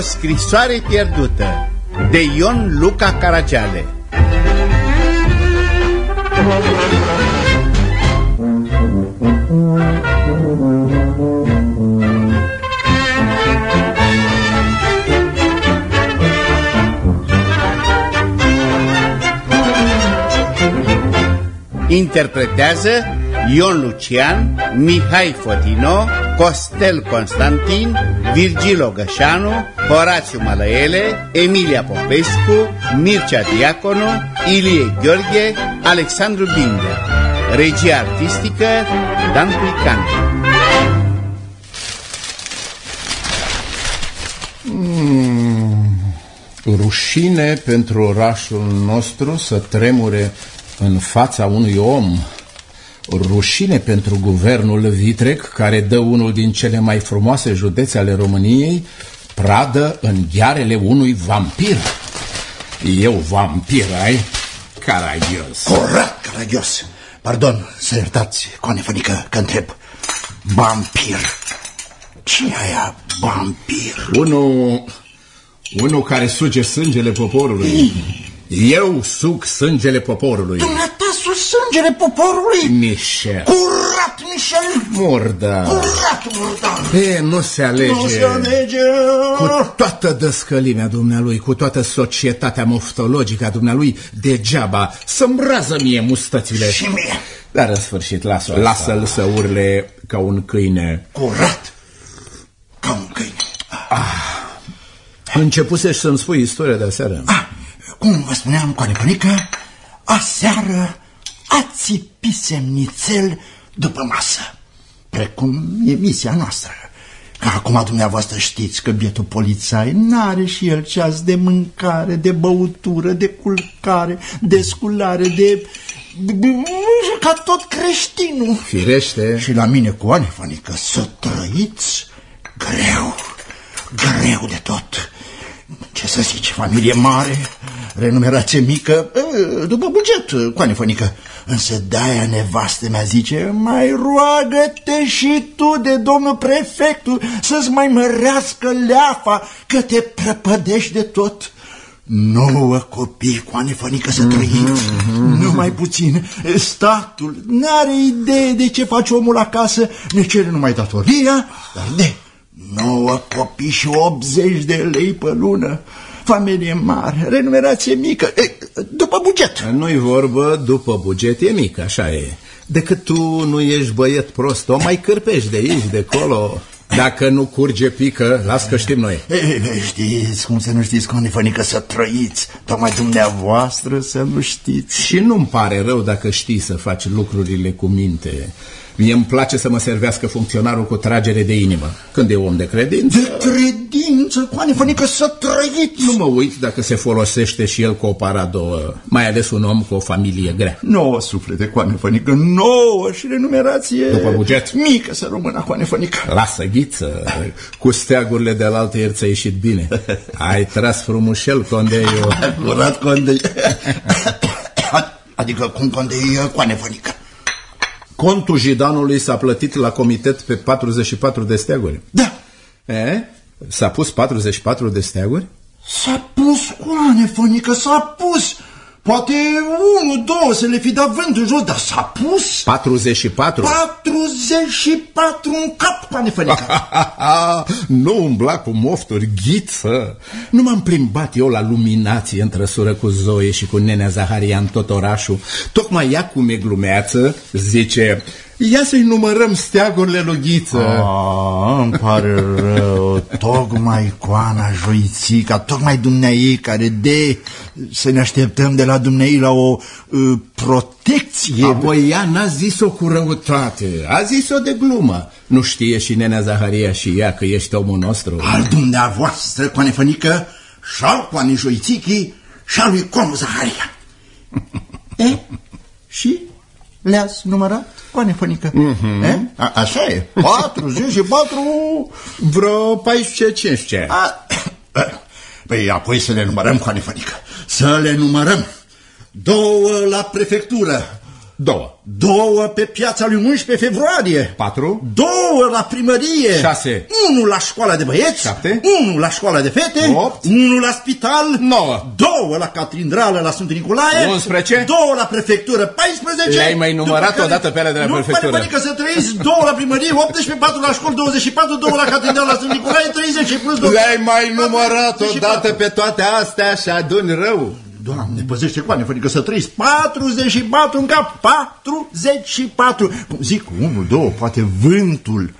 O scrisoare pierdută de Ion Luca Caragiale. Interpretează Ion Lucian, Mihai Fotino, Costel Constantin, Virgil Gășanu, Horațiu Malăele, Emilia Popescu, Mircea Diaconu, Ilie Gheorghe, Alexandru Binde. Regia artistică Dan Plican. Mm, rușine pentru orașul nostru să tremure în fața unui om rușine pentru guvernul Vitrec, care dă unul din cele mai frumoase județe ale României, pradă în ghearele unui vampir. Eu vampir, ai? Caragios. Corect, caragios. Pardon, să iertați, coane fănică, că întreb. Vampir. ce aia vampir? Unul... Unul care suge sângele poporului. Eu sug sângele poporului. Dumneata sus sângele poporului? Michel. Curat, Michel. Murdar. Curat, murdar. E, nu se alege. Nu se alege. Cu toată dăscălimea dumnealui, cu toată societatea moftologică a dumnealui, degeaba să-mi rază mie mustățile. Și mie. Dar în sfârșit, lasă-l lasă să urle ca un câine. Curat. Ca un câine. Ah. Începuse să-mi spui istoria de aseară. Ah cum vă spuneam, Coanepănică, aseară ațipisem nițel după masă, precum e misia noastră. Ca acum dumneavoastră știți că bietul polițai n-are și el ceas de mâncare, de băutură, de culcare, de sculare, de... ca tot creștinul. Firește. Și la mine cu anefanică să trăiți greu, greu de tot. Ce să zici, familie mare, renumerație mică, după buget, coane fănică. Însă de-aia nevastă mea zice, mai roagă-te și tu de domnul prefectul să-ți mai mărească leafa, că te prăpădești de tot. Nouă copii cu anefănică să trăim, mm -hmm. numai puțin. Statul n-are idee de ce face omul acasă, ne cere numai datoria, dar de nouă copii și 80 de lei pe lună familie mare, renumerație mică, e, după buget. Nu-i vorbă, după buget e mic, așa e. Decât tu nu ești băiet prost, o mai cârpești de aici, de acolo. Dacă nu curge pică, las că știm noi. E, știți, cum să nu știți, Conifănică, să trăiți, tocmai dumneavoastră să nu știți. Și nu-mi pare rău dacă știi să faci lucrurile cu minte. Mie îmi place să mă servească funcționarul cu tragere de inimă. Când e om de credință... De credință, coane fănică, să trăiți! Nu mă uit dacă se folosește și el cu o paradouă, mai ales un om cu o familie grea. Nouă suflete, coane fănică, nouă și renumerație... După buget? Mică să rămână, coane fănică. Lasă ghiță, cu steagurile de la altă ieri ți-a ieșit bine. Ai tras frumușel, Condeiu. Curat, Condeiu. Adică cum Condeiu, coane fănică. Contul jidanului s-a plătit la comitet pe 44 de steaguri. Da. E? S-a pus 44 de steaguri? S-a pus, coane, fănică, s-a pus. Poate unul, două să le fi dat vântul jos, dar s-a pus. 44? 44 în cap, pane fănică. nu umbla cu mofturi, ghiță. Nu m-am plimbat eu la luminație în trăsură cu Zoe și cu nenea Zaharia în tot orașul. Tocmai ea cum e glumeață, zice... Ia să-i numărăm steagurile lui Ghiță. Oh, îmi pare rău. Tocmai coana joițica, tocmai dumneai care de să ne așteptăm de la dumneai la o uh, protecție. Apoi ea n-a zis-o cu răutate, a zis-o de glumă. Nu știe și nenea Zaharia și ea că ești omul nostru. Al dumneavoastră, coane fănică, și al coane joițichii și al lui Comu Zaharia. e? Și? Le-ați numărat? Coane fănică. Mm -hmm. e? A, așa e. 44... Vreo 14-15. Păi apoi să le numărăm, coane fănică. Să le numărăm. Două la prefectură, Două. Două pe piața lui 11 februarie. Patru. Două la primărie. Șase. Unu la școala de băieți. Șapte. Unu la școala de fete. Opt. Unu la spital. Nouă. Două la catedrală la Sfântul Nicolae. 11. Două la prefectură. 14. Le-ai mai numărat După care- odată pe alea de la nu prefectură. Nu, că să trăiți. Două la primărie, 18, 4 la școală, 24, două la catedrală la Sfântul Nicolae, 30 și plus două. Le-ai mai numărat 44. odată pe toate astea și aduni rău. Doamne, păzește coane, fără să trăiți 44 în cap, 44. Cum Zic, unul, două, poate vântul.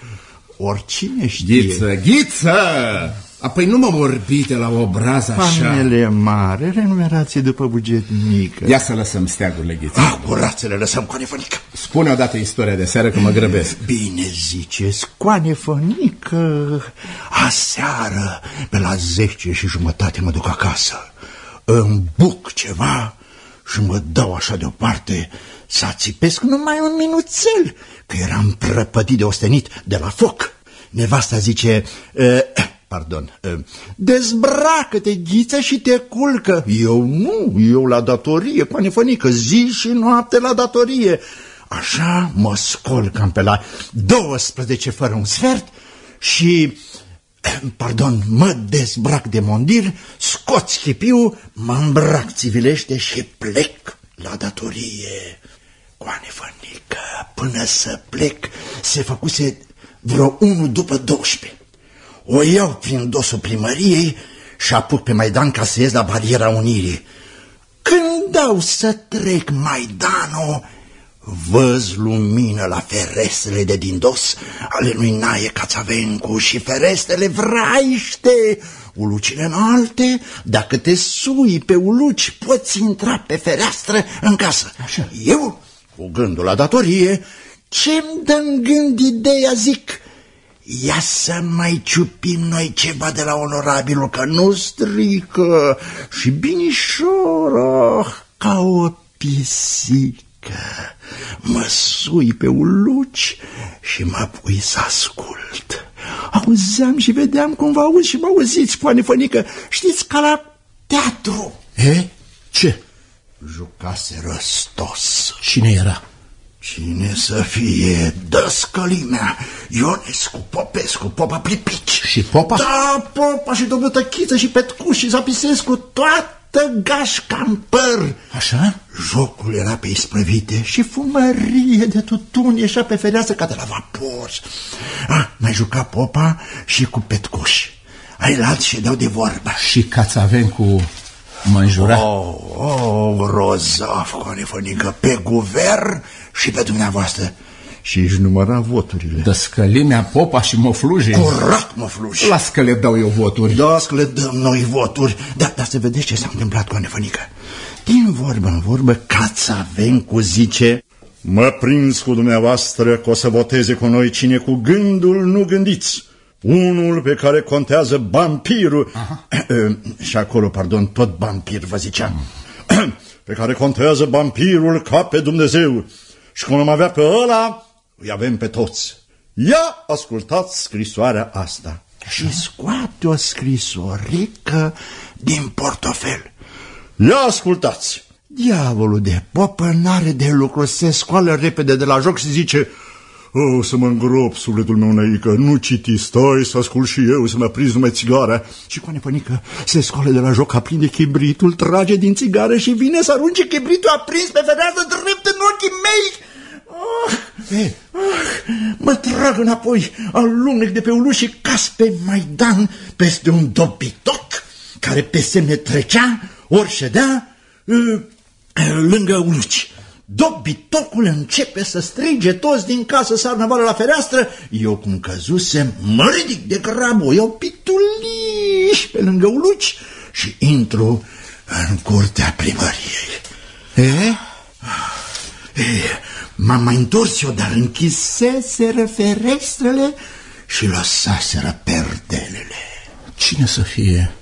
Oricine știe. Ghiță, ghiță! Apoi nu mă vorbite la obraz așa. Familie mare, renumerație după buget mică. Ia să lăsăm steagurile, ghiță. Ah, curațele, lăsăm coane fănică. Spune odată istoria de seară că mă grăbesc. Bine ziceți, coane fănică. Aseară, pe la 10 și jumătate mă duc acasă. Îmi buc ceva și mă dau așa deoparte să țipesc numai un minuțel, că eram prăpădit de ostenit de la foc. Nevasta zice, uh, pardon, uh, dezbracă-te, ghiță, și te culcă. Eu nu, eu la datorie, coane fănică, zi și noapte la datorie. Așa mă scol cam pe la 12 fără un sfert și, pardon, mă dezbrac de mondir, scot schipiu, mă îmbrac civilește și plec la datorie. Coane fănică, până să plec, se făcuse vreo unu după 12. O iau prin dosul primăriei și apuc pe Maidan ca să ies la bariera Unirii. Când dau să trec Maidanul, văz lumină la ferestrele de din dos ale lui Naie Cațavencu și ferestrele vraiște, ulucile înalte, dacă te sui pe uluci, poți intra pe fereastră în casă. Așa. Eu, cu gândul la datorie, ce-mi dă în gând ideea, zic, Ia să mai ciupim noi ceva de la onorabilul, că nu strică și binișoră ca o pisică. Mă sui pe uluci și mă pui să ascult. Auzeam și vedeam cum vă auzi și mă auziți, poane fănică. Știți, ca la teatru. E? Ce? Jucase răstos. Cine era? Cine să fie dăscălimea? Ionescu, Popescu, Popa Plipici. Și Popa? Da, Popa și domnul Tăchiță și Petcuș și Zapisescu, toată gașca în păr. Așa? Jocul era pe isprăvite și fumărie de tutun ieșea pe fereastră ca de la vapor. Ah, mai juca Popa și cu Petcuș. Ailalți ședeau de vorbă. Și Cațavencu mă înjura? Oh, oh, grozav, conefănică, pe guvern și pe dumneavoastră. Și își număra voturile. Dăscălimea, popa și moflujii? Curat, mă fluși. Las că le dau eu voturi. Da, că le dăm noi voturi. Da, dar să vedeți ce s-a întâmplat cu Anefănică. Din vorbă în vorbă, Cațavencu zice... Mă prins cu dumneavoastră că o să voteze cu noi cine cu gândul nu gândiți. Unul pe care contează vampirul. Și acolo, pardon, tot vampir vă ziceam. pe care contează vampirul ca pe Dumnezeu. Și cum am avea pe ăla, îi avem pe toți. Ia ascultați scrisoarea asta. Și scoate o scrisorică din portofel. Ia ascultați. Diavolul de popă n-are de lucru, se scoală repede de la joc și zice... O, să mă îngrop sufletul meu, năică, nu citi, stai să ascult și eu, să mă prinzi numai țigara. Și cu nepănică se scoală de la joc, aprinde chibritul, trage din țigară și vine să arunce chibritul aprins pe fereastră drept în ochii mei. Ah, ah, mă trag înapoi, alunec de pe uluș și cas pe Maidan peste un dobitoc care pe semne trecea, ori ședea uh, lângă uluci. Dobitocul începe să strige toți din casă, sar năvală la fereastră. Eu cum căzusem, mă ridic de grabă, o iau pituliș pe lângă uluci și intru în curtea primăriei. E? E, M-am mai întors eu, dar închiseseră ferestrele și lăsaseră perdelele. Cine să fie?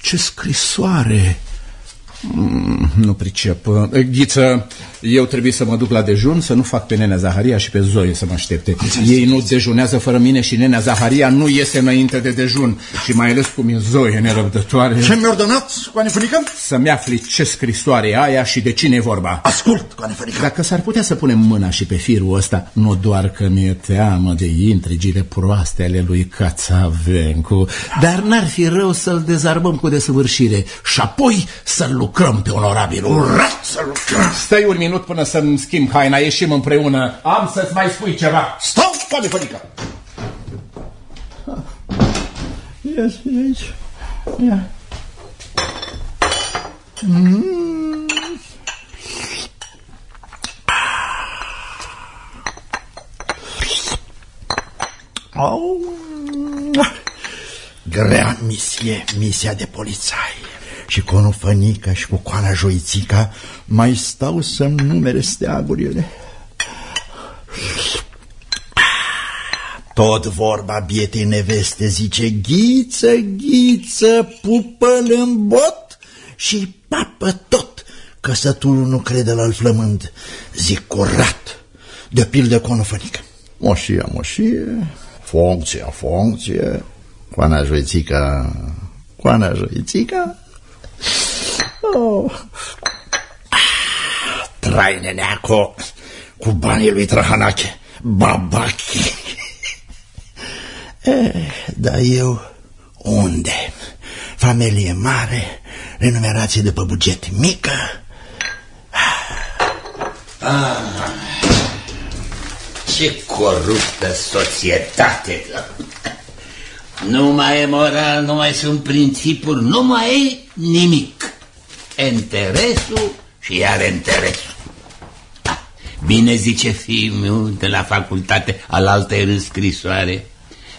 Ce scrisoare? Mm, nu pricep. Ghiță, Eu trebuie să mă duc la dejun, să nu fac pe nenea Zaharia și pe Zoe să mă aștepte. Ei nu dejunează fără mine și nenea Zaharia nu iese înainte de dejun. Și mai ales cum e Zoe nerăbdătoare. Ce mi-a ordonat, Coane Fănică? Să-mi afli ce scrisoare e aia și de cine e vorba. Ascult, Coane Fănică. Dacă s-ar putea să punem mâna și pe firul ăsta, nu doar că mi-e teamă de intrigile proaste ale lui Cațavencu, dar n-ar fi rău să-l dezarmăm cu desăvârșire și apoi să-l lucrăm pe onorabilul. Urat să lucrăm. Stai un minut până să-mi schimb haina, ieșim împreună. Am să-ți mai spui ceva. Stau, Coane Fănică. Ia să aici. Ia. Mm. Au. Grea misie, misia de polițai. Și conofănica și cu coana joițica mai stau să-mi numere steagurile. Tot vorba bietei neveste zice Ghiță, ghiță, pupă în bot și papă tot Căsătorul nu crede la-l flămând Zic curat De pildă conofănică Moșia, moșie Funcția, funcție Coana joițica Coana joițica oh. Traine neaco Cu banii lui Trahanache Babachi Eh, dar eu unde? Familie mare, renumerație după buget mică. Ah, ce coruptă societate! Nu mai e moral, nu mai sunt principiuri, nu mai e nimic. Interesul și iar interesul. Ah, Bine zice fiul meu de la facultate al altei în scrisoare.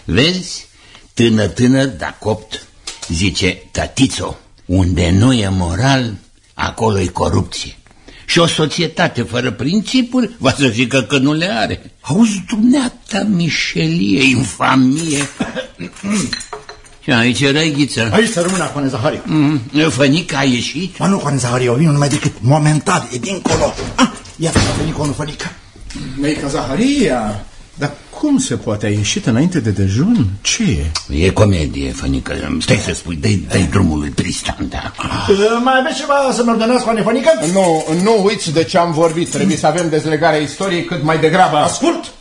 Vezi, tână, tână, da copt, zice tătițo, unde nu e moral, acolo e corupție. Și o societate fără principiuri va să zică că nu le are. Auzi, dumneata, mișelie, infamie. Și aici era ghiță. Aici să rămână, Coane Zahariu. Mm, Fănica a ieșit? Ba nu, Coane Zahariu, vin numai decât momentan, e dincolo. Ah, iată a venit conofănică. Meica Zaharia, dar cum se poate? A ieșit înainte de dejun? Ce e? E comedie, Fănică. Stai să spui, dă-i dă drumul lui Tristan, da. Mai aveți ceva să-mi ordonați, Coane Fănică? Nu, nu uiți de ce am vorbit. Trebuie să avem dezlegarea istoriei cât mai degrabă. Ascult!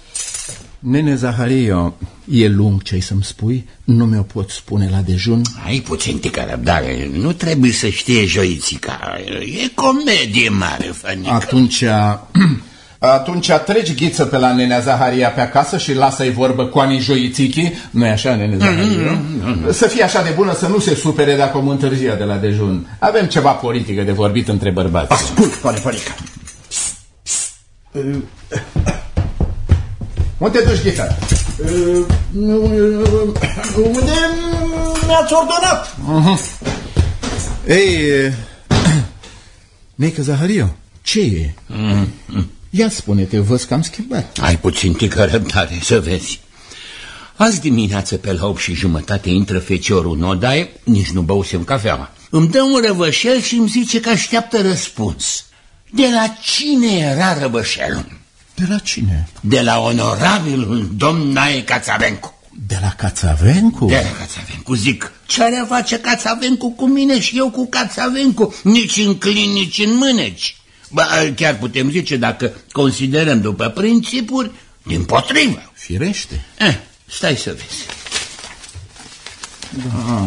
Nene Zahario, e lung ce-ai să-mi spui? Nu mi-o pot spune la dejun? Ai puțin tică răbdare, nu trebuie să știe joițica. E comedie mare, Fănică. Atunci... Atunci treci ghiță pe la nenea Zaharia pe acasă și lasă-i vorbă cu Ani Joițichi, nu-i așa, nene Zaharia? Să fie așa de bună să nu se supere dacă o întârzia de la dejun. Avem ceva politică de vorbit între bărbați. Ascult, Coane Fănică. Unde te duci, ghiță? Unde mi-ați ordonat? Ei, Neică Zahario, ce e? Ia spune-te, văd că am schimbat. Ai puțin tică răbdare, să vezi. Azi dimineață pe la 8 și jumătate intră feciorul în odaie, nici nu băusem cafeaua. Îmi dă un răvășel și îmi zice că așteaptă răspuns. De la cine era răvășelul? De la cine? De la onorabilul domn Nae Cațavencu. De la Cațavencu? De la Cațavencu, zic, ce are face Cațavencu cu mine și eu cu Cațavencu? Nici în clin, nici în mâneci. Ba, chiar putem zice, dacă considerăm după principiuri, din potrivă. Firește. Eh, stai să vezi.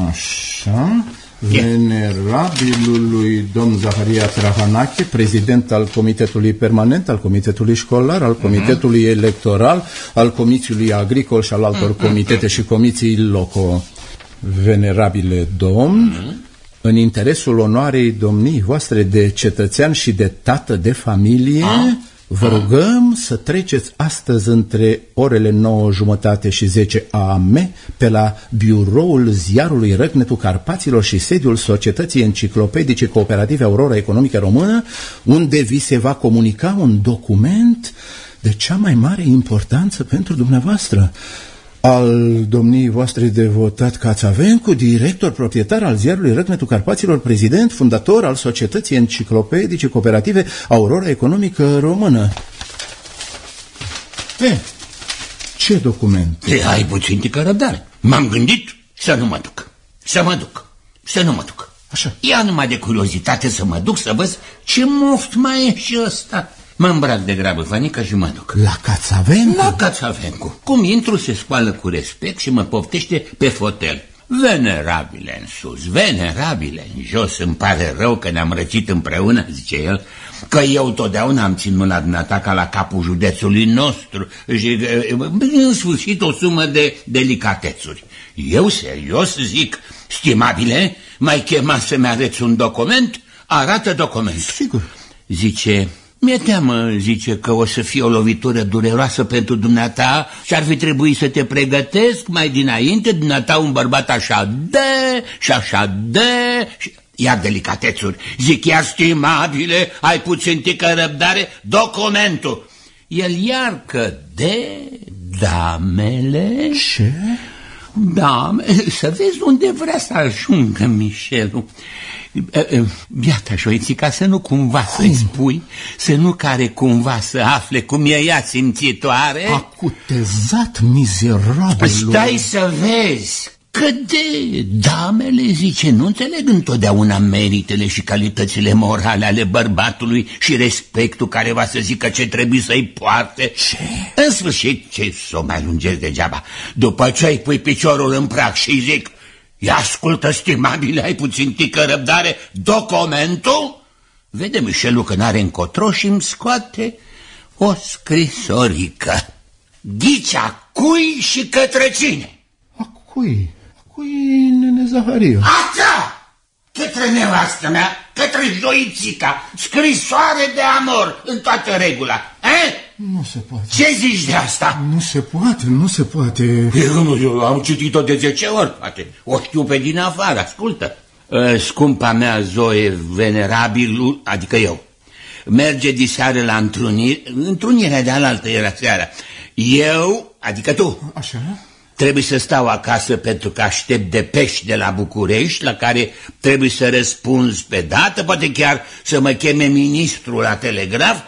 Așa, venerabilului domn Zaharia Trahanache, prezident al Comitetului Permanent, al Comitetului Școlar, al Comitetului Electoral, al Comisiului Agricol și al altor comitete și comisii loco. Venerabile domn, în interesul onoarei domnii voastre de cetățean și de tată de familie, vă rugăm să treceți astăzi între orele 9 jumătate și 10 AM pe la biroul ziarului Răgnetul Carpaților și sediul Societății Enciclopedice Cooperative Aurora Economică Română, unde vi se va comunica un document de cea mai mare importanță pentru dumneavoastră. Al domniei voastre devotat Cațavencu, director, proprietar al ziarului Răcnetul Carpaților, prezident, fundator al Societății Enciclopedice Cooperative Aurora Economică Română. E, ce document? E, ai puțin tică răbdare. M-am gândit să nu mă duc. Să mă duc. Să nu mă duc. Așa. Ia numai de curiozitate să mă duc să văd ce moft mai e și ăsta. Mă îmbrac de grabă, Fanica, și mă duc. La Cațavencu? La Cațavencu. Cum intru, se scoală cu respect și mă poftește pe fotel. Venerabile în sus, venerabile în jos, îmi pare rău că ne-am răcit împreună, zice el, că eu totdeauna am ținut la dumneata ca la capul județului nostru și în sfârșit o sumă de delicatețuri. Eu serios zic, stimabile, mai chema să-mi arăți un document? Arată document. Sigur. Zice, mi-e teamă, zice, că o să fie o lovitură dureroasă pentru dumneata și ar fi trebuit să te pregătesc mai dinainte, dumneata un bărbat așa de și așa de... Și... Iar delicatețuri, zic, iar stimabile, ai puțin tică răbdare, documentul. El iar că de damele... Ce? Da, să vezi unde vrea să ajungă Michelul. Iată, șoițica, să nu cumva să-i spui, să nu care cumva să afle cum e ea simțitoare. Acutezat mizerabil. Stai să vezi că de damele, zice, nu înțeleg întotdeauna meritele și calitățile morale ale bărbatului și respectul care va să zică ce trebuie să-i poarte. Ce? În sfârșit, ce să o mai lungesc degeaba? După ce ai pui piciorul în prag și zic, Ia ascultă, stimabile, ai puțin tică răbdare, documentul? Vede Mișelul că n-are încotro și îmi scoate o scrisorică. Ghicea cui și către cine? A cui? A cui, nene Zahariu? Asta! Către nevastă mea, către joițica, scrisoare de amor, în toată regula. Eh? Nu se poate. Ce zici de asta? Nu se poate, nu se poate. Eu, nu, eu am citit-o de 10 ori, poate. O știu pe din afară, ascultă. Scumpa mea Zoe venerabil, adică eu, merge diseară la întrunire, întrunirea de alaltă era seara. Eu, adică tu, Așa? Trebuie să stau acasă pentru că aștept de pești de la București, la care trebuie să răspunzi pe dată, poate chiar să mă cheme ministrul la telegraf.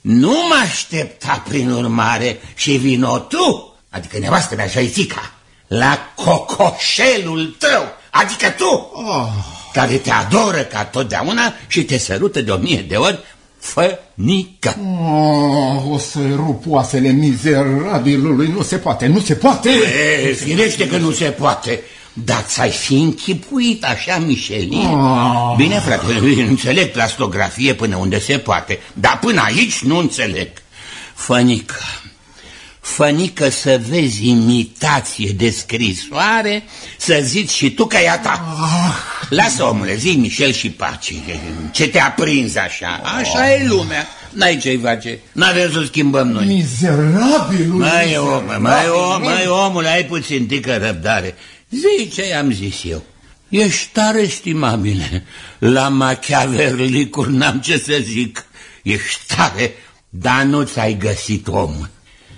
Nu mă aștepta prin urmare și vino tu, adică nevastă mea, Jaițica, la cocoșelul tău, adică tu, Oh. care te adoră ca totdeauna și te sărută de o mie de ori, fănică. Oh, o să rup oasele mizerabilului, nu se poate, nu se poate! E, firește că nu se poate. Dar ți-ai fi închipuit așa, Mișelie? Ah. Bine, frate, înțeleg plastografie până unde se poate, dar până aici nu înțeleg. Fănică, fănică să vezi imitație de scrisoare, să zici și tu că e a ta. Lasă, omule, zi Mișel și pace. Ce te-a prins așa? Așa e lumea. N-ai ce-i face. N-avem să schimbăm noi. Mizerabilul! Mai om, mai om, mai omule, ai puțin tică răbdare. Zi ce am zis eu. Ești tare estimabile. La machiaverlicuri n-am ce să zic. Ești tare, dar nu ți-ai găsit om.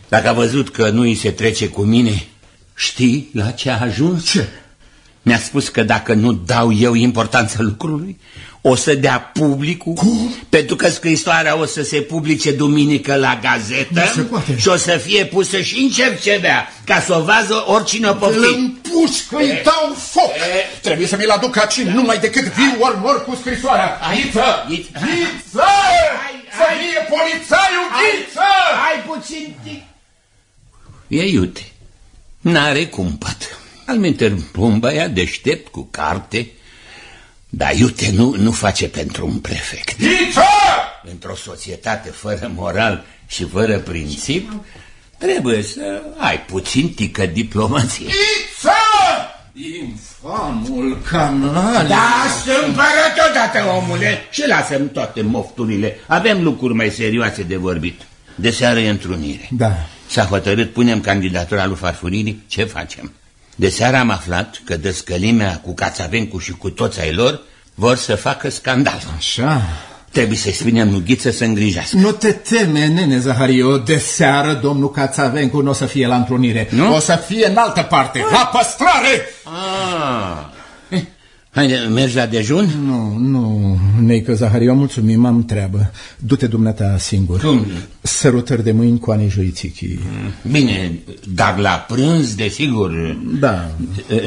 Dacă a văzut că nu îi se trece cu mine, știi la ce a ajuns? Ce? Mi-a spus că dacă nu dau eu importanța lucrului, o să dea publicul, Cum? pentru că scrisoarea o să se publice duminică la gazetă Nu se poate. și o să fie pusă și în cercevea, ca să o vază oricine o Îl pofti. împușcă, îi dau foc! Trebuie să mi-l aduc aici numai decât viu ori mor cu scrisoarea. Ghiță! Ghiță! Ghiță! Să fie polițaiul Ghiță! Ai puțin tic. E iute. N-are cumpăt. Alminter, un băiat deștept cu carte, dar iute nu, nu face pentru un prefect. Ghiță! Într-o societate fără moral și fără principi, trebuie să ai puțin tică diplomație. Ghiță! Infamul canal! Da, împărăt odată, omule, și lasă-mi toate mofturile. Avem lucruri mai serioase de vorbit. De seară e întrunire. Da. S-a hotărât, punem candidatura lui Farfurini, ce facem? De seară am aflat că dăscălimea cu Cațavencu și cu toți ai lor vor să facă scandal. Așa. Trebuie să-i spunem lui Ghiță să îngrijească. Nu te teme, nene Zahariu, de seară domnul Cațavencu nu o să fie la întrunire. Nu? O să fie în altă parte, la păstrare! Ah. Eh, Haide, mergi la dejun? Nu, nu, neică Zahariu, mulțumim, am treabă. Du-te dumneata singur. Cum? Sărutări de mâini cu anii joițichii. Bine, dar la prânz, desigur. Da. Eh,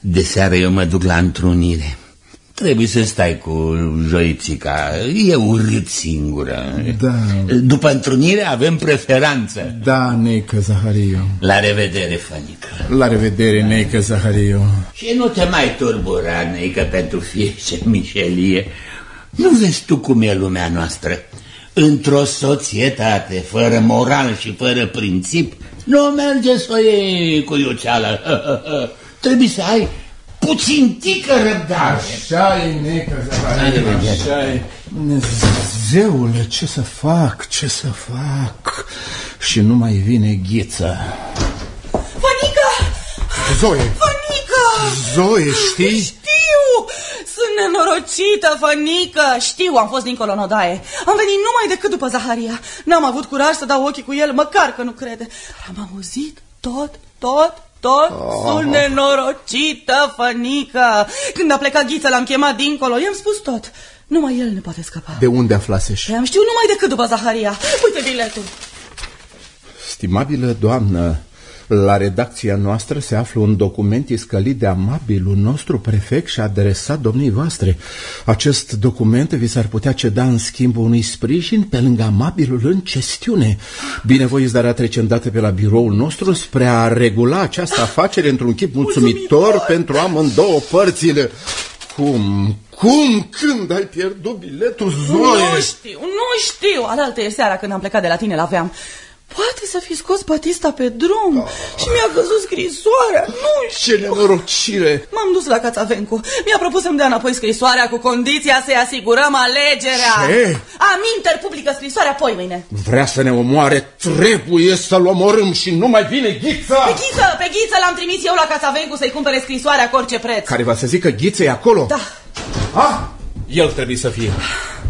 De seară eu mă duc la întrunire. Trebuie să stai cu joițica. E urât singură. Da. După întrunire avem preferanță. Da, neică Zahariu. La revedere, Fănică. La revedere, neică Zahariu. Și nu te mai turbura, Neică, pentru fiecare mișelie. Nu vezi tu cum e lumea noastră? Într-o societate fără moral și fără princip, nu merge să o iei cu iuțeală. Trebuie să ai puțin tică răbdare. Așa e, neică Zahariu, așa e. Dumnezeule, ce să fac, ce să fac? Și nu mai vine ghiță. Fănică! Zoe, Fănică! Zoe, știi? Știu! Sunt nenorocită, Fănică! Știu, am fost dincolo în odaie. Am venit numai decât după Zaharia. N-am avut curaj să dau ochii cu el, măcar că nu crede. Am auzit tot, tot, tot. Sunt nenorocită, Fănică! Când a plecat Ghiță, l-am chemat dincolo. I-am spus tot. Numai el ne poate scăpa. De unde aflaseș? Am știu numai decât după Zaharia. Uite biletul. Stimabilă doamnă, la redacția noastră se află un document iscălit de amabilul nostru prefect și adresat domnii voastre. Acest document vi s-ar putea ceda în schimb unui sprijin pe lângă amabilul în chestiune. Binevoiți, dar a trece îndată pe la biroul nostru spre a regula această afacere într-un chip mulțumitor, Mulțumitor! pentru amândouă părțile. Cum, cum, când ai pierdut biletul, Zoe? Nu știu, nu știu. Alaltă e seara când am plecat de la tine la veam. Poate să fi scos Batista pe drum și mi-a căzut scrisoarea. Nu știu. Ce nenorocire! M-am dus la Cațavencu. Mi-a propus să-mi dea înapoi scrisoarea cu condiția să-i asigurăm alegerea. Ce? Aminter publică scrisoarea apoi mâine. Vrea să ne omoare, trebuie să-l omorâm și nu mai vine ghița! Pe Ghiță, pe Ghiță l-am trimis eu la Cațavencu să-i cumpere scrisoarea cu orice preț. Care va să zică ghiță e acolo? Da. Ah, el trebuie să fie.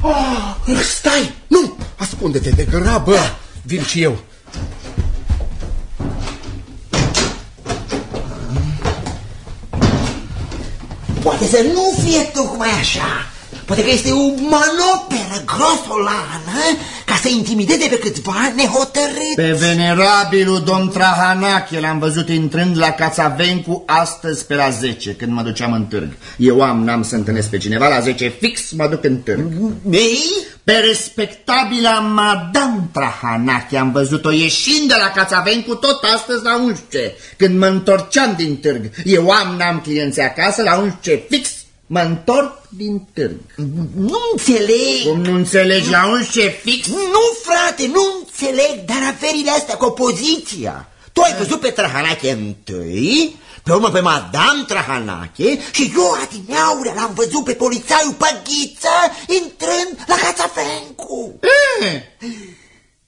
Ah, stai, nu, ascunde-te de grabă. Vin și eu. Poate să nu fie tocmai așa. Poate că este o manoperă grosolană ca să intimideze pe câțiva nehotărâți. Pe venerabilul domn Trahanache l-am văzut intrând la Cațavencu astăzi pe la 10, când mă duceam în târg. Eu am, n-am să întâlnesc pe cineva, la 10 fix mă duc în târg. Ei? Pe respectabila Madame Trahanache am văzut-o ieșind de la Cațavencu tot astăzi la 11, când mă întorceam din târg. Eu am, n-am clienți acasă, la 11 fix mă întorc din târg. Nu înțeleg. Cum nu înțelegi la 11 fix? Nu, frate, nu înțeleg, dar averile astea cu opoziția. Tu ai văzut pe Trahanache întâi, pe urmă pe Madame Trahanache și eu adineaure l-am văzut pe polițaiul Păghiță intrând la Cațafencu. Eh,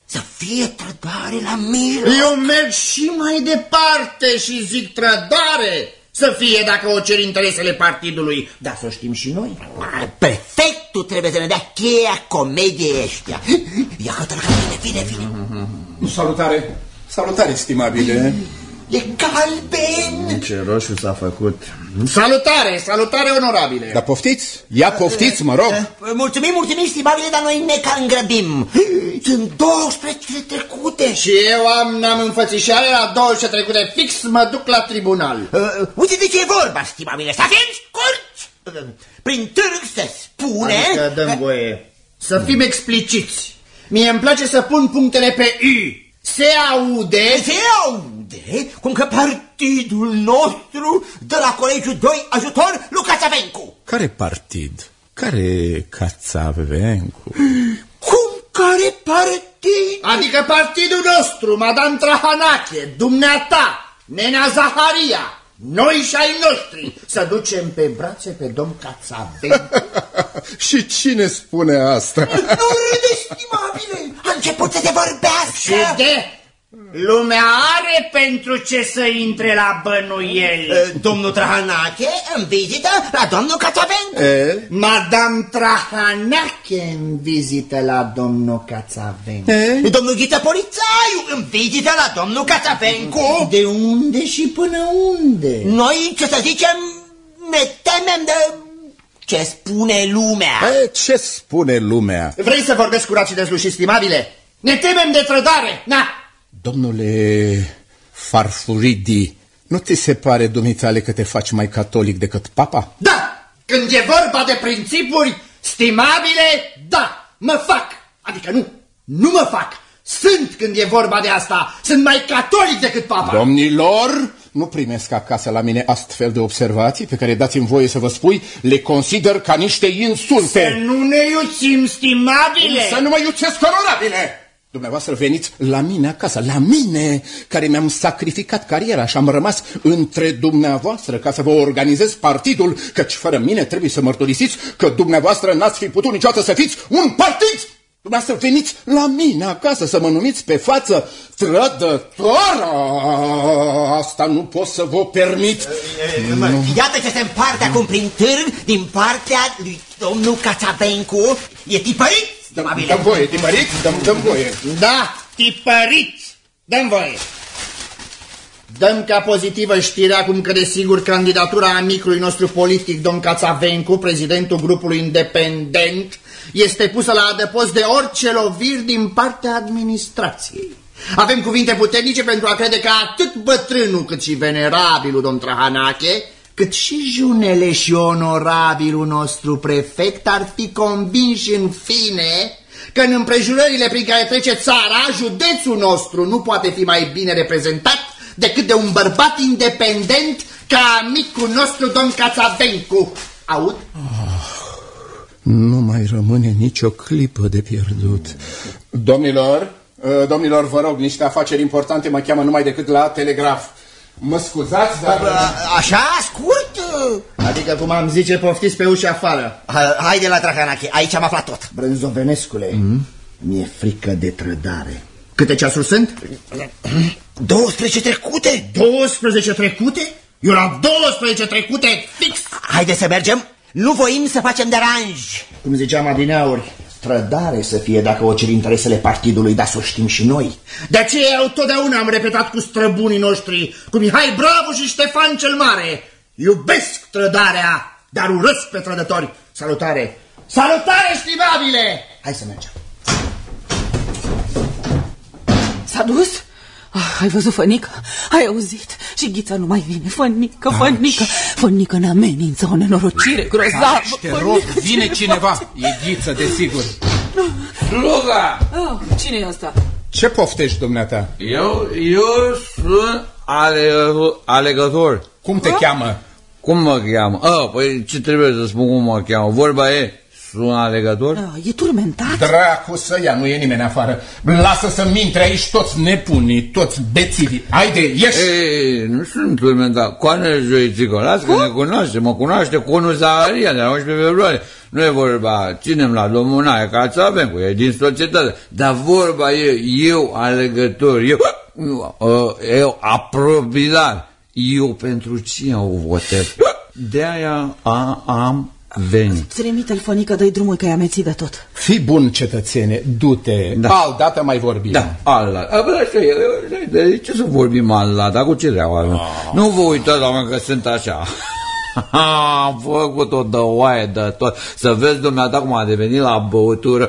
Să fie trădare la mijloc. Eu merg și mai departe și zic trădare să fie dacă o cer interesele partidului, dar să o știm și noi. Prefectul trebuie să ne dea cheia comediei ăștia. Ia că vine, vine, vine. Salutare, salutare, stimabile. E galben. Ce roșu s-a făcut. Salutare, salutare onorabile. Dar poftiți? Ia poftiți, mă rog. Mulțumim, mulțumim, stimabile, dar noi ne cam îngrăbim. Sunt 12 trecute. Și eu am, n-am înfățișare la 12 trecute fix, mă duc la tribunal. Uh, uite de ce e vorba, stimabile, să fim scurți. Uh, prin târg se spune... Adică dăm voie să fim expliciți. Mie îmi place să pun punctele pe I. Se aude... Se aude cum că partidul nostru de la Colegiul 2 Ajutor Luca Țavencu. Care partid? Care Cațavencu? Cum care partid? Adică partidul nostru, Madame Trahanache, dumneata, Nena Zaharia, noi și ai noștri, să ducem pe brațe pe domn Cațavencu. și cine spune asta? Nu râde, stimabile! A început să se vorbească! și de... Lumea are pentru ce să intre la bănuieli. Domnul Trahanache în vizită la domnul Cațavencu. Madame Trahanache în vizită la domnul Cațavencu. Domnul Ghiță Polițaiu în vizită la domnul Cațavencu. De unde și până unde? Noi, ce să zicem, ne temem de ce spune lumea. E, ce spune lumea? Vrei să vorbesc curat și dezlușit, stimabile? Ne temem de trădare, na! Domnule Farfuridi, nu ți se pare, dumitale, că te faci mai catolic decât papa? Da! Când e vorba de principuri, stimabile, da, mă fac! Adică nu, nu mă fac! Sunt când e vorba de asta! Sunt mai catolic decât papa! Domnilor, nu primesc acasă la mine astfel de observații pe care dați-mi voie să vă spui, le consider ca niște insulte. Să nu ne iuțim, stimabile! Să nu mă iuțesc, onorabile! Dumneavoastră veniți la mine acasă, la mine, care mi-am sacrificat cariera și am rămas între dumneavoastră ca să vă organizez partidul, căci fără mine trebuie să mărturisiți că dumneavoastră n-ați fi putut niciodată să fiți un partid! Dumneavoastră veniți la mine acasă să mă numiți pe față trădătoare. Asta nu pot să vă permit. Iată ce se împarte acum prin târg din partea lui domnul Cațavencu. E tipărit, Dăm, dăm voie, tipărit? Dăm, dăm voie. Da, tipăriți! Dăm voie! Dăm ca pozitivă știrea cum că desigur candidatura amicului nostru politic, domn Cațavencu, prezidentul grupului independent, este pusă la adăpost de orice loviri din partea administrației. Avem cuvinte puternice pentru a crede că atât bătrânul cât și venerabilul domn Trahanache, cât și junele și onorabilul nostru prefect ar fi convinși în fine că în împrejurările prin care trece țara, județul nostru nu poate fi mai bine reprezentat decât de un bărbat independent ca amicul nostru domn Cațavencu. Aud? Nu mai rămâne nicio clipă de pierdut. Domnilor, uh, domnilor, vă rog, niște afaceri importante mă cheamă numai decât la telegraf. Mă scuzați, dar... Așa, scurt? Adică, cum am zice, poftiți pe ușa afară. Ha- Haide la Trahanache, aici am aflat tot. Brânzovenescule, mm -hmm. mi-e frică de trădare. Câte ceasuri sunt? 12 trecute. 12 trecute? Eu la 12 trecute fix! Haide să mergem. Nu voim să facem deranj. Cum ziceam adineauri, trădare să fie dacă o cer interesele partidului, dar să o știm și noi. De aceea eu totdeauna am repetat cu străbunii noștri, cu Mihai Bravo și Ștefan cel Mare. Iubesc trădarea, dar urăsc pe trădători. Salutare! Salutare, stimabile! Hai să mergem. S-a dus? Ah, ai văzut, Fănică? Ai auzit? Și Ghița nu mai vine. Fănică, Fănică. Fănică ne amenință o nenorocire grozavă. Te rog, vine cineva. E ghiță, desigur. Sluga! Oh, cine e ăsta? Ce poftești, dumneata? Eu, eu sunt alegător. alegător. Cum te cheamă? Cum mă cheamă? Ah, păi ce trebuie să spun cum mă cheamă? Vorba e, sunt alegător? Ah, e turmentat? Dracu să ia, nu e nimeni afară. Lasă să-mi intre aici toți nebunii, toți bețivii. Haide, ieși! Ei, nu sunt turmentat. Coane Joițică, las că ne cunoaște, mă cunoaște Conul Zaharia de la 11 februarie. Nu e vorba, ținem la domnul Nae, ca să avem cu e din societate. Dar vorba e, eu alegător, eu, eu apropiat. Eu pentru cine o votez? De-aia a, am venit. Trimite-l, Fănică, dă-i drumul că i-a mețit de tot. Fii bun, cetățene, du-te. Da. Al dată mai vorbim. Da, ala. A, bă, așa e, de ce să vorbim ala, dar cu ce treabă avem? Nu vă uitați, doamne, că sunt așa. Am făcut-o de oaie de tot. Să vezi, dumneata, cum a devenit la băutură.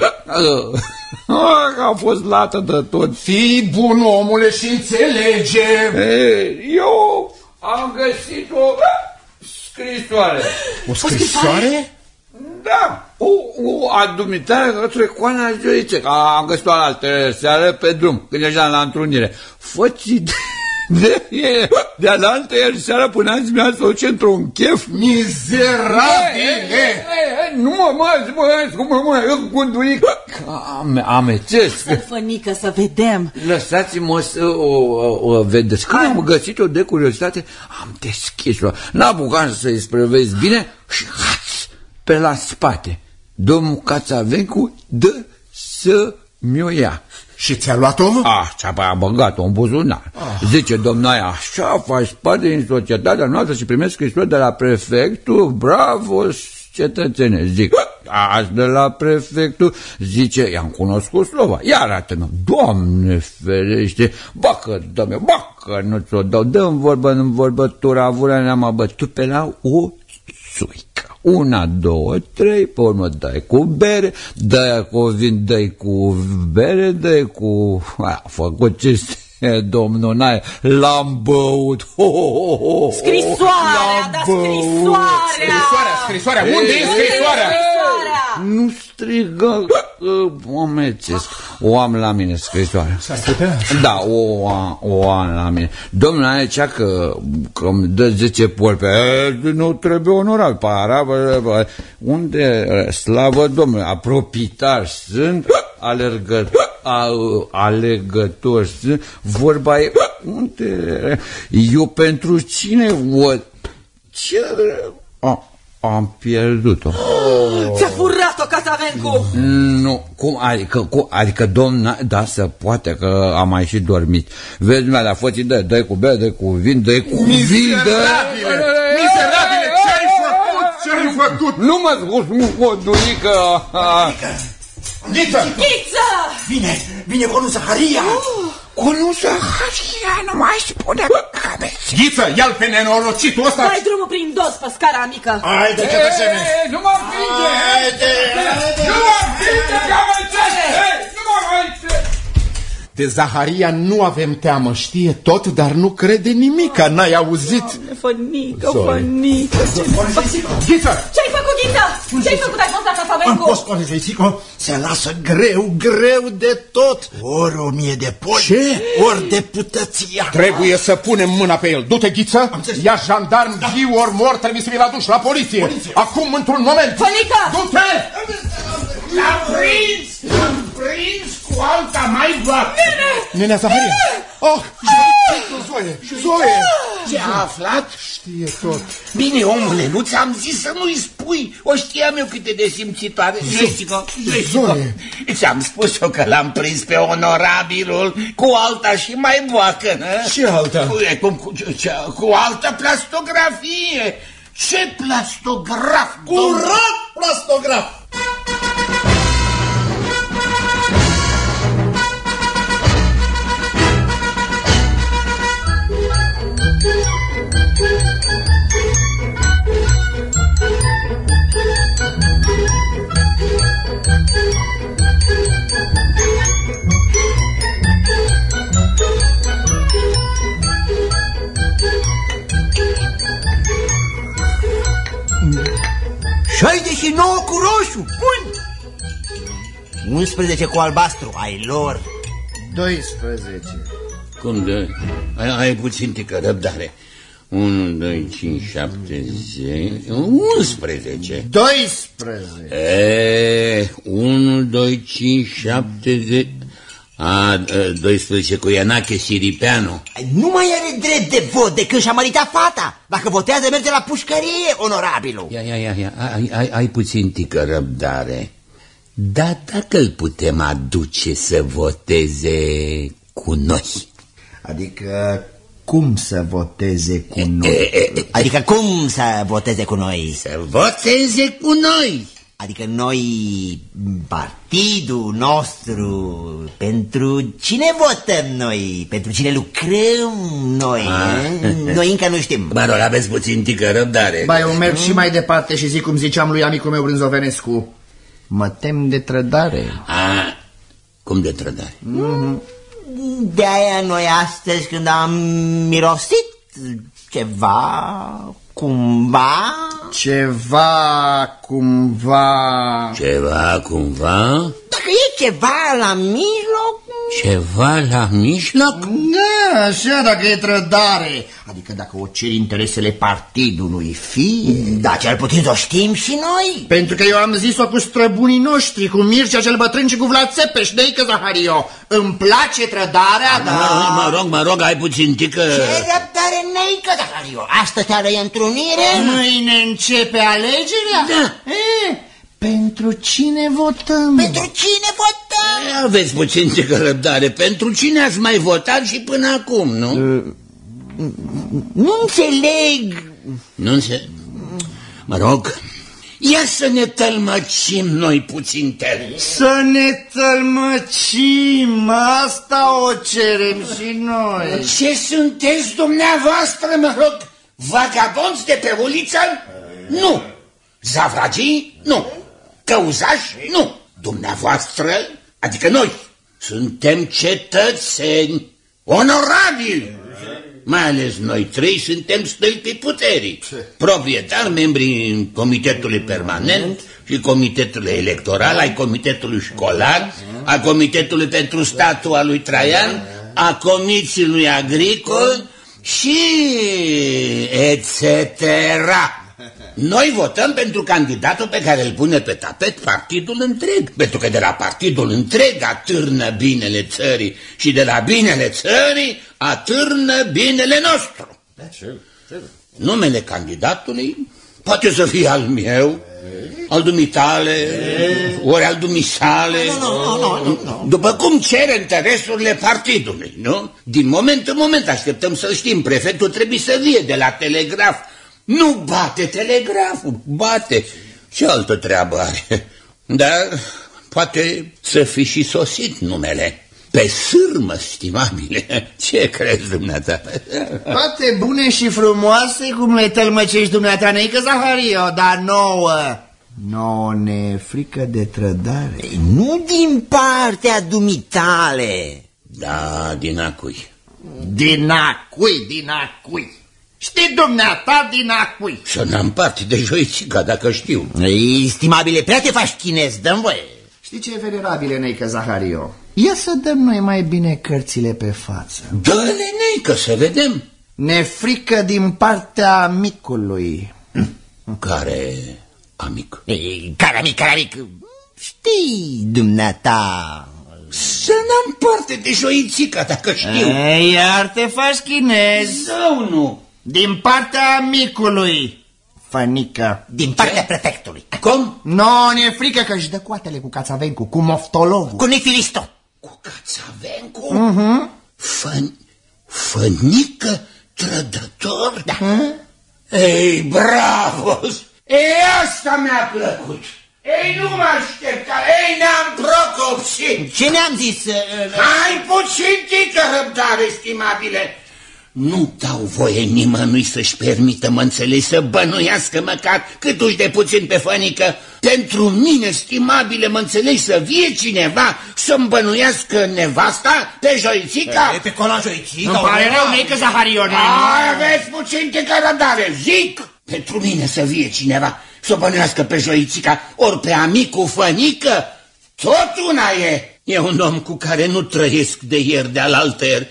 Că a fost lată de tot. Fii bun, omule, și înțelege. Ei, eu am găsit o scrisoare. O scrisoare? Da, o, o adumitare către Coana Joice, că am găsit-o la altă seară pe drum, când ești la întrunire. Fă-ți de, de, de, de altă ieri seara până azi mi-a să într-un chef. Mizerabile! Nu mă, mă, mă, cum mă, mă, eu conduic. Am, amețesc. Să Fănică, să vedem. Lăsați-mă să o, o, o vedeți. Când am găsit-o de curiozitate, am deschis-o. N-apucam să-i sprăvezi bine și haț, pe la spate. Domnul Cațavencu dă să mi-o ia. Și ți-a luat-o? Ah, ți-a a băgat-o în buzunar. Ah. Zice, domnule, așa faci parte din societatea noastră și primesc scrisori de la prefectul, bravo, cetățene. Zic, azi de la prefectul, zice, i-am cunoscut slova, ia arată-mă, Doamne ferește, bacă, dă-mi, bacă, nu ți-o dau, dă-mi vorbă în vorbătura, avurea ne-am bătut pe la o țuică. Una, două, trei, pe urmă dai cu bere, dai cu vin, dai cu bere, dai cu... A făcut ce domnul Nae, l-am băut. Ho, ho, ho, ho. Scrisoarea, da, scrisoarea! Scrisoarea, scrisoarea, unde e scrisoarea? Nu strigă, o amețesc. O am la mine scrisoarea. S-a stripat? Da, o, am- o am la mine. Domnul aici că, că îmi dă 10 polpe, e, nu trebuie onorat, para, bă, bă. unde, slavă Domnului, apropitar sunt, alergători, alegători sunt, vorba e, unde, eu pentru cine văd, ce, a, am pierdut-o. Ți-a furat-o, Casavencu! Nu, cum, adică, cum, adică domn, da, să poate că am mai și dormit. Vezi, mi-a la foții, dă, dă cu bea, dă cu vin, dă cu vin, dă... Miserabile! Miserabile! Ce-ai făcut? Ce-ai făcut? Nu mă scuz, nu mădurică! Ghiță! Ghiță! Vine, vine conul Zaharia! Cu nu să haria, nu mai spune cabeți. Ghiță, ia-l pe nenorocitul ăsta! Dai drumul prin dos pe scara mică! Haide, cetățene! Nu mă împinge! Haide, haide! Nu mă împinge, cabețele! Nu mă împinge! De Zaharia nu avem teamă, știe tot, dar nu crede nimic, n-ai auzit? Fănică, Zoe. fănică, ce Ghiță! Ce-ai făcut, Ghiță? Ce-ai făcut? Ai fost la Am Casavencu? fost cu Joisico, se lasă greu, greu de tot. Ori o mie de poli, Ce? ori deputăția. Trebuie să punem mâna pe el. Du-te, Ghiță, înțeles. ia jandarm, da. viu ori mor, trebuie să-l aduci la poliție. Poliție. Acum, într-un moment. Fănică! Du-te! L-am prins! L-am prins cu alta mai vacă! Nenea Zaharia! Oh, Zoe, Zoe! Ce a aflat? Știe tot. Bine, omule, nu ți-am zis să nu-i spui. O știam eu cât de simțitoare. Jessica, Jessica. Zoe. Ți-am spus eu că l-am prins pe onorabilul cu alta și mai boacă, nă? Ce alta? Cu, e, cum, cu, ce, cu altă plastografie. Ce plastograf? domnule? Curat plastograf! Șaizeci și nouă cu roșu. Bun. 11 cu albastru, ai lor. 12. Cum de? Ai, ai puțin tică răbdare. 1, 2, 5, 7, 10, 11. 12. E, 1, 2, 5, 7, 10... A, 12 cu Ianache Siripeanu. Nu mai are drept de vot de când și-a măritat fata. Dacă votează, merge la pușcărie, onorabilul. Ia, ia, ia, ia. Ai, ai, ai puțin tică răbdare. Dar dacă îl putem aduce să voteze cu noi? Adică cum să voteze cu noi? Adică cum să voteze cu noi? Să voteze cu noi! Adică noi, partidul nostru, pentru cine votăm noi? Pentru cine lucrăm noi? eh? Noi încă nu știm. Mă rog, aveți puțin tică răbdare. Ba, eu merg și mai departe și zic cum ziceam lui amicul meu Brânzovenescu. Mă tem de trădare. A, cum de trădare? De-aia noi astăzi când am mirosit ceva, cumva... Ceva, cumva... Ceva cumva? Dacă e ceva la mijloc... Ceva la mijloc? Da, așa dacă e trădare. Adică dacă o ceri interesele partidului, fie... Da, cel puțin să o știm și noi. Pentru că eu am zis-o cu străbunii noștri, cu Mircea cel bătrân și cu Vlad Țepeș, de că Zahario. Îmi place trădarea, Mă rog, da. mă rog, mă rog, ai puțin tică... Ce răbdare neică, Zahario? Asta te are întrunire? Mâine începe alegerea? Da. E, pentru pentru cine votăm? Pentru cine votăm? Aveți puțin de răbdare. Pentru cine ați mai votat și până acum, nu? Nu înțeleg. Nu înțeleg. Mă rog, ia să ne tălmăcim noi puțin teren. Să ne tălmăcim, asta o cerem și noi. Ce sunteți dumneavoastră, mă rog? Vagabonți de pe uliță? Nu. Zavragii? Nu. Căuzași? Nu. Dumneavoastră, adică noi, suntem cetățeni onorabili. Mai ales noi trei suntem stâlpii puterii. Proprietari, membrii Comitetului Permanent și Comitetului Electoral, ai Comitetului Școlar, a Comitetului pentru Statul al lui Traian, a Comisiei Agricol și etc. Noi votăm pentru candidatul pe care îl pune pe tapet partidul întreg, pentru că de la partidul întreg atârnă binele țării și de la binele țării atârnă binele nostru. Numele candidatului poate să fie al meu, al dumitale, ori al dumisale, după cum cere interesurile partidului, nu? Din moment în moment așteptăm să știm, prefectul trebuie să vie de la telegraf. Nu bate telegraful, bate. Ce altă treabă are? Dar poate să fi și sosit numele. Pe sârmă, stimabile, ce crezi dumneata? Toate bune și frumoase cum le tălmăcești dumneata, Neică Zahario, dar nouă. Nouă ne e frică de trădare. Nu din partea dumitale. Da, din acui. Din acui, din acui. Știi dumneata din acui. Să n-am parte de joițica, dacă știu. Ei, Stimabile, prea te faci chinez, dăm voie. Știi ce e venerabile, Neică Zahario? Ia să dăm noi mai bine cărțile pe față. Dă-le, neică, să vedem. Ne frică din partea micului. Care amic? Ei, caramic, caramic, știi, dumneata... Să n-am parte de joițica, dacă știu. Ei, iar te faci chinez. Sau nu? Din partea micului. Fănică. Din partea prefectului. Cum? No, ne frică că își dă coatele cu cațavencu, cu moftolovul. Cu Nifilisto. Cu Cațavencu? Uh-huh. Fă... Fănică trădător? Da. Ei, bravo! Ei, asta mi-a plăcut. Ei, nu mă aștepta. Ei, ne-am procopsit. Ce ne-am zis? uh, Hai puțin tică răbdare, stimabile. Nu dau voie nimănui să-și permită, mă înțelegi, să bănuiască măcar cât uși de puțin pe fănică. Pentru mine, stimabile, mă înțelegi, să vie cineva să-mi bănuiască nevasta pe joițica. Pe cola joițica. Îmi pare rău, Neică Zahario. Hai, aveți puțin tică răbdare, zic! Pentru mine să vie cineva să o bănuiască pe joițica, ori pe amicul fănică, tot una e. E un om cu care nu trăiesc de ieri, de alaltăieri,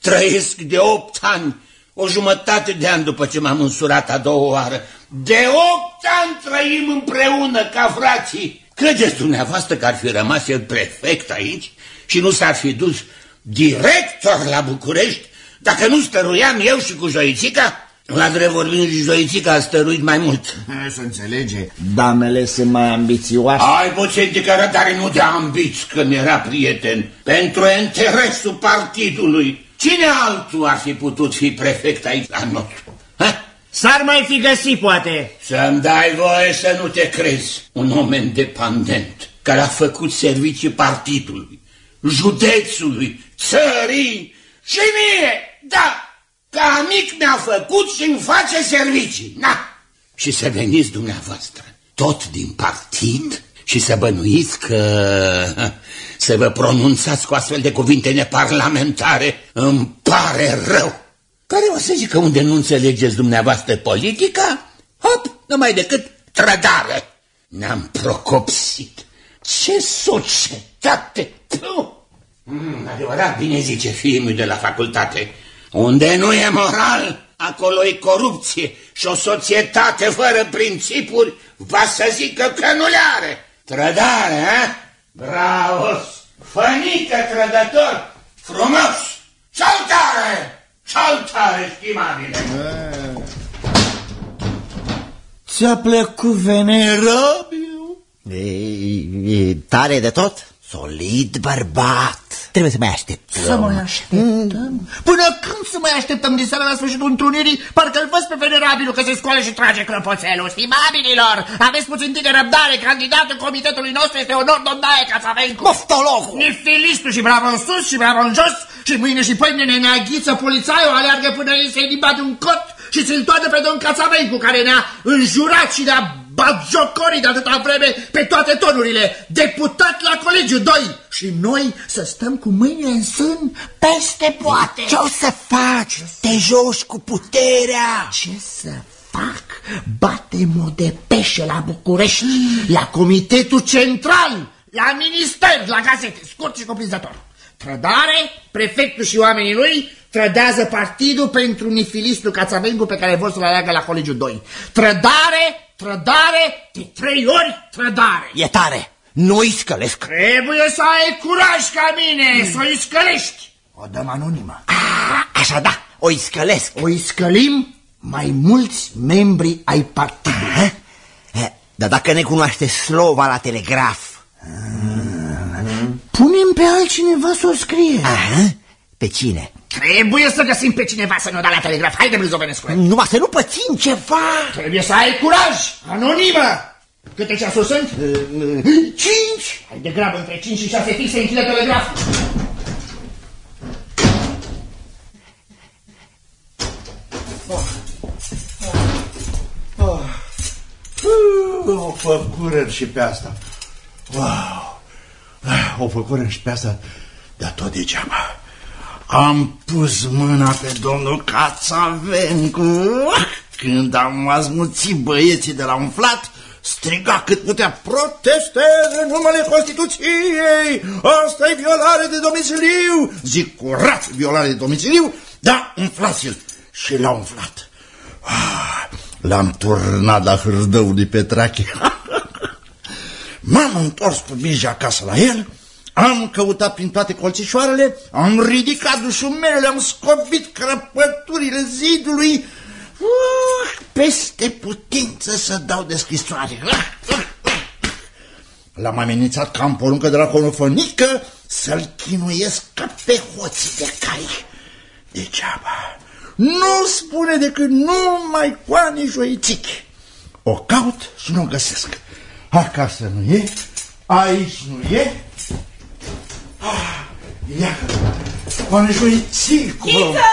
Trăiesc de opt ani, o jumătate de ani după ce m-am însurat a doua oară. De opt ani trăim împreună ca frații. Credeți dumneavoastră că ar fi rămas el prefect aici și nu s-ar fi dus director la București dacă nu stăruiam eu și cu Joițica? La drept vorbind, Joițica a stăruit mai mult. Să înțelege, damele sunt mai ambițioase. Ai puțin de cărătare, nu de ambiți, că mi-era prieten. Pentru interesul partidului. Cine altul ar fi putut fi prefect aici la nostru? Ha? S-ar mai fi găsit, poate. Să-mi dai voie să nu te crezi. Un om independent care a făcut servicii partidului, județului, țării și mie. Da, ca amic mi-a făcut și îmi face servicii. Na! Și să veniți dumneavoastră, tot din partid, și să bănuiți că să vă pronunțați cu astfel de cuvinte neparlamentare, îmi pare rău. Care o să zică unde nu înțelegeți dumneavoastră politica? Hop, numai decât trădare. Ne-am procopsit. Ce societate! Puh! Mm, adevărat, bine zice fiul de la facultate. Unde nu e moral, acolo e corupție și o societate fără principuri va să zică că nu le are. Trădare, eh? Bravo! Fănică trădător! Frumos! Saltare! Saltare, stimabile! Ți-a plăcut venerabil? Ei, E tare de tot? Solid bărbat. Trebuie să mai așteptăm. Să mai așteptăm? Până când să mai așteptăm din seara la sfârșitul întrunirii? Parcă-l văz pe venerabilul că se scoală și trage clopoțelul. Stimabililor, aveți puțin timp de răbdare. Candidatul comitetului nostru este Onor Domnaie Cațavencu. Moftologul! Nifilistul și bravo în sus și bravo în jos și mâine și pâine ne neaghiță polițaiul, aleargă până ei se limba de un cot și ți-l toate pe domn Cațavencu care ne-a înjurat și ne-a batjocorii de atâta vreme pe toate tonurile. Deputat la colegiu 2 și noi să stăm cu mâinile în sân peste poate. Ce o să faci? Te joci cu puterea! Ce să fac? Batem o depeșă la București, la Comitetul Central, la Minister, la gazete, scurt și cuprinzător. Trădare, prefectul și oamenii lui trădează partidul pentru nifilistul Cațavencu pe care vor să-l aleagă la Colegiul 2. Trădare, trădare, de trei ori trădare. E tare! Nu-i scălesc! Trebuie să ai curaj ca mine, să o scălești. O dăm anonimă. A, așa da, o scălesc! O scălim mai mulți membri ai partidului. Ha? Eh, Dar dacă ne cunoaște slova la telegraf... Punem pe altcineva să o scrie. Aha, pe cine? Trebuie să găsim pe cineva să ne dea la telegraf. Haide, Blizovănescu. Numai să nu pățim ceva! Trebuie să ai curaj, anonimă. Câte ceasuri sunt? Cinci. Hai de grabă, între cinci și șase fixe închide telegraf. O făcură și pe asta. Wow! O făcură și pe asta, dar tot degeaba. Am pus mâna pe domnul Cațavencu. Când am azmuțit băieții de la umflat, striga cât putea, protestez în numele Constituției! asta e violare de domiciliu! Zic curat violare de domiciliu, da, umflați-l. Și l-a umflat. Ah, L-am turnat la hârdăul de Petrache. M-am întors cu biji acasă la el, am căutat prin toate colțișoarele, am ridicat dușumelele, am scobit crăpăturile zidului, uh, peste putință să dau de scrisoare. L-am amenințat ca în poruncă de la conofănică să-l chinuiesc ca pe hoții de cai. Degeaba. Nu spune decât numai coane joițichi. O caut și nu o găsesc. Acasă nu e, aici nu e. Ah, ia că coane joițico. Ghiță!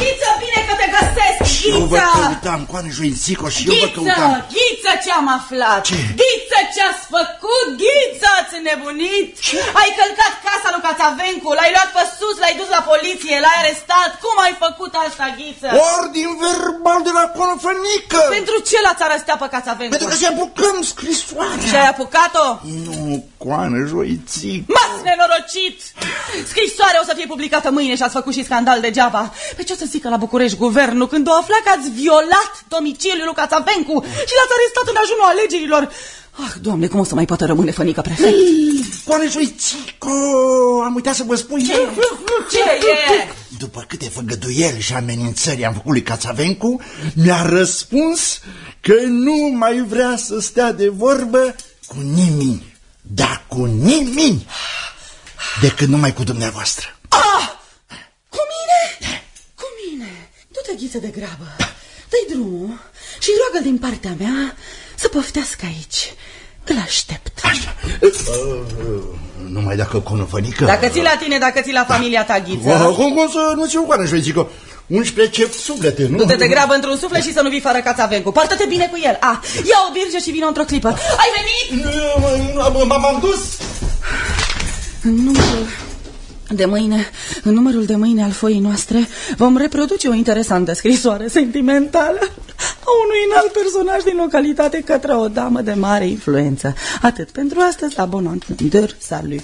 Ghiță, bine că te găsesc, Și eu vă Ghiță! căutam, coane joițico, și eu vă Ghiță, căutam. Ghiță, ce-am aflat? Ce? Ghiță, ce-ați făcut? Ghiță, ați nebunit? Ai călcat casa lui Cațavencu, l-ai luat pe sus, l-ai dus la poliție, l-ai arestat. Cum ai făcut asta, Ghiță? Ordin verbal de la conofănică. Pentru ce l-ați arestat pe Cațavencu? Pentru că se apucăm scrisoarea. Și ai apucat-o? Nu, coane joițic. M-ați nenorocit! Scrisoarea o să fie publicată mâine și ați făcut și scandal degeaba. Pe ce o să zică la București guvernul când o afla că ați violat domiciliul lui Cațavencu și l-ați arestat în ajunul alegerilor? Ah, doamne, cum o să mai poată rămâne fănică prefect? Coane joițico, am uitat să vă spun. Ce? Ce e? După câte făgăduieli și amenințări am făcut lui Cațavencu, mi-a răspuns că nu mai vrea să stea de vorbă cu nimeni, dar cu nimeni, decât numai cu dumneavoastră. Ah! Cu mine? Cu mine? Du-te, ghiță de grabă. Dă-i drumul și roagă din partea mea să poftească aici. Îl aștept. Așa. Numai dacă conofănică... Dacă ți la tine, dacă ți la familia ta, ghiță. Wow, cum, cum să nu ți-o coană, joițico? 11 cep suflete, nu? Du-te de grabă într-un suflet și să nu vii fără Cațavencu. Poartă-te bine cu el. Ah, ia o birge și vină într-o clipă. Ai venit? M-am dus! În numărul de mâine, în numărul de mâine al foii noastre, vom reproduce o interesantă scrisoare sentimentală a unui înalt personaj din localitate către o damă de mare influență. Atât pentru astăzi, la bon entendeur, salut.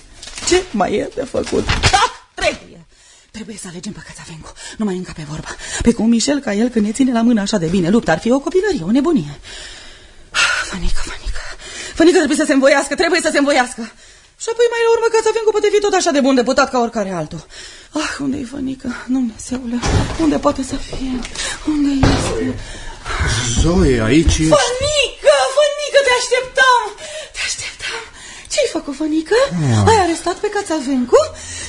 Ce mai e de făcut? Da, trebuie! Trebuie să alegem pe Cațavencu. Nu mai încă pe vorba. Pe cum Michel ca el când ne ține la mână așa de bine luptă, ar fi o copilărie, o nebunie. Fănică, fănică. Fănică trebuie să se învoiască, trebuie să se învoiască. Și apoi mai la urmă Cațavencu poate fi tot așa de bun deputat ca oricare altul. Ah, unde e Fănică? Dumnezeule, unde poate să fie? Unde este? Zoe, aici ești. Fănică, Fănică, te așteptam! Te așteptam! Ce-ai făcut, Fănică? Ai arestat pe Cațavencu?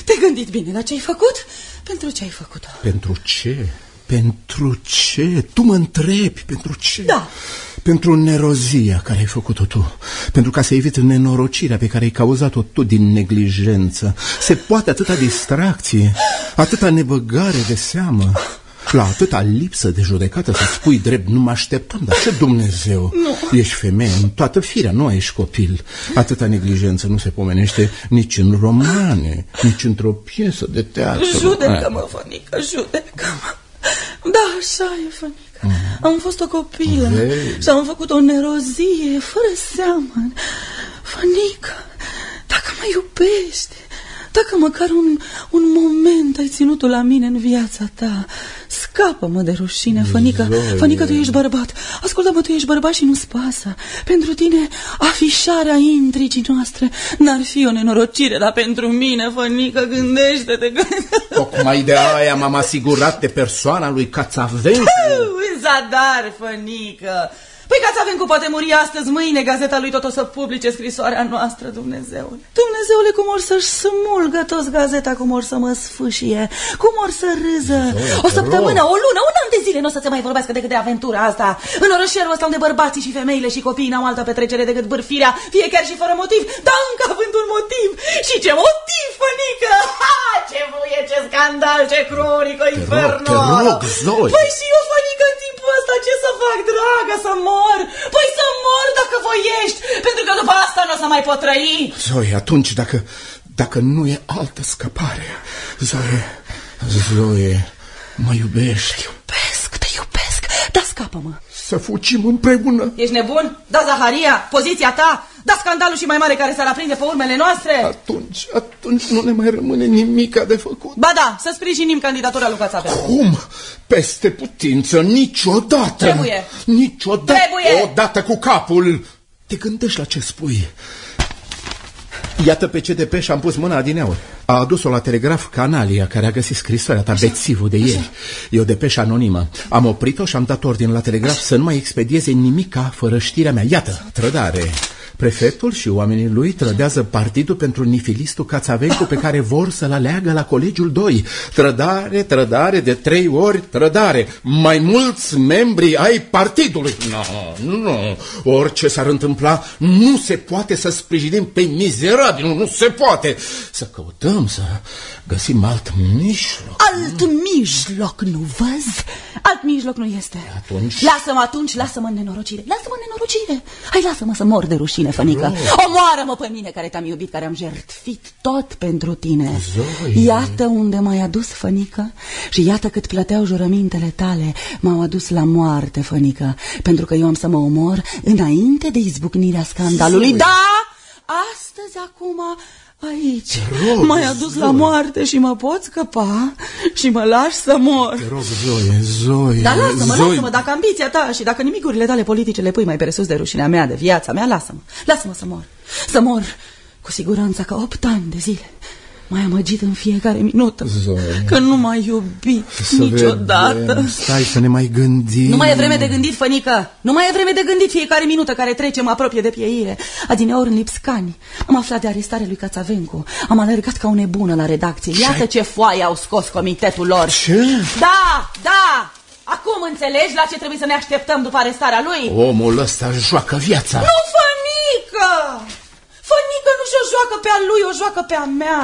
Te-ai gândit bine la ce-ai făcut? Pentru ce ai făcut-o? Pentru ce? Pentru ce? Tu mă întrebi pentru ce? Da. Pentru nerozia care ai făcut-o tu. Pentru ca să eviți nenorocirea pe care ai cauzat-o tu din neglijență. Se poate atâta distracție, atâta nebăgare de seamă. La atâta lipsă de judecată să spui drept, nu mă așteptam, dar ce Dumnezeu? Nu. Ești femeie în toată firea, nu ești copil. Atâta neglijență nu se pomenește nici în romane, nici într-o piesă de teatru. Judecă-mă, Fănică, judecă-mă. Da, așa e, Fănică. Am fost o copilă Vezi. și am făcut o nerozie fără seamă. Fănică, dacă mă iubești, dacă măcar un, un moment ai ținut la mine în viața ta, scapă-mă de rușine, Fănică. Zoe. Fănică, tu ești bărbat. Ascultă-mă, tu ești bărbat și nu-ți pasă. Pentru tine, afișarea intrigii noastre n-ar fi o nenorocire, dar pentru mine, Fănică, gândește-te, gândește Tocmai de aia m-am asigurat de persoana lui Cațavencu. În zadar, fănică! Păi Cațavencu poate muri astăzi, mâine, gazeta lui tot o să publice scrisoarea noastră, Dumnezeule. Dumnezeule, cum or să-și smulgă toți gazeta, cum or să mă sfâșie, cum or să râză. o săptămână, o lună, un an de zile nu o să se mai vorbească decât de aventura asta. În orășelul ăsta unde bărbații și femeile și copiii n-au altă petrecere decât bârfirea, fie chiar și fără motiv, dar încă având un motiv. Și ce motiv, fănică! Ha, ce voie, ce scandal, ce cronică inferno! te rog, Zoe. Păi și eu, fănică, în timpul ăsta ce să fac, dragă, să mor? Păi să mor dacă voiești, pentru că după asta nu o să mai pot trăi. Zoe, atunci dacă, dacă nu e altă scăpare, Zoe, Zoe, mă iubești. Iubesc, te iubesc, dar scapă-mă. Să fugim împreună. Ești nebun? Da, Zaharia, poziția ta, da, scandalul și mai mare care s-ar aprinde pe urmele noastre. Atunci, atunci nu ne mai rămâne nimic de făcut. Ba da, să sprijinim candidatura lui Cațavencu. Cum? Peste putință, niciodată. Trebuie. Niciodată. Trebuie. Odată cu capul. Te gândești la ce spui. Iată pe CDP și-am pus mâna adineauri. A adus-o la telegraf Canalia, care a găsit scrisoarea ta, bețivul de ieri. E o depeșă anonimă. Am oprit-o și am dat ordin la telegraf să nu mai expedieze nimica fără știrea mea. Iată, trădare. Prefectul și oamenii lui trădează partidul pentru nifilistul Cațavencu pe care vor să-l aleagă la colegiul 2. Trădare, trădare, de trei ori trădare. Mai mulți membri ai partidului. Nu, nu, orice s-ar întâmpla, nu se poate să sprijinim pe mizerabil, nu se poate. Să căutăm, să găsim alt mijloc. Alt mijloc, nu văzi? Alt mijloc nu este. Atunci? Lasă-mă atunci, lasă-mă în nenorocire. Lasă-mă în nenorocire. Hai, lasă-mă să mor de rușine, fănică. Omoară-mă pe mine care te-am iubit, care am jertfit tot pentru tine. Zoe. Iată unde m-ai adus, fănică, și iată cât plăteau jurămintele tale. M-au adus la moarte, fănică, pentru că eu am să mă omor înainte de izbucnirea scandalului. Zoe. Da! Astăzi, acum, aici. rog, M-ai adus la Zoe. moarte și mă pot scăpa și mă lași să mor. Te rog, Zoe, Zoe, Dar lasă-mă, Zoe. lasă-mă, dacă ambiția ta și dacă nimicurile tale politice le pui mai presus de rușinea mea, de viața mea, lasă-mă, lasă-mă să mor. Să mor cu siguranță că opt ani de zile m-ai amăgit în fiecare minută. Zoe. Că nu m-ai iubit Să niciodată. vedem. Stai să ne mai gândim. Nu mai e vreme de gândit, fănică. Nu mai e vreme de gândit fiecare minută care trece mă apropie de pieire. Adineori în Lipscani. Am aflat de arestarea lui Cațavencu. Am alergat ca o nebună la redacție. Iată ce foaie au scos comitetul lor. Ce? Da, da! Acum înțelegi la ce trebuie să ne așteptăm după arestarea lui? Omul ăsta joacă viața. Nu, Fănică! Fănică nu și-o joacă pe a lui, o joacă pe a mea.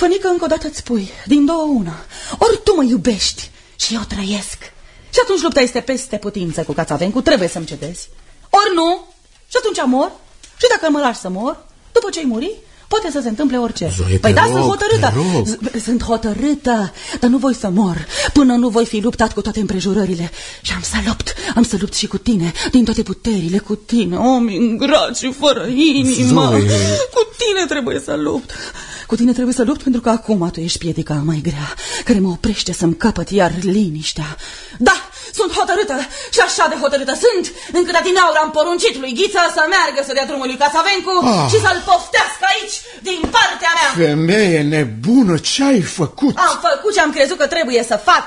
Fănică, încă o dată îți spui, din două una. Ori tu mă iubești și eu trăiesc. Și atunci lupta este peste putință cu Cațavencu, trebuie să-mi cedezi. Ori nu, și atunci mor. Și dacă mă lași să mor, după ce-ai muri, poate să se întâmple orice. Zoe, te păi da, rog, sunt hotărâtă. te rog. Z- Sunt hotărâtă, dar nu voi să mor până nu voi fi luptat cu toate împrejurările. Și am să lupt, am să lupt și cu tine, din toate puterile, cu tine, om ingrat și fără inimă. Zoe. Cu tine trebuie să lupt. Cu tine trebuie să lupt pentru că acum tu ești piedica mai grea, care mă oprește să-mi capăt iar liniștea. Da, sunt hotărâtă și așa de hotărâtă sunt, încât adineauri am poruncit lui Ghiță să meargă să dea drumul lui Casavencu Ah. și să-l poftească aici, din partea mea. Femeie nebună, ce ai făcut? Am făcut ce am crezut că trebuie să fac.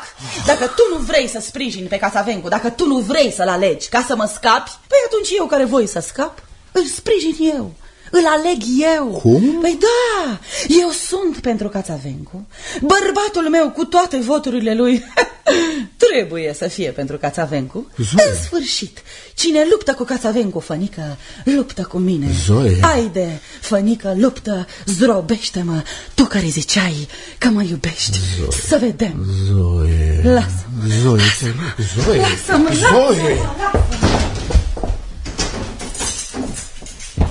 Dacă tu nu vrei să sprijini pe Casavencu, dacă tu nu vrei să-l alegi ca să mă scapi, păi atunci eu care voi să scap, îl sprijin eu. Îl aleg eu. Cum? Păi da, eu sunt pentru Cațavencu. Bărbatul meu cu toate voturile lui trebuie să fie pentru Cațavencu. Zoe. În sfârșit, cine luptă cu Cațavencu, Fănică, luptă cu mine. Zoe. Haide, Fănică, luptă, zdrobește-mă, tu care ziceai că mă iubești. Să vedem. Zoe... Lasă-mă. Zoe, te rog, Zoe... Lasă-mă, Zoe!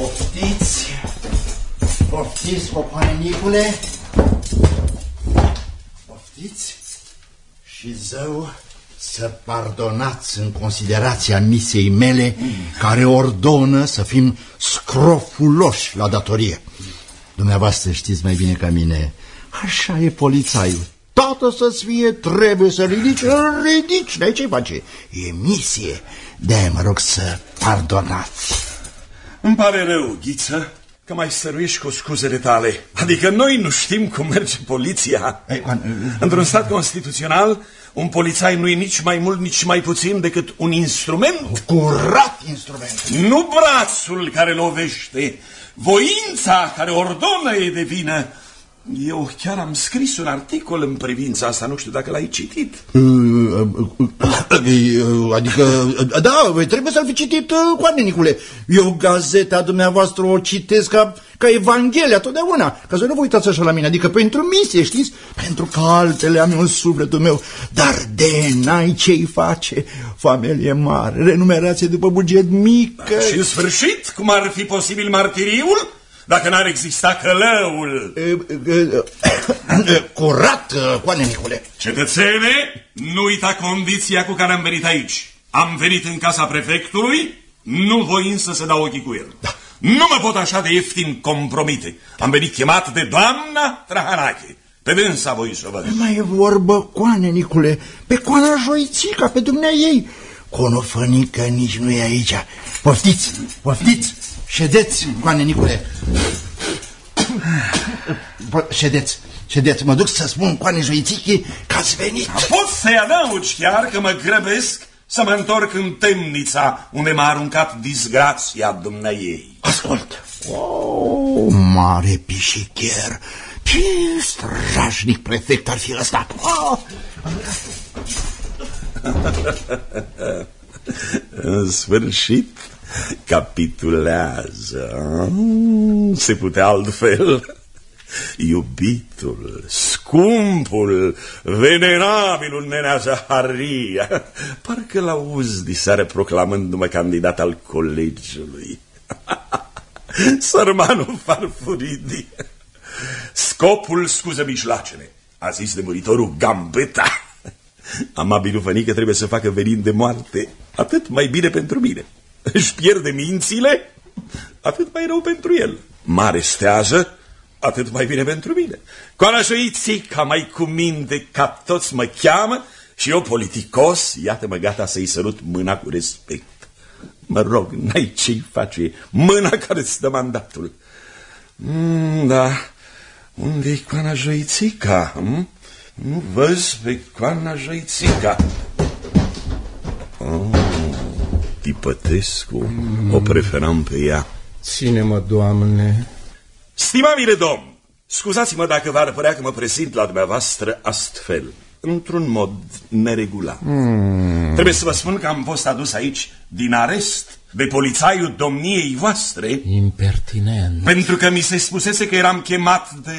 Poftiți, poftiți, popoane Nicule, poftiți și zău să pardonați în considerația misiei mele care ordonă să fim scrofuloși la datorie. Dumneavoastră știți mai bine ca mine, așa e polițaiul. Toată să-ți fie, trebuie să ridici, îl ridici, n-ai ce face. E misie, de mă rog să pardonați. Îmi pare rău, Ghiță, că mai stăruiești cu scuzele tale. Adică noi nu știm cum merge poliția. Ei, Juan, Într-un stat constituțional, un polițai nu e nici mai mult, nici mai puțin decât un instrument. Curat instrument. Nu brațul care lovește, voința care ordonă e de vină. Eu chiar am scris un articol în privința asta, nu știu dacă l-ai citit. Adică, da, trebuie să-l fi citit, Coane Nicule. Eu gazeta dumneavoastră o citesc ca, ca Evanghelia totdeauna, ca să nu vă uitați așa la mine, adică pentru misie, știți? Pentru că altele am eu în sufletul meu, dar de n-ai ce-i face. Familie mare, renumerație după buget mic. Și în sfârșit, cum ar fi posibil martiriul dacă n-ar exista călăul? Curat, Coane Nicule. Cetățene, nu uita condiția cu care am venit aici. Am venit în casa prefectului, nu voi însă să dau ochii cu el. Da. Nu mă pot așa de ieftin compromite. Am venit chemat de doamna Trahanache. Pe dânsa voi să o văd. Mai e vorbă, Coane Nicule, pe Coana Joițica, pe dumnea ei. Conofănică nici nu e aici. Poftiți, poftiți, ședeți, Coane Nicule. Ședeți, ședeți, mă duc să spun Coane Joițichi că ați venit. Pot să-i adaugi chiar că mă grăbesc să mă întorc în temnița unde m-a aruncat disgrația dumneai. Ascult. Oh, mare pișicher. Ce strașnic prefect ar fi ăsta. Oh. În sfârșit, capitulează. Se putea altfel. Iubitul, scumpul, venerabilul nenea Zaharia. Parcă l-auzi diseară proclamându-mă candidat al colegiului. Sărmanul Farfuridi. Scopul scuză mijloacele, a zis de muritorul Gambetta. Amabilul fănică trebuie să facă venind de moarte, atât mai bine pentru mine. Își pierde mințile, atât mai rău pentru el. Mare stează, atât mai bine pentru mine. Coanașoiții, ca mai cu minte, ca toți mă cheamă și eu politicos, iată-mă gata să-i sărut mâna cu respect. Mă rog, n-ai ce-i face, mâna care îți dă mandatul. Mm, da, unde-i Coana Joițica? Hm? Nu văz pe Coana Joițica. Oh, Tipătescu, o preferam pe ea. Ține-mă, Doamne. Stimamile domn, scuzați-mă dacă v-ar părea că mă prezint la dumneavoastră astfel, într-un mod neregulat. Mm. Trebuie să vă spun că am fost adus aici din arest de polițaiul domniei voastre Impertinent. pentru că mi se spusese că eram chemat de...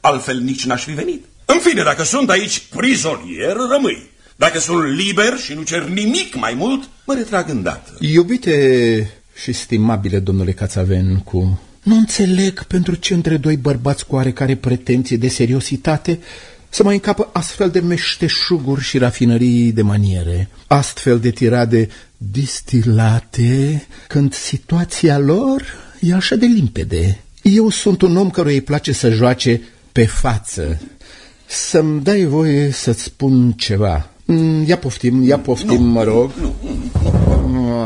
Altfel nici n-aș fi venit. În fine, dacă sunt aici prizonier, rămâi. Dacă sunt liber și nu cer nimic mai mult, mă retrag îndată. Iubite și stimabile domnule Cațavencu, nu înțeleg pentru ce între doi bărbați cu oarecare pretenție de seriositate să mai încapă astfel de meșteșuguri și rafinării de maniere, astfel de tirade distilate, când situația lor e așa de limpede. Eu sunt un om căruia îi place să joace pe față. Să-mi dai voie să-ți spun ceva. Mm, Ia poftim, ia poftim, mă rog.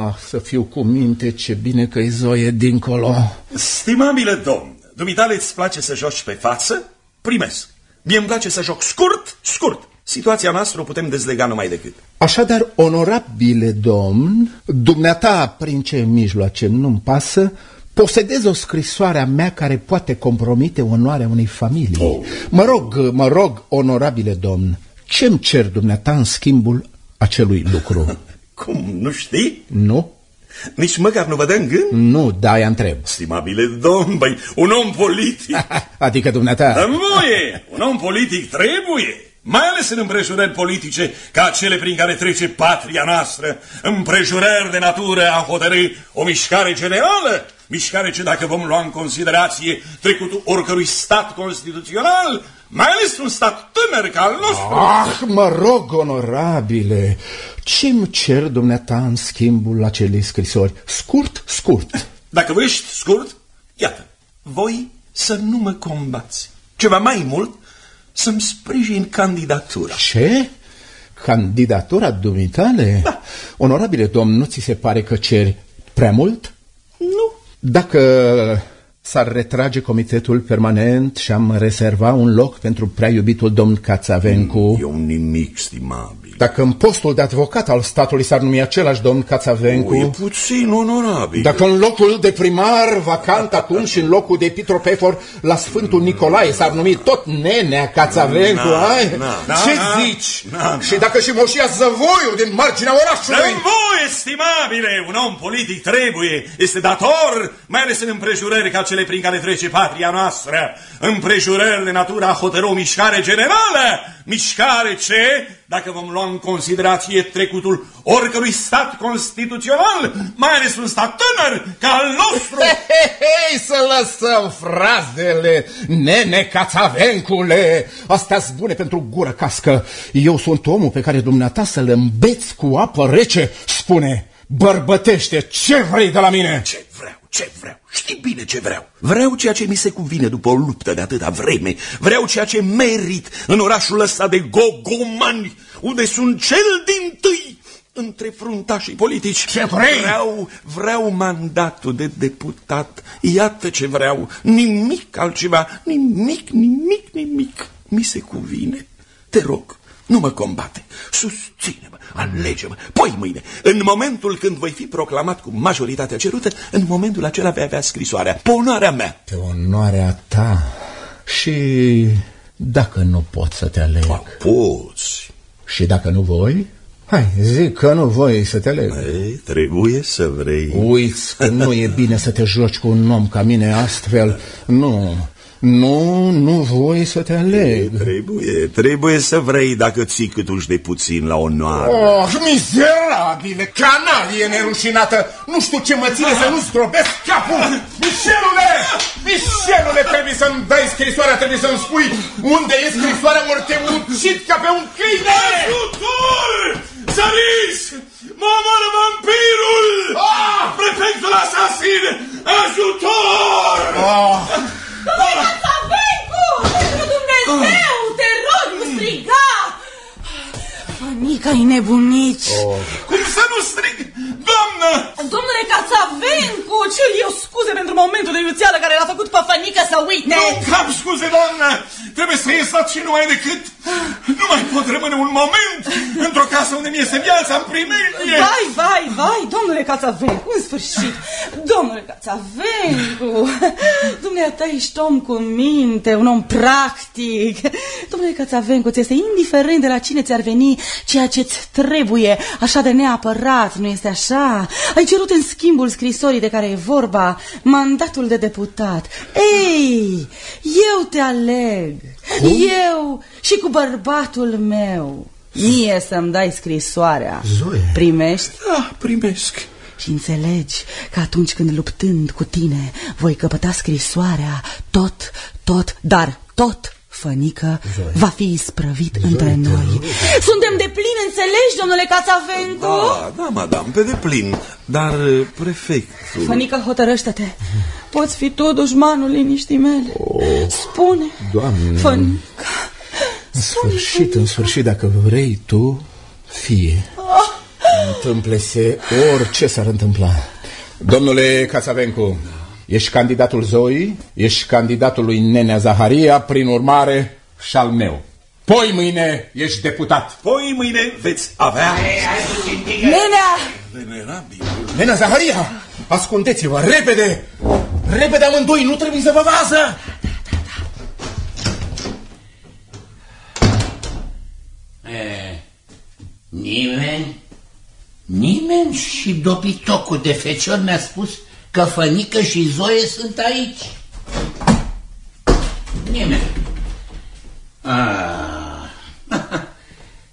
Ah, Să fiu cu minte, ce bine că e Zoe dincolo. Stimabile domn, dumitale îți place să joci pe față? Primesc. Mie îmi place să joc scurt, scurt. Situația noastră o putem dezlega numai decât. Așadar, onorabile domn, dumneata prin ce mijloace nu-mi pasă, Posedez o scrisoare a mea care poate compromite onoarea unei familii. Oh. Mă rog, mă rog, onorabile domn, ce-mi cer dumneata în schimbul acelui lucru? Cum, nu știi? Nu? Nici măcar nu vă dă în gând? Nu, da, i întreb. Stimabile domn, băi, un om politic. Adică dumneata... Dăm voie! Un om politic trebuie! Mai ales în împrejurări politice ca cele prin care trece patria noastră, împrejurări de natură a hotărâi o mișcare generală, mișcare ce dacă vom lua în considerație trecutul oricărui stat constituțional, mai ales un stat tânăr ca al nostru. Ah, mă rog, onorabile, ce-mi cer dumneata în schimbul acelei scrisori? Scurt, scurt. Dacă vă ești scurt, iată, voi să nu mă combați. Ceva mai mult, să-mi sprijin candidatura. Ce? Candidatura dumitale? Da. Onorabile domn, nu ți se pare că ceri prea mult? Nu. Dacă s-ar retrage comitetul permanent și am rezerva un loc pentru prea iubitul domn Cațavencu... E un nimic, stimabil. Dacă în postul de advocat al statului s-ar numi același domn Cațavencu... O, e puțin onorabil. Dacă în locul de primar vacant atunci și în locul de pitropefor la Sfântul Nicolae s-ar numi tot nenea Cațavencu, Na, ai? na, Ce na, zici? na, Și dacă și moșia Zăvoiu din marginea orașului... Dăm voie, stimabile! Un om politic trebuie, este dator, mai ales în împrejurări ca cele prin care trece patria noastră. Împrejurări de natura hotără o mișcare generală, mișcare ce, dacă vom lua în considerație trecutul oricărui stat constituțional, mai ales un stat tânăr ca al nostru. Hei, hei, să lăsăm frazele, nene Cațavencule, astea bune pentru gură cască. Eu sunt omul pe care dumneata să-l îmbeți cu apă rece, spune, bărbătește, ce vrei de la mine? Ce vreau, ce vreau, știi bine ce vreau. Vreau ceea ce mi se cuvine după o luptă de atâta vreme. Vreau ceea ce merit în orașul ăsta de gogomani, unde sunt cel din tâi între fruntașii politici. Ce vrei? Vreau, vreau mandatul de deputat. Iată ce vreau. Nimic altceva. Nimic, nimic, nimic. Mi se cuvine. Te rog, nu mă combate. Susține-mă, alege-mă. Poi mâine, în momentul când voi fi proclamat cu majoritatea cerută, în momentul acela vei avea scrisoarea. Pe onoarea mea. Pe onoarea ta și dacă nu pot să te aleg Ba, poți. și dacă nu voi, hai, zic că nu voi să te aleg. Ei, trebuie să vrei. Uiți că nu e bine să te joci cu un om ca mine astfel. Nu, nu, nu voi să te aleg. Trebuie, trebuie să vrei dacă ții câtuși de puțin la onoare. Oh, mizerabile, canalie nerușinată! Nu știu ce mă ține să nu zdrobesc capul! Michelule! Michelule, trebuie să-mi dai scrisoarea, trebuie să-mi spui unde e scrisoarea, ori te ucid ca pe un câine! Ajutor! Săriți! Mă omoară vampirul! Ah! Prefectul asasin! Ajutor! Oh, Cațavencu! Pentru Dumnezeu, te rog, Fanica, ai nebunit! Cum să nu strig? Doamnă! Domnule Cațavencu, cer eu scuze pentru momentul de iuțeală care l-a făcut pe Fanica să uite! Nu am scuze, doamnă! Trebuie să ies și numai decât... Nu mai pot rămâne un moment într-o casă unde mi este viața în primejdie! Vai, vai, vai, domnule Cațavencu, în sfârșit! Domnule Cațavencu, dumneata ești om cu minte, un om practic. Domnule Cațavencu, ți este indiferent de la cine ți-ar veni ceea ce-ți trebuie, așa de neapărat, nu este așa? Ai cerut în schimbul scrisorii de care e vorba mandatul de deputat. Ei, eu te aleg, eu și cu bărbatul meu. Mie să-mi dai scrisoarea. Zoe. Primești? Da, primesc. Și înțelegi că atunci când luptând cu tine voi căpăta scrisoarea, tot, tot, dar tot, fănică, va fi isprăvit între noi. Suntem de plin înțelegi, domnule Cațavencu? Da, da, madame, pe deplin. Dar uh, prefectul... Fănică, hotărăște-te. Poți fi tu dușmanul liniștii mele. Spune, Doamne. Fănică. în sfârșit, în sfârșit, dacă vrei tu, fie. Întâmple-se orice s-ar întâmpla. Domnule Cațavencu, ești candidatul Zoii, ești candidatul lui Nenea Zaharia, prin urmare și al meu. Poi mâine ești deputat. Poi mâine veți avea... Nenea! Venerabil. Nena Zaharia, ascundeți-vă, repede! Repede amândoi, nu trebuie să vă vază! E, nimeni, nimeni și dopitocul de fecior mi-a spus că Fănică și Zoe sunt aici. Nimeni. Ah,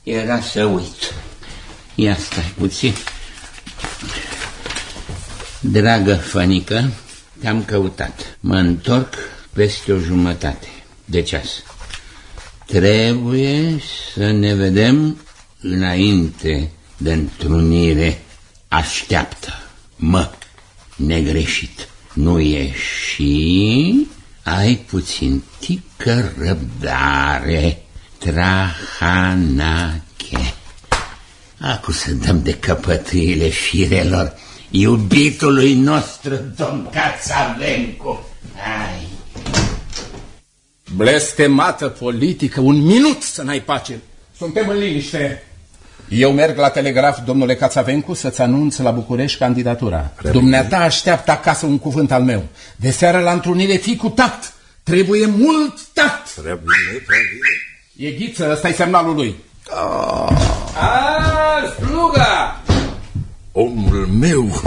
era să uit. Ia stai puțin. Dragă Fănică, te-am căutat. Mă întorc peste o jumătate de ceas. Trebuie să ne vedem înainte de întrunire. Așteaptă, mă, negreșit. Nu ieși, ai puțin tică răbdare. Trahanache. Acum să dăm de căpătâile firelor iubitului nostru, domn Cațavencu. Ai. Blestemată politică, un minut să n-ai pace. Suntem în liniște. Eu merg la telegraf, domnule Cațavencu, să-ți anunț la București candidatura. Dumneata așteaptă acasă un cuvânt al meu. De seară la întrunire fii cu tact. Trebuie mult tact. Trebuie, trebuie. E ghiță, ăsta e semnalul lui. A, sluga! Omul meu.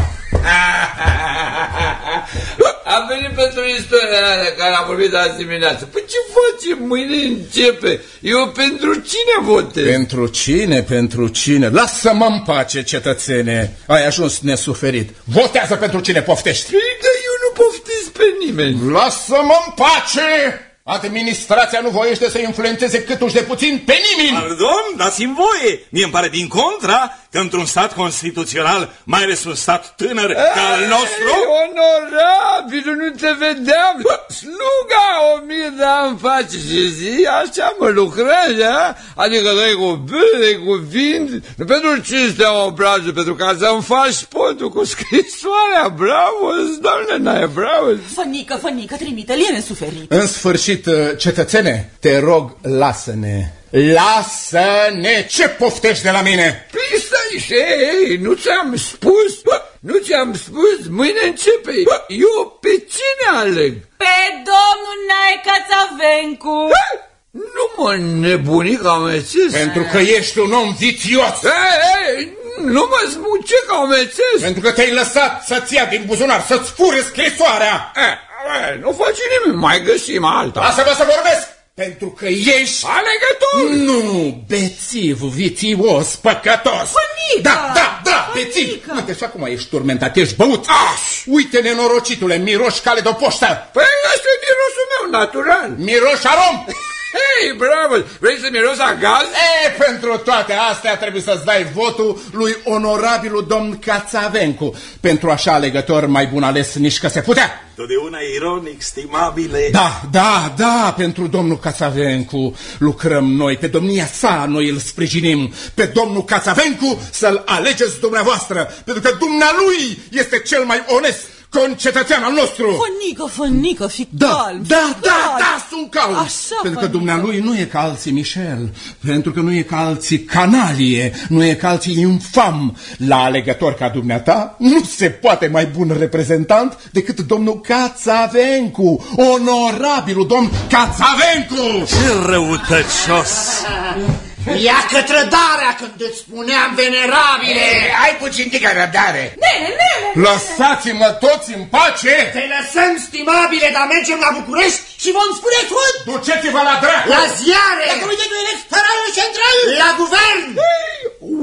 Am venit pentru istoria aia care am vorbit azi dimineață. Păi ce facem? Mâine începe. Eu pentru cine votez? Pentru cine, pentru cine? Lasă-mă în pace, cetățene. Ai ajuns nesuferit. Votează pentru cine poftești. Păi, dar eu nu poftesc pe nimeni. Lasă-mă în pace! Administrația nu voiește să influențeze câtuși de puțin pe nimeni! Pardon, dați-mi voie. Mie îmi pare din contra că într-un stat constituțional, mai ales un stat tânăr ca al nostru... Ei, onorabil, nu te vedeam. Sluga o mie de ani face și zi, așa mă lucrezi, a? Adică dai cu bere, cu vin, nu pentru cinstea obrazu, pentru ca să-mi faci pontul cu scrisoarea, bravo, îți dau nenaie, bravo. Fănică, fănică, trimite-l, e nesuferit. În sfârșit, cetățene, te rog, lasă-ne. Lasă-ne! Ce poftești de la mine? Păi stai și, ei, nu ți-am spus, nu ți-am spus, mâine începe. Eu pe cine aleg? Pe domnul Nae Cațavencu! Nu mă nebuni că amețesc. Pentru că ești un om vițios! Ei, ei, nu mă smuce că amețesc. Pentru că te-ai lăsat să-ți ia din buzunar, să-ți fure scrisoarea! Eh, eh, nu face nimic, mai găsim alta. Lasă-mă să vorbesc! Pentru că ești... Alegător! Nu, bețiv, vițios, păcătos! Fănică! Da, da, da, bețiv! Fănică! Uite, și acum ești turmentat, ești băut! Aș! Uite, nenorocitule, miroși cale de poștă! Păi ăsta e mirosul meu natural. Miroși arom! Hei, bravo! Vrei să miros a gaz? E, pentru toate astea trebuie să-ți dai votul lui onorabilul domn Cațavencu. Pentru așa alegător mai bun ales nici că se putea. Totdeauna ironic, stimabile. Da, da, da, pentru domnul Cațavencu lucrăm noi, pe domnia sa noi îl sprijinim, pe domnul Cațavencu să-l alegeți dumneavoastră, pentru că dumnealui este cel mai onest concetățean al nostru. Fănică, fănică, fi Da, calm, da, fi da, calm. da, sunt calm. Așa, pentru că Fănică. dumnealui nu e ca alții Michel, pentru că nu e ca alții canalie, nu e ca alții infam. La alegător ca dumneata nu se poate mai bun reprezentant decât domnul Cațavencu, onorabilul domn Cațavencu! Ce răutăcios! Ia că trădarea când îți spuneam venerabile! Ai puțin tică răbdare. Nene, nene! Lăsați-mă toți în pace! Te lăsăm, stimabile, dar mergem la București și vom spune tot! Duceți-vă la dracu! La ziare! La Comitetul Electoral Central! La guvern!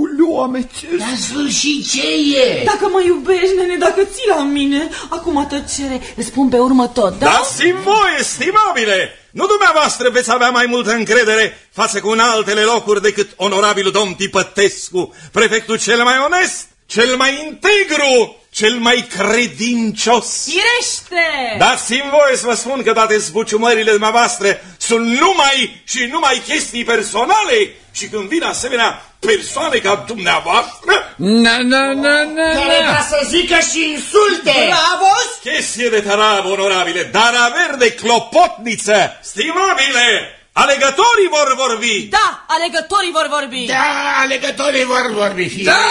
Uleu, amețesc. La sfârșit ce e? Dacă mă iubești, nene, dacă ții la mine, acum tăcere, îți spun pe urmă tot, da? Dați-mi voie, stimabile! Nu dumneavoastră veți avea mai multă încredere față cu în altele locuri decât onorabilul domn Tipătescu, prefectul cel mai onest, cel mai integru, cel mai credincios. Firește! Dați-mi voie să vă spun că toate zbuciumările dumneavoastră sunt numai și numai chestii personale și când vin asemenea persoane ca dumneavoastră, Na, na, na, na, Care na. ca să zică și insulte! Bravos! chestie de tarab, onorabile, dar averi de clopotniță, stimabile, Alegătorii vor vorbi! Da, alegătorii vor vorbi. Da, alegătorii vor vorbi și Da,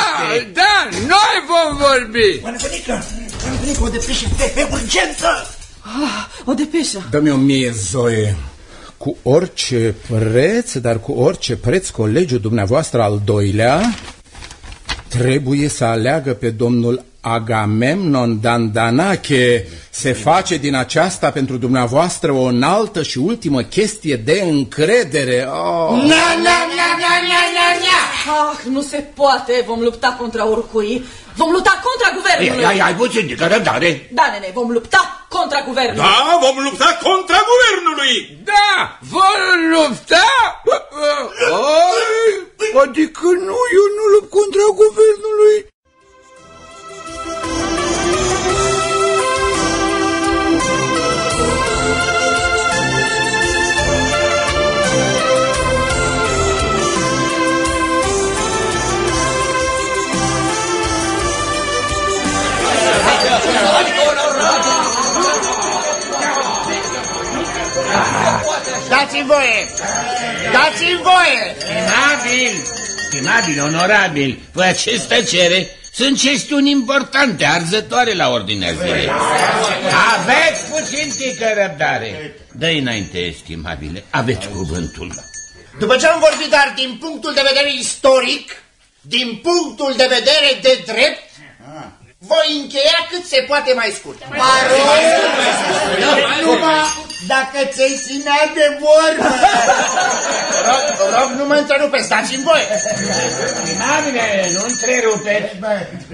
da, noi vom vorbi! Pănăfănică, Pănăfănică, o depeșe pe, pe urgență! Ah, o depeșă. Dă-mi o mie, Zoe. Cu orice preț, dar cu orice preț, colegiul dumneavoastră al doilea trebuie să aleagă pe domnul Agamemnon Dandanache. Se face din aceasta pentru dumneavoastră o înaltă și ultimă chestie de încredere. Oh. Na, na, na, na, na, na, na! Ah, nu se poate, vom lupta contra oricui. Vom lupta contra guvernului. Ai, ai puțin de răbdare. Da, nene, vom lupta contra guvernului. Da, vom lupta contra guvernului! Da, vor lupta? Ai, adică nu, eu nu lupt contra guvernului. Dați-mi voie! Dați-mi voie! Stimabil, stimabil, onorabil, pe acest tăcere sunt chestiuni importante, arzătoare la ordinea zilei. Aveți puțin tică răbdare. Dă-i înainte, estimabile, aveți cuvântul. După ce am vorbit, dar din punctul de vedere istoric, din punctul de vedere de drept, voi încheia cât se poate mai scurt. Numai dacă ți-ai ținea de vorbă. Rog, rog, nu mă întrerupeți, dați-mi voie. Stimabile, nu întrerupeți.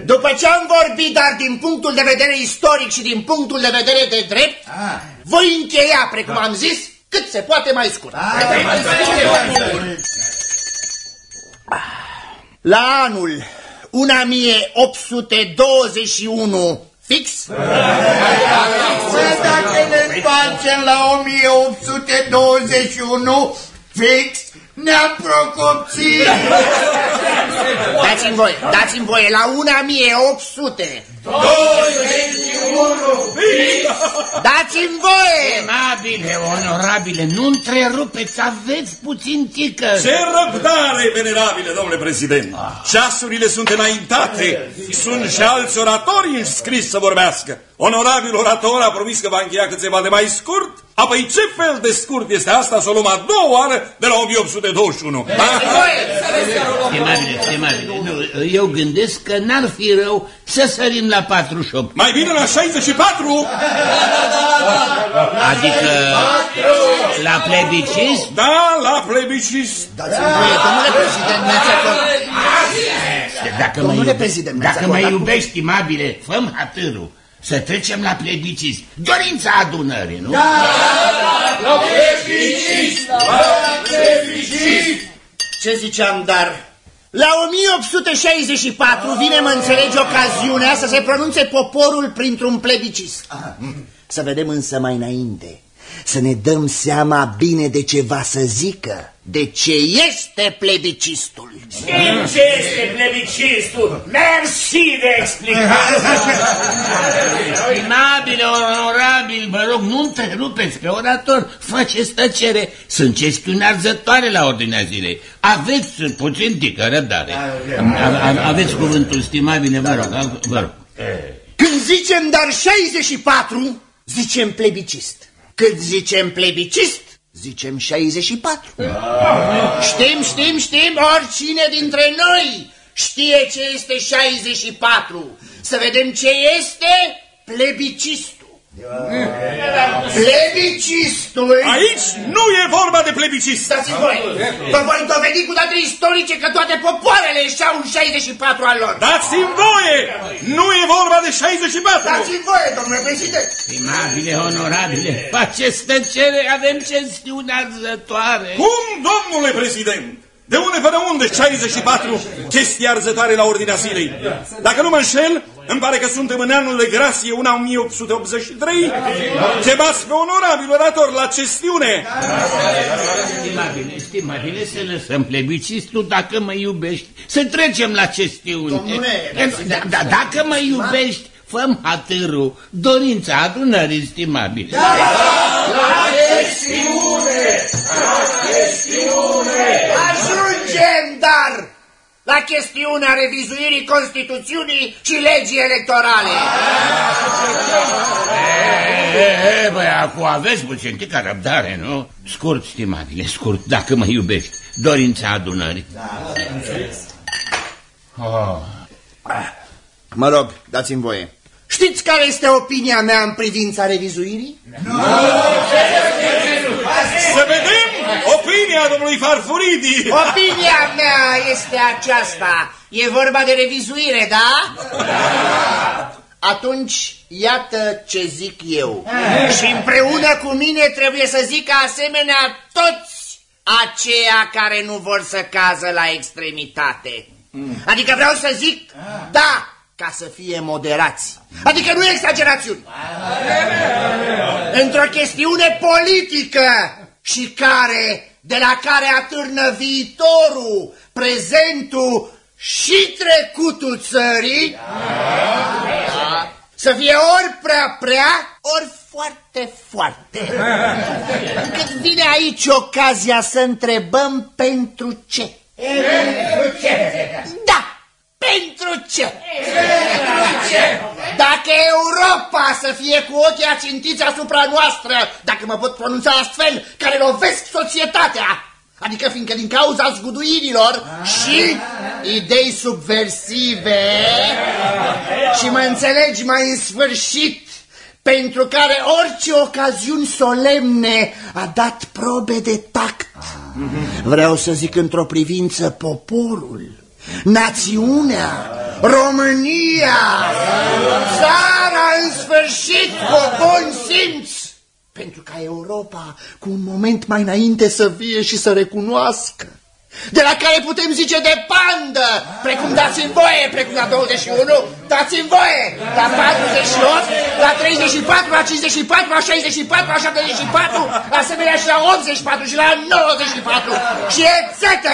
După ce am vorbit, dar din punctul de vedere istoric și din punctul de vedere de drept, voi încheia, precum am zis, cât se poate mai scurt. La anul 1821 fix, Să dacă ne întoarcem la 1821 fix, ne-am procopsit. dați-mi voie, dați-mi voie, la 1800, dați-mi voie! Estimabile, onorabile, nu întrerupeți, aveți puțin tică. Ce răbdare, venerabile domnule prezident! Ceasurile sunt înaintate, sunt și alți oratori înscriși să vorbească. Onorabil orator a promis că va încheia cât se poate mai scurt, apoi ce fel de scurt este asta să o luăm a doua oară de la 1821? Stimabile, stimabile, nu, eu gândesc că n-ar fi rău să sărim la 48. Mai bine la 64? Adică la plebiscit? Da, la plebiscist. Dați-mi voie, domnule prezident, mi-ați acordat. Dacă Domnule mă, iube- prezident, mi-ați dacă mă acordat iubești, stimabile, făm hatârul. Să trecem la plebiscit. Dorința adunării, nu? Ce ziceam, dar... La 1864 vine, mă înțelegi, ocaziunea să se pronunțe poporul printr-un plebiscit. Să vedem însă mai înainte, să ne dăm seama bine de ce va să zică, de ce este plebiscitul. Știm ce este plebiscitul. Mersi de explicație. Stimabile, onorabil, vă rog, nu întrerupeți pe orator, faceți tăcere. Sunt chestiuni arzătoare la ordinea zilei. Aveți puțin tică răbdare. A- a- Aveți cuvântul, stimabile, vă rog, vă rog. Când zicem dar 64, zicem plebiscist. Când zicem plebiscist, zicem 64. Știm, știm, știm, oricine dintre noi știe ce este 64. Să vedem ce este plebicistul. Plebicistul... Aici nu e vorba de plebiscist. Dați-mi voi, vă voi dovedi cu date istorice că toate popoarele și-au un 64 al lor. Dați-mi voie! Nu e vorba de 64! Dați-mi voie, domnule președinte. Stimabile, onorabile, faceți tăcere, avem chestiuni arzătoare. Cum, domnule prezident? De unde până unde 64 chestii arzătoare la ordinea zilei? Dacă nu mă înșel, îmi pare că suntem în anul de grație, una 1883, chemați pe onorabil orator la chestiune. Stimabile, stimabile, să lăsăm plebiscitul dacă mă iubești. Să trecem la chestiune. Domnule, da, da, dacă mă iubești, făm hatârul, dorința adunării, stimabile. La chestiune! La chestiune! Ajungem, dar, la chestiunea revizuirii Constituțiunii și legii electorale. E, e, băi, acum aveți puțin tică răbdare, nu? Scurt, stimabile, scurt, dacă mă iubești. Dorința adunării. Mă rog, dați-mi voie. Știți care este opinia mea în privința revizuirii? Să vedem opinia domnului Farfuridi. Opinia mea este aceasta. E vorba de revizuire, da? Atunci, iată ce zic eu. Și împreună cu mine trebuie să zic asemenea toți aceia care nu vor să cază la extremitate. Adică vreau să zic, da, ca să fie moderați. Adică nu exagerațiuni. Într-o chestiune politică și care, de la care atârnă viitorul, prezentul și trecutul țării, da, să fie ori prea prea, ori foarte, foarte. Când vine aici ocazia să întrebăm pentru ce. Da, pentru ce? Dacă Europa să fie cu ochii ațintiți asupra noastră, dacă mă pot pronunța astfel, care lovesc societatea, adică fiindcă din cauza zguduirilor și idei subversive și mă înțelegi mai în sfârșit, pentru care orice ocaziuni solemne a dat probe de tact. Vreau să zic într-o privință poporul, națiunea, România, țara în sfârșit cu bun simț, pentru ca Europa cu un moment mai înainte să vie și să recunoască de la care putem zice de pandă, precum dați-mi voie, precum la 21, dați-mi voie, la 48, la 34, la 54, la 64, la 74, asemenea și la 84 și la 94 și etc.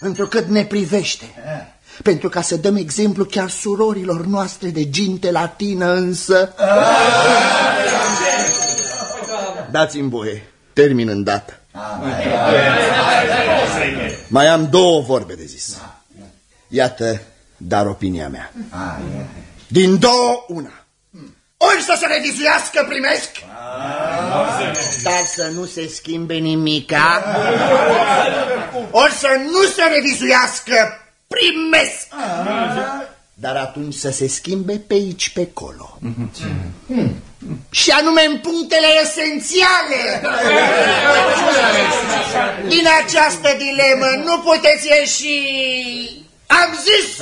Întrucât ne privește. Pentru ca să dăm exemplu chiar surorilor noastre de ginte latină însă. Dați-mi voie, termin îndată. Mai am două vorbe de zis. Iată, dar opinia mea. Din două, una. Ori să se revizuiască, primesc, dar să nu se schimbe nimica, ori să nu se revizuiască, primesc, dar atunci să se schimbe pe aici, pe acolo. Și anume în punctele esențiale. Din această dilemă nu puteți ieși. Am zis!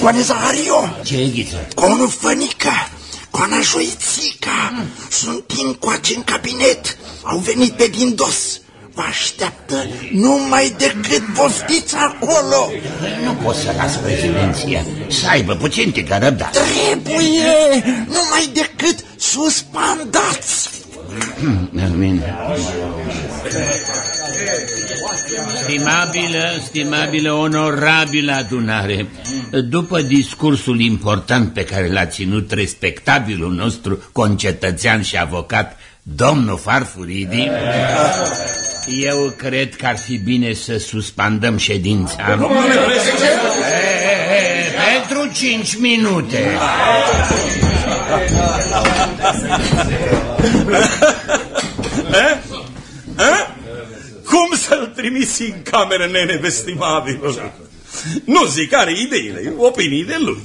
Coane Zahario, Ce ghiță? Coanu Fănică, Coana Joițica, sunt din coace în cabinet, au venit pe din dos. Vă așteaptă numai decât poftiți acolo. Nu pot să las prezidenția. Să aibă puțin tică răbdare. Trebuie numai decât suspandați. Bine. Stimabilă, stimabilă, onorabilă adunare, după discursul important pe care l-a ținut respectabilul nostru concetățean și avocat, domnul Farfuridi, eu cred că ar fi bine să suspandăm ședința. E, e, e, Pentru cinci minute. Eh? Eh? Cum să-l trimiți în cameră, nene vestimabilul? Nu zic, are ideile, opiniile lui.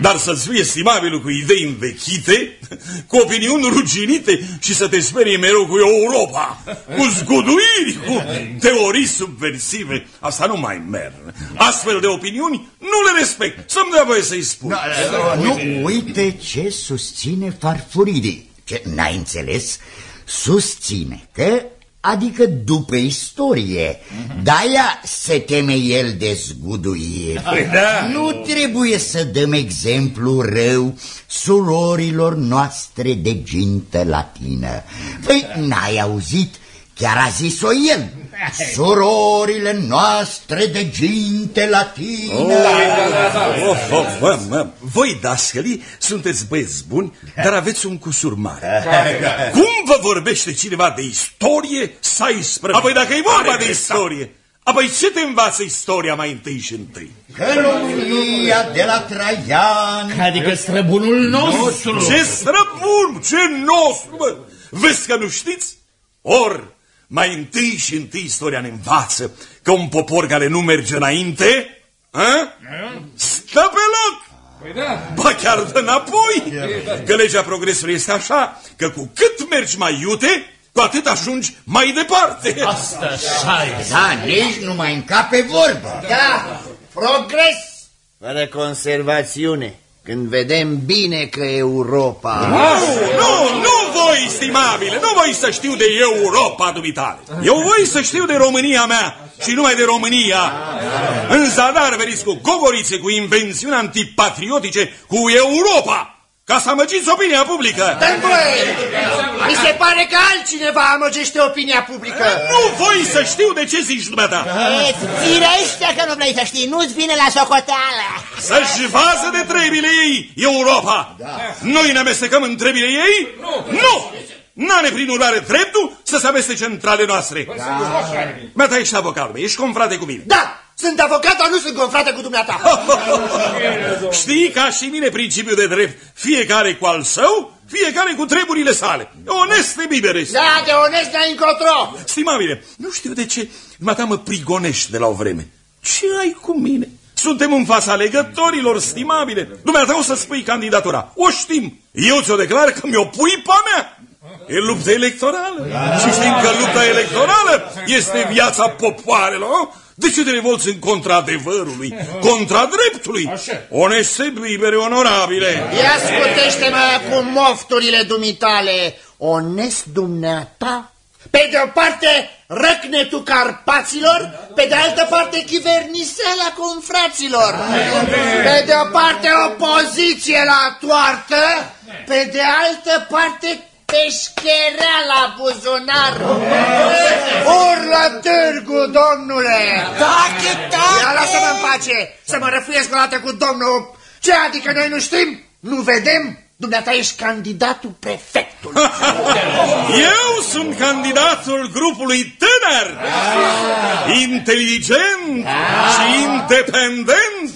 Dar să-ți fie estimabilul cu idei învechite, cu opiniuni ruginite și să te sperie mereu cu Europa, cu zguduiri, cu teorii subversive, asta nu mai merg. Astfel de opiniuni nu le respect. Să-mi dea voie să-i spun. Nu, uite ce susține Farfuridi. Ce, n-ai înțeles? Susține că, adică după istorie, de-aia se teme el de zguduire. da. Nu trebuie să dăm exemplu rău surorilor noastre de gintă latină. Păi, n-ai auzit? Chiar a zis-o el. surorile noastre de ginte latină. Oh, da, da, da. Of, of, mă, mă. Voi, dascălii, sunteți băieți buni, dar aveți un cusur mare. Cum vă vorbește cineva de istorie, să-i Apoi dacă e vorba de istorie, apoi ce te învață istoria mai întâi și întâi? Călăuria de la Traian. Adică străbunul nostru. Ce străbun, ce nostru, mă. Vezi că nu știți? Or, mai întâi și întâi istoria ne învață că un popor care nu merge înainte, a? stă pe loc. Păi da. Ba chiar dă înapoi. Că legea progresului este așa, că cu cât mergi mai iute, cu atât ajungi mai departe. Asta așa Da, nici nu mai încape vorbă. Da, progres fără conservațiune. Când vedem bine că Europa... Nu, nu, nu voi, stimabile, nu voi să știu de Europa dumitale. Eu voi să știu de România mea și numai de România. În zadar veniți cu gogorițe, cu invențiuni antipatriotice, cu Europa. Ca să amăgiți opinia publică. Dar voi, mi se pare că altcineva amăgește opinia publică. Nu voi să știu de ce zici dumneata. Firește că nu vrei să știi, nu-ți vine la socoteală. Să-și vază de trebile ei, Europa. Noi ne amestecăm în trebile ei? Nu! N-are prin urmare dreptul să se amestece în trale noastre. Da. ta ești avocat, mă, ești confrate cu mine. Da, sunt avocat, dar nu sunt confrate cu dumneata. Știi ca și mine principiul de drept, fiecare cu al său, fiecare cu treburile sale. Oneste biberes. Da, de onest ne încotro. Stimabile, nu știu de ce dumneata mă prigonești de la o vreme. Ce ai cu mine? Suntem în fața alegătorilor, stimabile. Dumneata o să spui candidatura. O știm. Eu ți-o declar că mi-o pui pe mea. E luptă electorală. Da. Și știm că lupta electorală este viața popoarelor. De ce te revolți în contra adevărului, contra dreptului? Oneste, libere, onorabile. Ia scutește-mă cu mofturile dumitale. Onest dumneata? Pe de o parte răcnetul Carpaților, pe de altă parte chivernisela confraților. Pe de o parte opoziție la toartă, pe de altă parte peșcherea la buzunar. Urlă târgu, domnule! Tache, tache! Ia lasă-mă în pace, să mă răfuiesc o dată cu domnul. Ce adică noi nu știm? Nu vedem? Dumneata ești candidatul prefectul. Eu sunt candidatul grupului tânăr, inteligent și independent.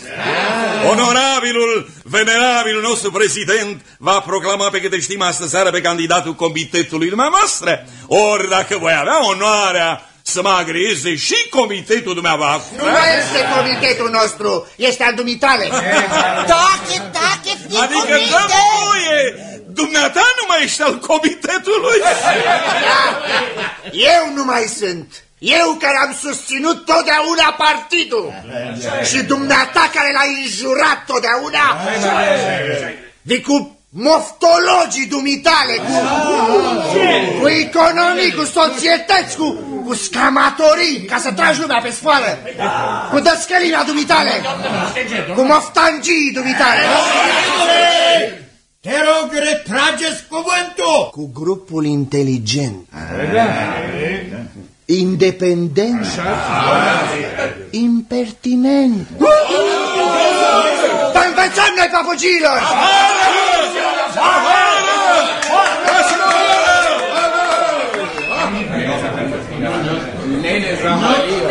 Onorabilul, venerabilul nostru prezident va proclama pe câte știm astăzi seară pe candidatul comitetului dumneavoastră. Ori dacă voi avea onoarea să mă agreeze și comitetul dumneavoastră. Nu mai este comitetul nostru, este al dumitale. Tache, tache, fii Adică dă voie! Dumneata nu mai ești al comitetului? Da, eu nu mai sunt. Eu care am susținut totdeauna partidul și dumneata care l-a înjurat totdeauna vii cu moftologii dumitale, cu, cu economii, cu societăți, cu, cu scamatorii, ca să tragi lumea pe sfoară, cu dăscălimea dumitale, cu moftangii dumitale. Te rog, retrageți cuvântul! Cu grupul inteligent, independent, impertinent. Dar învățăm noi, papugiilor!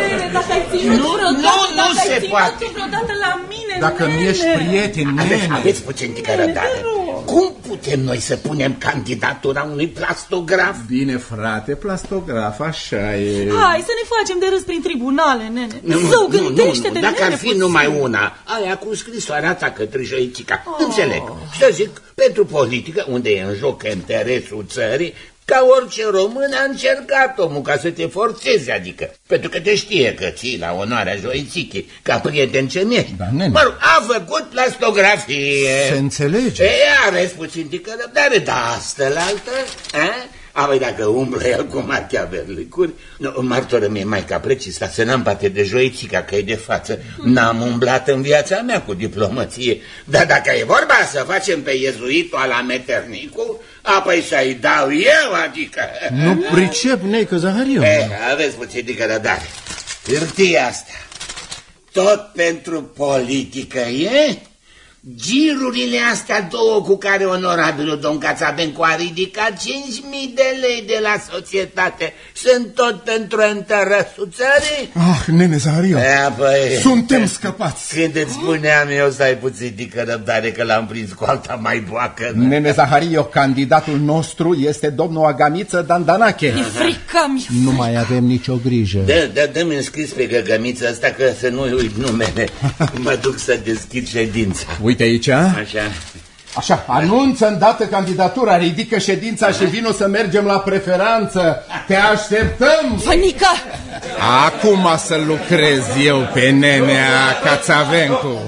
Nene, dacă ai ținut Nu, vreodată, nu, nu dacă ai se ținut poate. vreodată la mine, Dacă nene. mi ești prieten, Aveți, nene. aveți puțin tică răbdare. Cum putem noi să punem candidatura unui plastograf? Bine, frate, plastograf, așa e. Hai să ne facem de râs prin tribunale, nene. Nu, Zău, nu, nu, gândește-te, nu, dacă ar nene, fi puțin. numai una, aia cu scrisoarea ta către Joițica, înțeleg. Și să zic, pentru politică, unde e în joc interesul țării, ca orice român a încercat omul ca să te forțeze, adică, pentru că te știe că ții la onoarea Joițichii, ca prieten ce mi Da, nene. Mă rog, a făcut plastografie. Se înțelege. E, aveți puțin tică răbdare, dar asta la altă, a? Apoi dacă umblă el cu machiaverlicuri, nu, martoră mie mai ca precis, dar să n-am parte de joițica că e de față. N-am umblat în viața mea cu diplomăție, dar dacă e vorba să facem pe iezuitul ala Meternicu, Apoi să-i dau eu, adică... Nu pricep, neică Zahariu. Eh, aveți puțin de răbdare. Hârtia asta, tot pentru politică, e? Girurile astea două cu care onorabilul domn Cațabencu a ridicat 5.000 de lei de la societate sunt tot pentru interesul țării? Ah, nene Zahariu, Ea, păi, suntem scăpați. Când îți spuneam eu să ai puțin de răbdare că l-am prins cu alta mai boacă. Nene Zahario, candidatul nostru este domnul Agamiță Dandanache. E frică mi Nu mai avem nicio grijă. Da, da, dă-mi înscris pe găgămița asta că să nu uit numele. mă duc să deschid ședința. Uite aici, Așa. Așa, anunță îndată candidatura, ridică ședința și vino să mergem la preferanță. Te așteptăm! Fănică! Acum să lucrez eu pe nenea Cațavencu.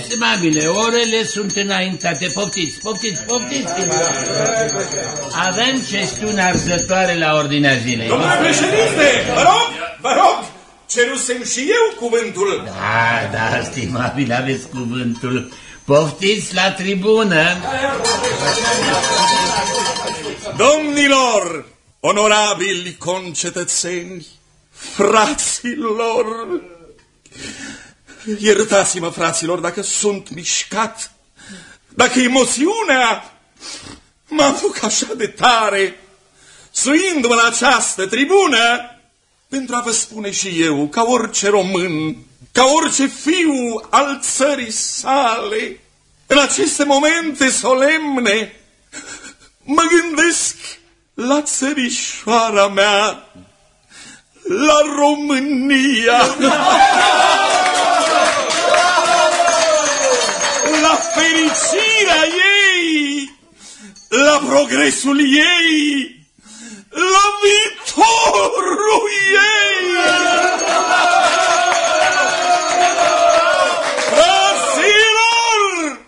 Stimabile, stimabile, orele sunt înaintate. Poftiți, poftiți, poftiți, stimabile. Avem chestiuni arzătoare la ordinea zilei. Domnule președinte, vă rog, vă rog, cerusem și eu cuvântul. Da, da, stimabile, aveți cuvântul. Poftiți la tribună. Domnilor, onorabili concetățeni, fraților, iertați-mă, fraților, dacă sunt mișcat, dacă emoțiunea mă apuc așa de tare, suindu-mă la această tribună, pentru a vă spune și eu, ca orice român, ca orice fiu al țării sale, în aceste momente solemne, mă gândesc la țărișoara mea, la România. fericirea ei, la progresul ei, la viitorul ei. Fraților,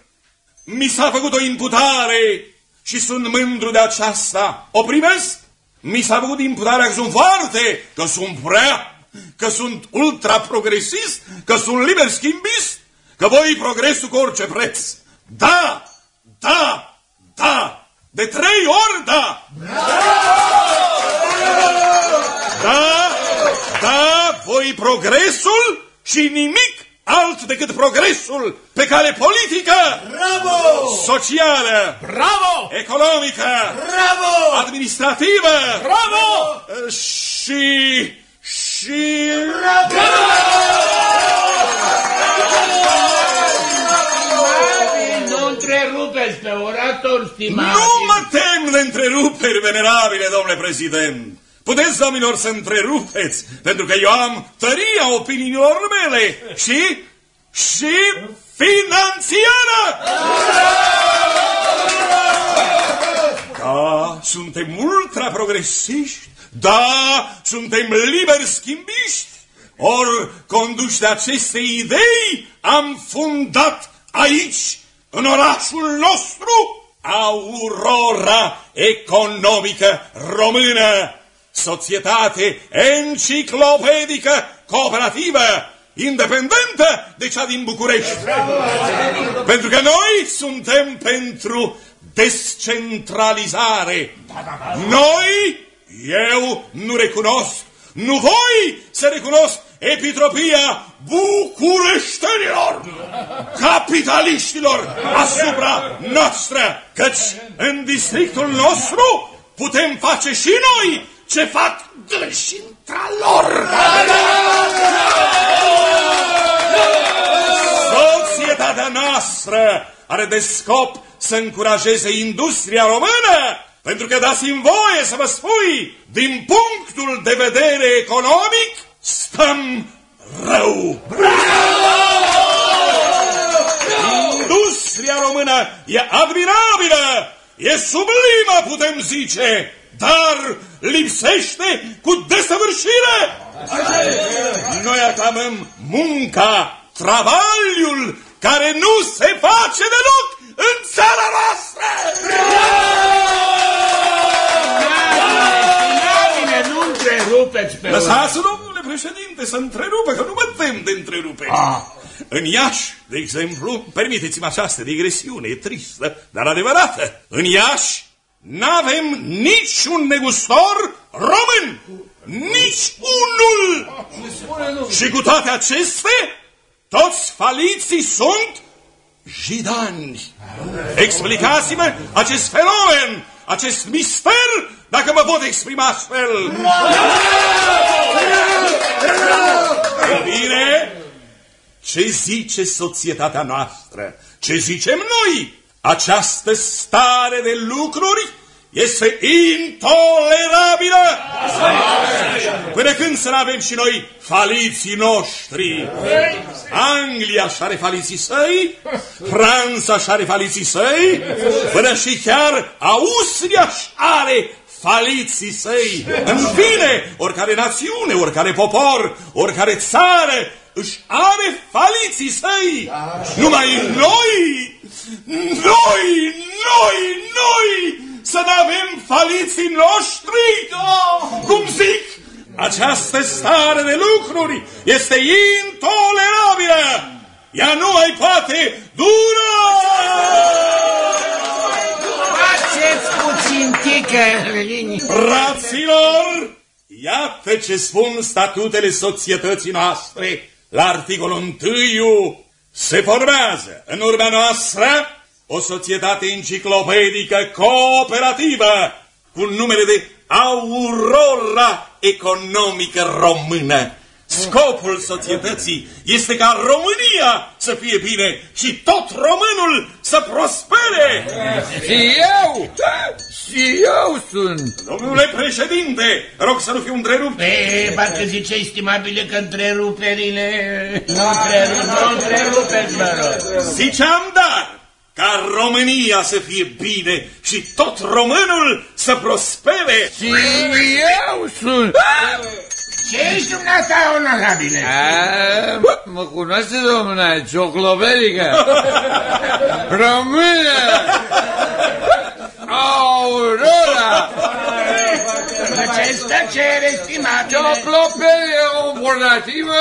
mi s-a făcut o imputare și sunt mândru de aceasta. O primesc? Mi s-a făcut imputarea că sunt foarte, că sunt prea, că sunt ultra-progresist, că sunt liber schimbist, că voi progresul cu orice preț. Da, da, da, de trei ori da! Da, da, voi progresul și nimic alt decât progresul pe cale politică, Bravo! socială, Bravo! economică, Bravo! administrativă Bravo! și... și... Nu întrerupeți pe orator, stimați. Nu mă tem de întreruperi, venerabile domnule prezident. Puteți, domnilor, să întrerupeți, pentru că eu am tăria opiniilor mele și... și finanțiară! Da, suntem ultra-progresiști, da, suntem liberi schimbiști, ori conduși de aceste idei am fundat aici, în orașul nostru, Aurora Economică Română, societate enciclopedică cooperativă, independentă de cea din București. Pentru că noi suntem pentru descentralizare. Noi, eu nu recunosc, nu voi să recunosc epitropia bucureștenilor, capitaliștilor asupra noastră, căci în districtul nostru putem face și noi ce fac dânsii lor. Societatea noastră are de scop să încurajeze industria română, pentru că dați-mi voie să vă spui, din punctul de vedere economic, stăm rău. Industria română e admirabilă, e sublimă, putem zice, dar lipsește cu desăvârșire. Noi aclamăm munca, travaliul, care nu se face deloc în țara noastră! Stimabile, nu întrerupeți pe orator. Lăsați, domnule președinte, să întrerupă, că nu mă tem de întrerupe. Ah. În Iași, de exemplu, permiteți-mi această digresiune, e tristă, dar adevărată. În Iași n-avem niciun negustor român. Nici unul! Și cu toate acestea, toți faliții sunt jidani. Explicați-mă acest fenomen, acest mister, dacă mă pot exprima astfel. E bine, ce zice societatea noastră? Ce zicem noi? Această stare de lucruri este intolerabilă! Până când să avem și noi faliții noștri? Anglia și are faliții săi, Franța și are faliții săi, până și chiar Austria și are faliții săi. În fine, oricare națiune, oricare popor, oricare țară își are faliții săi. Numai noi, noi, noi, noi să ne avem faliții noștri? Cum zic? Această stare de lucruri este intolerabilă. Ea nu mai poate dura! Faceți puțin tică, Fraților, iată ce spun statutele societății noastre. La articolul 1 se formează în urma noastră o societate enciclopedică cooperativă cu numele de Aurora Economică Română. Scopul societății este ca România să fie bine și tot românul să prospere. Și eu, și eu sunt. Domnule președinte, rog să nu fiu întrerupt. E, parcă zice, estimabile, că întreruperile... Nu întrerup, nu întrerupeți, mă rog. Ziceam, dar, ca România să fie bine și tot românul să prospere. Și eu sunt. Ce ești dumneata, onorabile? A, mă cunoaște, domnule, ciocloperică. Română. Aurora. Faceți tăcere, estimabile. Ciocloperică corporativă.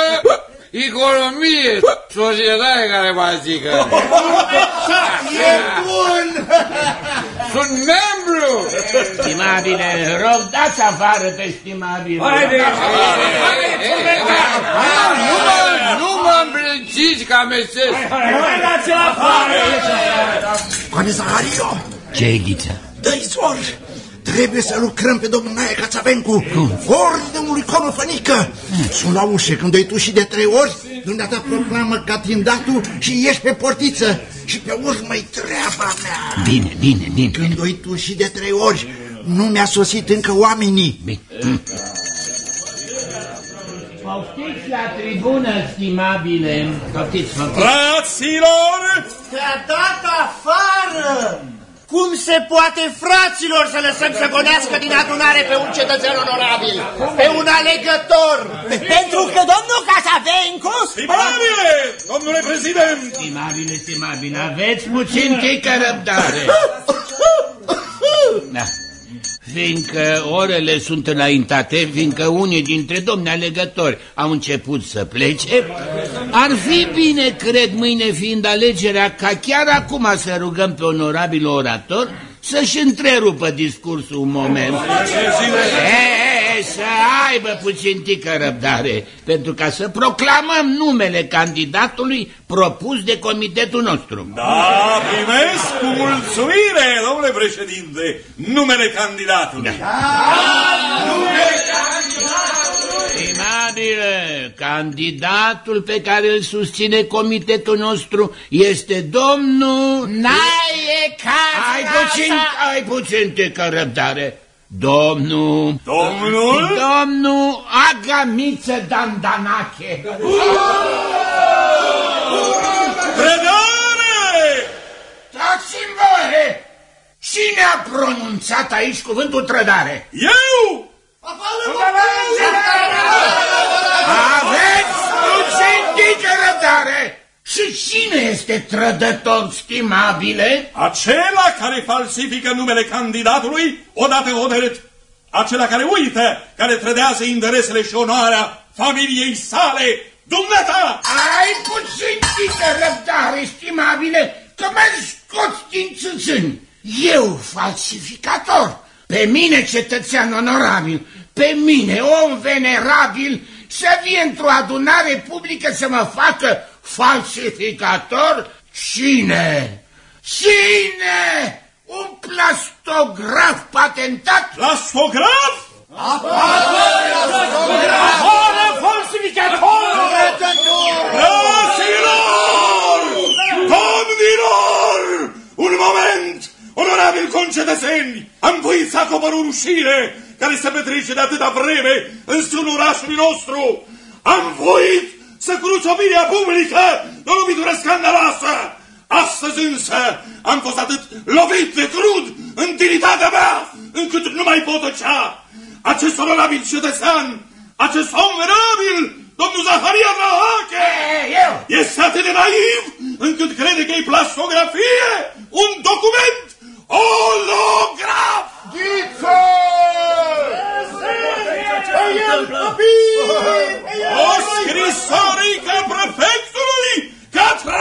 Economie, societate care vă zică. E bun! Sunt membru! Stimabile, rog, dați afară pe stimabile. Haide! Nu mă, nu mă îmbrânciți ca meses! Hai, dați-l afară! Pane Zahario, Ce ghiță? dă-i zor! Trebuie să lucrăm pe domnul Nae Cațavencu. Ordinului Conofănică. Sunt la ușă când ai tu și de trei ori, dumneata proclamă candidatul și ieși pe portiță. Și pe urmă-i treaba mea. Bine, bine, bine. Când ai tu și de trei ori, nu mi-a sosit încă oamenii. Bine. Poftiți la tribună, stimabile. Poftiți, poftiți. Fraților, Te-a dat afară! Cum se poate, fraților, să lăsăm să gonească din adunare pe un cetățean onorabil, pe un alegător? Pentru că domnul Casavencu... stimabile, domnule prezident, Stimabile, stimabile, aveți puțin tică răbdare. Da. Fiindcă orele sunt înaintate, fiindcă unii dintre domni alegători au început să plece, ar fi bine, cred, mâine fiind alegerea, ca chiar acum să rugăm pe onorabil orator să-și întrerupă discursul un moment. E, e, să aibă puțin tică răbdare, pentru ca să proclamăm numele candidatului propus de comitetul nostru. Da, primesc cu mulțumire, domnule președinte, numele candidatului. Stimabile, candidatul pe care îl susține comitetul nostru este domnul... Naie Ai puțin, ai puțin tică răbdare. Domnul... Domnul? Domnul Agamiță Dandanache. Trădare! Dați-mi voie! Cine a pronunțat aici cuvântul trădare? Eu! Aveți puțin tică răbdare! Și cine este trădător, stimabile? Acela care falsifică numele candidatului odată hotărât. acela care uită, care trădează interesele și onoarea familiei sale, dumneata! Ai puțin de răbdare, stimabile, că mă scoți din țâțâni. Eu, falsificator, pe mine, cetățean onorabil, pe mine, om venerabil, să vii într-o adunare publică să mă facă falsificator? Cine? Cine? Un plastograf patentat? Plastograf? Afară, falsificator! Fraților! Domnilor! Un moment! Onorabil concetățeni, am voit să acopăr o rușine care se petrece de atâta vreme în sânul orașului nostru. Am voit să cunuți opinia publică de o lovitură scandaloasă. Astăzi însă am fost atât lovit de crud în dignitatea mea, încât nu mai pot tăcea. Acest onorabil cetățean, acest om venabil, domnul Zaharia Trahache, este atât de naiv încât crede că e plasfografie, un document holograf! Ghiță! O scrisorică prefectului către...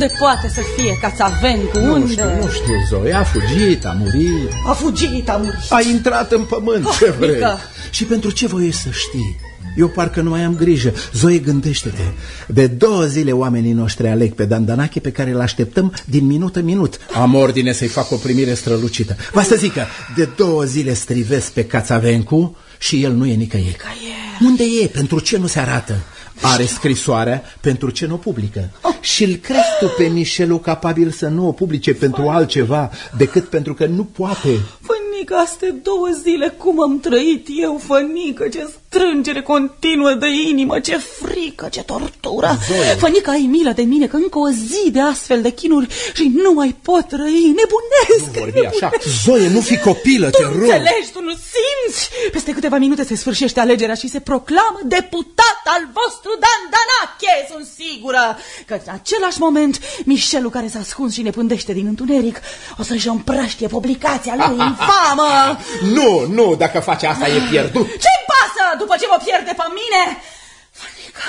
Unde poate să fie Cațavencu? Nu Unde? știu, nu știu, Zoe, a fugit, a murit. A fugit, a murit. A intrat în pământ, Oh, ce vrei? mică. Și pentru ce voie să știi? Eu parcă nu mai am grijă. Zoe, gândește-te. De două zile oamenii noștri aleg pe Dandanache pe care îl așteptăm din minut în minut. Am ordine să-i fac o primire strălucită. Va să zică, de două zile strivesc pe Cațavencu și el nu e nicăieri. Unde e? Pentru ce nu se arată? Are scrisoarea pentru ce nu o publică. Și îl crezi tu pe Mișelu capabil să nu o publice pentru altceva decât pentru că nu poate. Fănică, astea două zile cum am trăit eu, Fănică, ce strângere continuă de inimă, ce frică, ce tortură. Zoe. Fănică, ai milă de mine că încă o zi de astfel de chinuri și nu mai pot trăi, nebunesc, Nu vorbi așa. Zoe, nu fi copilă, te Tu rog. înțelegi, tu nu simți? Peste câteva minute se sfârșește alegerea și se proclamă deputat al vostru Dan Danache, sunt sigură că în același moment Mișelu care s-a ascuns și ne pândește din întuneric o să-și împrăștie publicația lui infamă. Nu, nu, dacă face asta e pierdut. Ce-mi pasă după ce mă pierde pe mine? Fănică,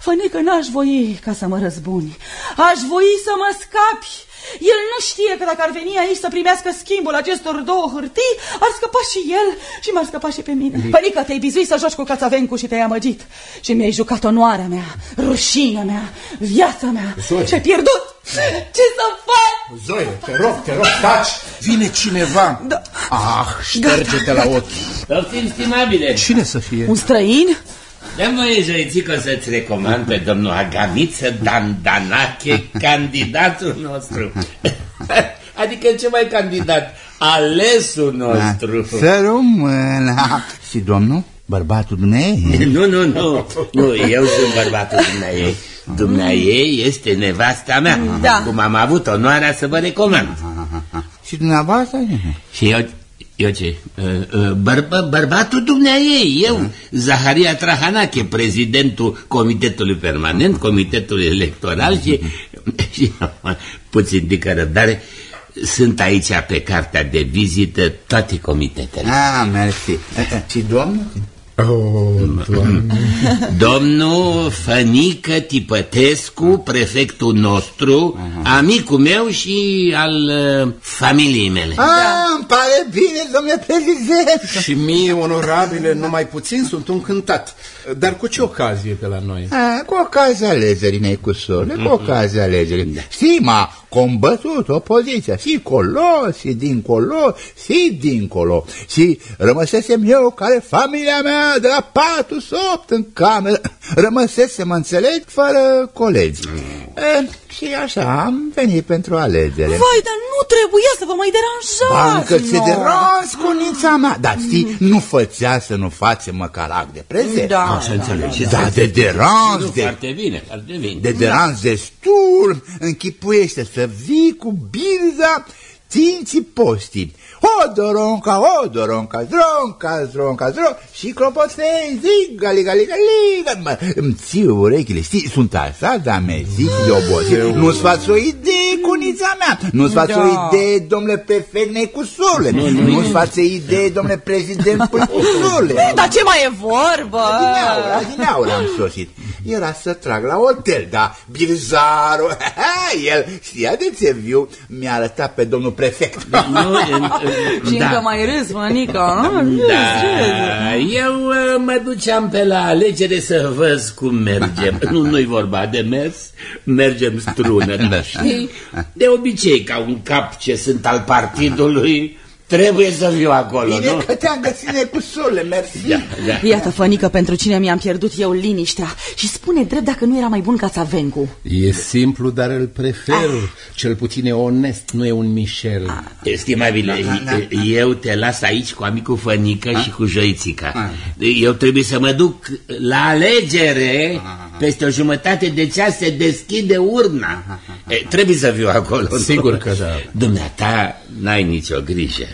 Fănică, n-aș voi ca să mă răzbuni. Aș voi să mă scapi. El nu știe că dacă ar veni aici să primească schimbul acestor două hârtii, ar scăpa și el și m-ar scăpa și pe mine. Fănică, te-ai bizuit să joci cu Cațavencu și te-ai amăgit. Și mi-ai jucat onoarea mea, rușinea mea, viața mea. Zoe. Și ai pierdut. Ce să fac? Zoe, te rog, te rog, taci. Vine cineva. Da. Ah, șterge-te la ochi. Poftim, stimabile. Cine să fie? Un străin? Dăm voie, Joițică, să-ți recomand pe domnul Agamiță Dandanache, candidatul nostru. Adică ce mai candidat? Alesul nostru. Să rămână. Și domnul? Bărbatul dumneavoastră? Nu, nu, nu. Nu, eu sunt bărbatul dumneai. Dumneai este nevasta mea. Da. Cum am avut onoarea să vă recomand. Și dumneavoastră? Și eu, eu ce? Uh, uh, Bărba, bărbatul dumneai, eu, Zaharia Trahanache, prezidentul Comitetului Permanent, Comitetul Electoral și, și puțin de răbdare, sunt aici pe cartea de vizită toate comitetele. Ah, mersi. Și domnul? Oh, doamne. Domnul Fănică Tipătescu, prefectul nostru, amicul meu și al uh, familiei mele. Ah, îmi pare bine, domnule prezident. Și mie, onorabile, numai puțin sunt încântat. Dar cu ce ocazie pe la noi? Ah, cu ocazia alegerii, necusorule, cu ocazia alegerii. Și m-a combătut opoziția, și colo, și dincolo, și dincolo. Și rămăsesem eu, care familia mea, de la 48 în cameră, rămăsesem, înțeleg, fără colegi. E, și așa, am venit pentru alegere. Vai, dar nu trebuia să vă mai deranjați. Încă ți nu. deranzi, conița mea. Dar știi, nu făcea să nu facem măcar act de prezent. Da. Așa înțelegeți. Da, de deranzi, Nu, de, Foarte bine, foarte bine. de deranzi destul, închipuiește să vii cu bilda Tinții posti. O doronca, o doronca, dronca, dronca, dronca și clopoței, zic, gali, gali, gali, mă, îmi ții urechile, știi, sunt așa de ameziți de obosit. Nu-ți faci o idee, cunița mea, nu-ți faci Da. o idee, domnule prefect Necusule, nu-ți faci o idee, domnule prezident Pâlcusule. Dar ce mai e vorbă? Adineaura, adineaura am sosit. Era să trag la hotel, dar Birzarul, el știa de ce viu, mi-a arătat pe domnul prefect. Nu, în- Și încă da. mai râzi, mănica. Da, eu uh, mă duceam pe la alegere să văd cum mergem. Nu, nu-i vorba de mers, mergem strună, Da. dar știi? De obicei, ca un cap ce sunt al partidului, trebuie să fiu acolo, Bine nu? că te-am găsit necusule, mersi. Da, da. Iată, fănică, pentru cine mi-am pierdut eu liniștea. Și spune drept dacă nu era mai bun ca Țavencu. E simplu, dar îl prefer. Cel puțin e onest, nu e un Michel. Estimabile, eu te las aici cu amicul Fănică și cu Joițica. Eu trebuie să mă duc la alegere, peste o jumătate de ceas se deschide urna. E, trebuie să fiu acolo. Sigur că da. Dumneata, n-ai nicio grijă.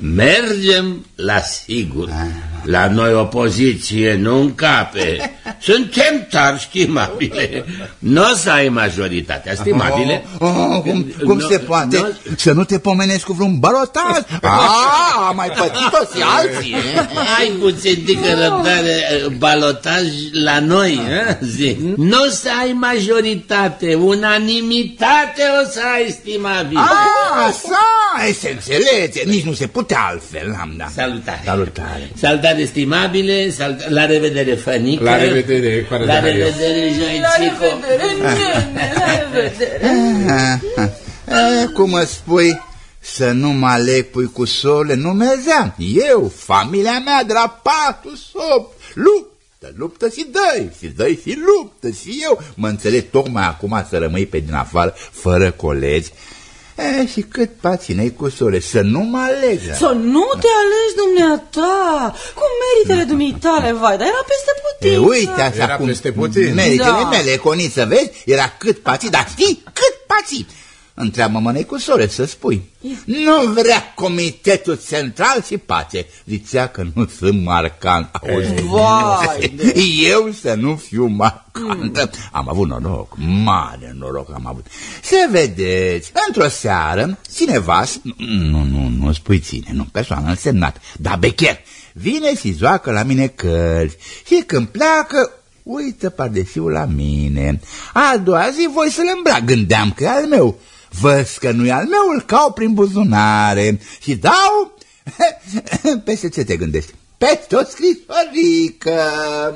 Mergem la sigur. La noi opoziție nu încape. Suntem tarși, stimabile. Nu o să ai majoritatea, stimabile. Oh, oh, cum cum Nu- se poate nu- să nu te pomenezi cu vreun balotaj? Ah, am mai pățit-o și alții. Ai puțin tică răbdare, balotaj la noi, eh? Zi. Nu o să ai majoritate, unanimitate o să ai, stimabil. Ah, așa, se înțelege, nici nu se putea altfel, am da. Salutare. Salutare. Salutare, estimabile, sal- la revedere, Fănică. La revedere, cu La arătare. revedere, Joițico. Eh, Cum îți spui să nu mă aleg pui cu sole, nu mergeam. Eu, familia mea de la patru sop, luptă, luptă și dăi, și dăi și luptă și eu. Mă înțeleg tocmai acum să rămâi pe din afară, fără colegi. E, și cât paținei cu sole, să nu mă aleg. Să nu te alegi dumneata Cu meritele dumitale, vai, dar era peste E, putință uite așa Era cum peste puțin. meritele Da. mele, Coniță, vezi? Era cât pații, dar știi cât pații? Întreabă-mă cu sore să spui. Nu vrea Comitetul Central și pace. Zicea că nu sunt marcant. Auzi? Vai Eu să nu fiu marcant. Am avut noroc, mare noroc am avut. Să vedeți, într-o seară, cineva, nu, nu, nu spui ține, nu, persoană însemnat, dar becher, vine și joacă la mine cărți și când pleacă, uită pardesiul la mine. A doua zi voi să-l îmbrac, gândeam că e al meu. Văd că nu e al meu, îl cau prin buzunare și dau... Peste ce te gândești? Peste o scrisorică.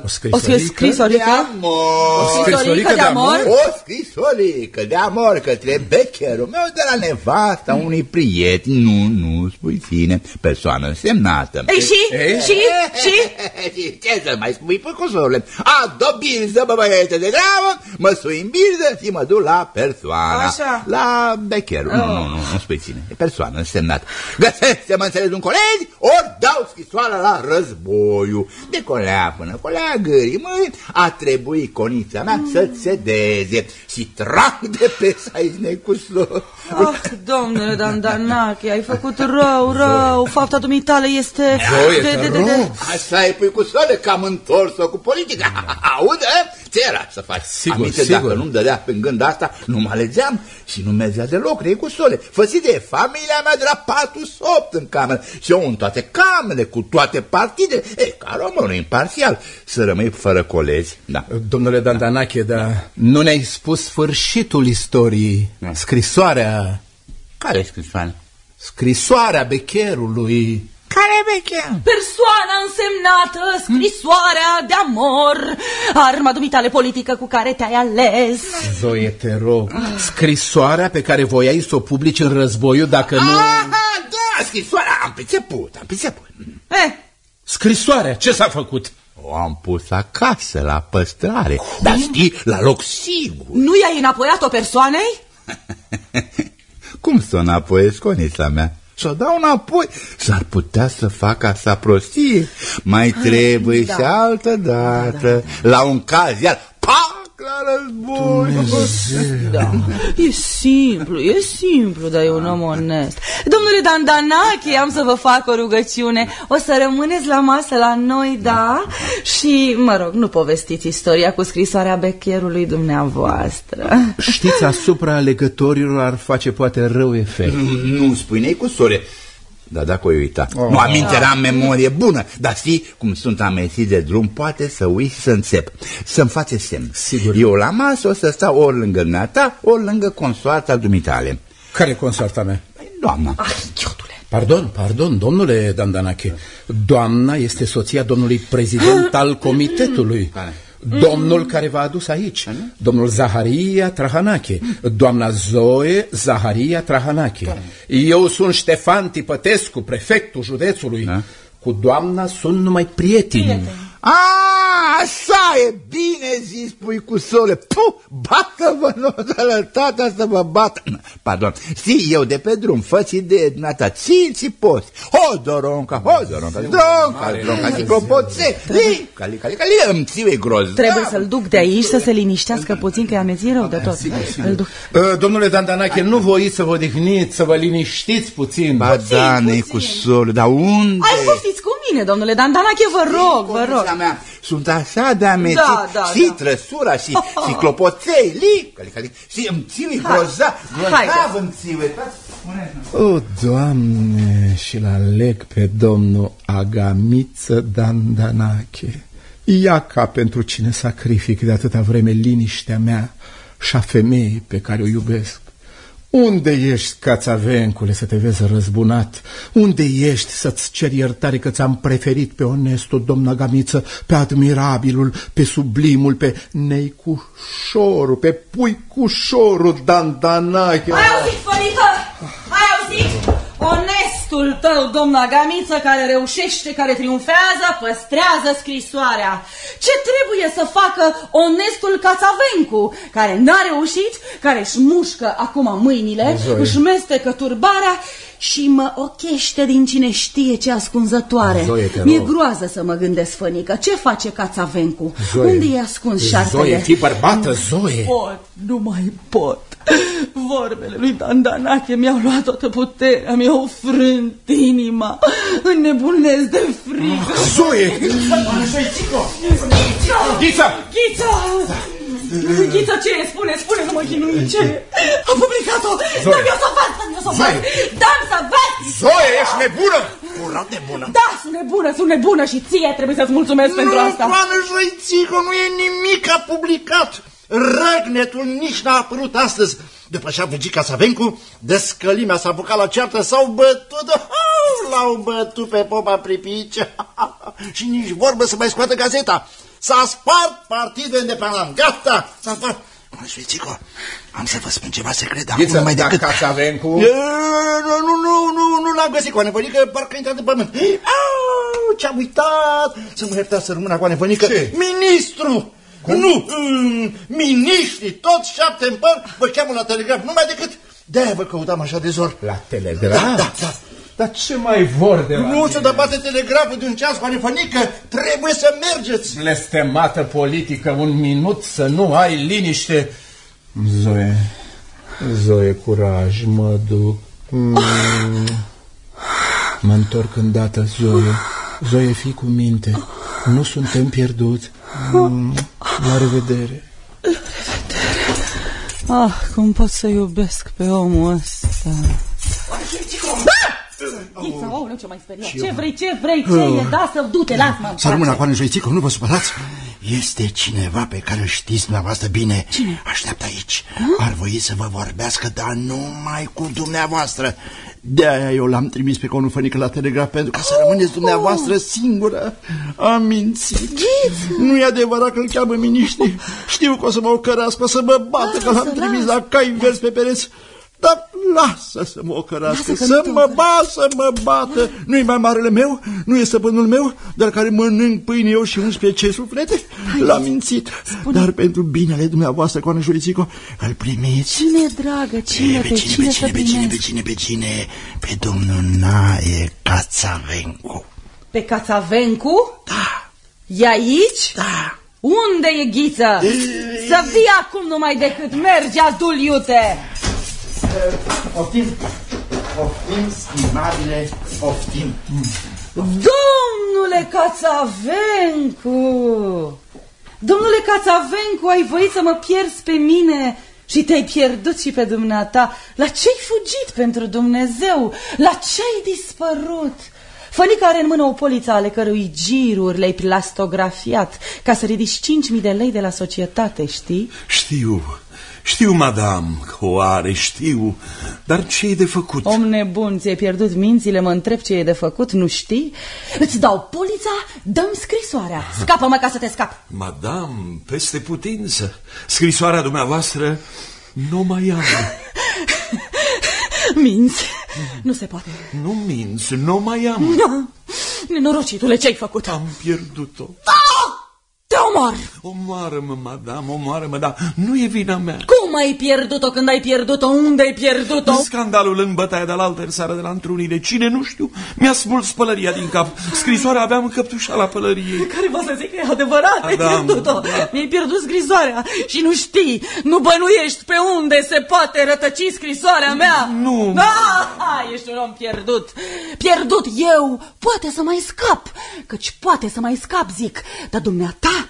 O O scrisorică? De amor. O scrisorică de amor? O scrisorică de amor către becherul meu de la nevasta unui prieten. Nu, nu, spui ține, persoană însemnată. Ei, și? Și? Și? Și ce să mai spui, păcusorule? A, do bilză, bă, băiete de treabă, mă sui în bilză și mă duc la persoana. Așa. La becherul. Nu, nu, nu, nu spui ține, e persoană însemnată. Găsește, mă înțeles, un coleg, ori dau scrisoarea la războiul. De colea până colea gârii, măi, a trebuit conița mea să cedeze și trag de pe saizne cu slor. Ah, domnule Dandanache, ai făcut rău, rău Fapta dumitale este Zoe, de, de, de, te de. rog. Așa e pui cu soare că am întors-o cu politica. Aude? Ce era să faci? Sigur, Aminte, sigur. dacă nu-mi dădea pe gând asta, nu mă alegeam și nu mergea deloc, rei cu sole. Făsi de familia mea de la 48 în cameră și eu în toate camerele, cu toate partidele. E, ca românul imparțial, să rămâi fără colegi. Da. Domnule Dandanache, dar nu ne-ai spus sfârșitul istoriei. Scrisoarea, Care e scrisoarea? scrisoarea becherului. Care becher? Persoana însemnată, scrisoarea de amor Arma dumitale politică cu care te-ai ales Zoe, te rog, scrisoarea pe care voiai să o publici în războiul dacă nu... Aha, da, scrisoarea, am priceput, am priceput. Eh, Scrisoarea, ce s-a făcut? O am pus acasă, la păstrare. Dar știi, la loc sigur. Nu i-ai înapoiat-o persoanei? Cum să o înapoiesc, conița mea? Să o dau înapoi, s-ar putea să facă asta prostie. Mai trebuie da. și altă dată, la un caz, iar pac, la război. Da. E simplu, e simplu, dar e un om onest. Domnule Dandanache, am să vă fac o rugăciune. O să rămâneți la masă la noi, da? Și, mă rog, nu povestiți istoria cu scrisoarea becherului dumneavoastră. Știți, asupra legătorilor ar face poate rău efect. Nu spui nei cu sore. Da, dacă o uita. Oh. Nu, amintirea am memorie bună, dar știi cum sunt amețit de drum, poate să uiți să înțep, să-mi face semn. Sigur. Eu la masă o să stau ori lângă dumneata, ori lângă consoarta dumitale. Care consoarta mea? Doamna. Ah, chiotule. Pardon, pardon, domnule Dandanache. Doamna este soția domnului prezident al comitetului. Care? Domnul care v-a adus aici, domnul Zaharia Trahanache, doamna Zoe Zaharia Trahanache. Eu sunt Ștefan Tipătescu, prefectul județului. Da. Cu doamna sunt numai prieteni. A, așa e, bine zis, puicuțole. Puh, bată-vă nodălătatea să vă bată. Pardon, știi, eu de pe drum, fă-ți de dumneata, ți-ți poți. Hodoronca, hodoronca, dronca, dronca, si clopoțe, li, cali, cali, cali, îmi țiu groz. Trebuie să-l duc de aici să se liniștească puțin, că i-am mețit rău de tot. Îl duc. Uh, Domnule Dandanache, nu voiți să vă odihniți, să vă liniștiți puțin. Ba da, neicusole, dar unde? Hai să fiți cu mine, domnule Dandanache, vă rog, vă rog. Copila mea, sunt așa de amețit Da, da, și da. trăsura și, și clopoței, li, cali, cali, și îmi țiui grozav, grozav Haideți. îmi țiui. O, Doamne, și la leg pe domnul Agamiță Dandanache. Ia ca pentru cine sacrific de atâta vreme liniștea mea și a femeii pe care o iubesc. Unde ești, cațavencule, să te vezi răzbunat? Unde ești să-ți ceri iertare că ți-am preferit pe onestul domn Agamiță, pe admirabilul, pe sublimul, pe neicușorul, pe puicușorul Dandanache? Ai auzit, Fărică? Ai auzit? Onestul tău, domnul Agamiță, care reușește, care triumfează, păstrează scrisoarea. Ce trebuie să facă onestul Cațavencu, care n-a reușit, care își mușcă acum mâinile, Zoe. își mestecă turbarea și mă ochește din cine știe ce ascunzătoare. Zoe, te Mi-e rog. groază să mă gândesc, Fănică. Ce face Cațavencu? Zoe. Unde e ascuns șarpele? Zoe, fii bărbată, Zoe! pot, nu mai pot. Vorbele lui Dandanache mi-au luat toată puterea, mi-au frânt inima, înnebunesc de frică. Zoe! Ghița! Ghița! Ghița, ce e? Spune, spune, nu mă chinui, ce e? Am publicat-o! Dă-mi o să văd, dă-mi o să văd! Dă-mi să văd! Zoe, ești nebună! Curat de bună. Da, sunt nebună, sunt nebună și ție trebuie să-ți mulțumesc pentru nu, asta. Doamne Joițico, nu e nimic a publicat. Răgnetul nici n-a apărut astăzi. După ce a fugit Casavencu, descălimea s-a apucat la ceartă, s-au bătut, l-au bătut pe popa pripice și nici vorbă să mai scoată gazeta. S-a spart partidul independent, gata, s-a spart. Doamne Joițico, am să vă spun ceva secret, dar acum Ghiță, mai dar decât... Cațavencu... E, Nu, nu, nu, nu, nu l-am găsit, Coane Fănică, parcă a intrat în pământ. Au, ce-am uitat! Să mă iertați să rămână, Coane Fănică. Ce? Ministru! Nu, mm, miniștri, toți șapte în păr, vă cheamă la telegraf, numai decât de-aia vă căutam așa de zor. La telegraf? Da, da, da. Dar ce mai vor de la Nu se dă bate telegraful de un ceas, Coane Fănică, trebuie să mergeți. Blestemată politică, un minut să nu ai liniște. Zoe, Zoe, curaj, mă duc. Mm. Mă întorc îndată, Zoe. Zoe, fii cu minte. Nu suntem pierduți. Mm. La revedere. Ah, cum pot să iubesc pe omul ăsta? Ghița, aoleu, ce mai speriat. Ce vrei, ce vrei, ce e? Da, să du-te, lasă-mă în Să rămână, pace. Coane Joițico, nu vă supărați. Este cineva pe care îl știți dumneavoastră bine. Cine? Așteaptă aici. Ar voi să vă vorbească, dar numai cu dumneavoastră. De-aia eu l-am trimis pe conul Fănică la telegraf pentru ca să rămâneți dumneavoastră singură. Am mințit. Nu e adevărat că îl cheamă miniștri. Știu că o să mă ocărească, o să mă bată că l-am trimis la cai vers pe pereți. Dar lasă să mă ocărască, Lasă că să nu te mă ba, să mă bată. Nu-i mai marele meu, nu e stăpânul meu, dar care mănânc pâine eu și 11 suflete? L-am mințit. Dar pentru binele dumneavoastră, Coane Jurițico, îl primiți. Cine, dragă, cine, pe, pe cine, cine, să pe cine, pe cine, pe primesc? cine, pe cine? Pe domnul Nae Cațavencu. Pe Cațavencu? Da. E aici? Da. Unde e ghiță? Să vii acum numai decât mergi, adul iute! Oftim, oftim, stimabile, oftim. Domnule Cațavencu! Domnule Cațavencu, ai voit să mă pierzi pe mine și te-ai pierdut și pe dumneata. La ce-ai fugit pentru Dumnezeu? La ce-ai dispărut? Fănica are în mână o poliță ale cărui giruri le-ai plastografiat ca să ridici 5.000 de lei de la societate, știi? Știu, știu, madame, că o are, știu, dar ce e de făcut? Om nebun, ți-ai pierdut mințile, mă întreb ce e de făcut, nu știi? Îți dau polița, dăm scrisoarea. Scapă-mă ca să te scap. Madame, peste putință, scrisoarea dumneavoastră nu mai am. Minți. Nu se poate. Nu minți, nu mai am. Nu. Nenorocitule, ce-ai făcut? Am pierdut-o. Te omor! Omoară-mă, madame, omoară-mă, dar nu e vina mea. Cum ai pierdut-o când ai pierdut-o? Unde ai pierdut-o? Scandalul în bătaia de la altă seară de la întrunire. Cine nu știu, mi-a smuls pălăria din cap. Scrisoarea aveam încăptușat la pălărie. Care vă să zic că e adevărat, ai Da, pierdut-o. da. Mi-ai pierdut scrisoarea și nu știi, nu bănuiești pe unde se poate rătăci scrisoarea mea. Nu. Da, ești un om pierdut. Pierdut eu, poate să mai scap, căci poate să mai scap, zic, dar dumneata...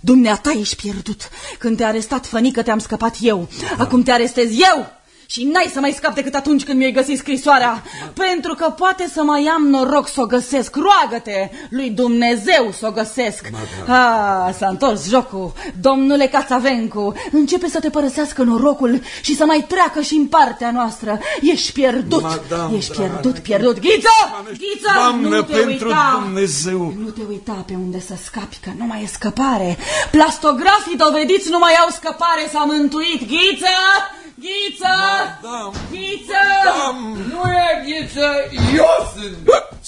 Dumneata ești pierdut. Când te-a arestat fănică, te-am scăpat eu. Acum te arestez eu. Și n-ai să mai scap decât atunci când mi-ai găsit scrisoarea. Pentru că poate să mai am noroc să o găsesc. Roagă-te lui Dumnezeu să o găsesc. Ah, s-a întors jocul. Domnule Cațavencu, începe să te părăsească norocul și să mai treacă și în partea noastră. Ești pierdut. Madame, Ești pierdut, pierdut. Ghiță! Ghiță! Doamnă, nu te pentru uita! Dumnezeu. Nu te uita pe unde să scapi, că nu mai e scăpare. Plastografii dovediți nu mai au scăpare, s-a mântuit. Ghiță! Ghiță! Madame, Ghiță! Nu e ghiță, eu sunt.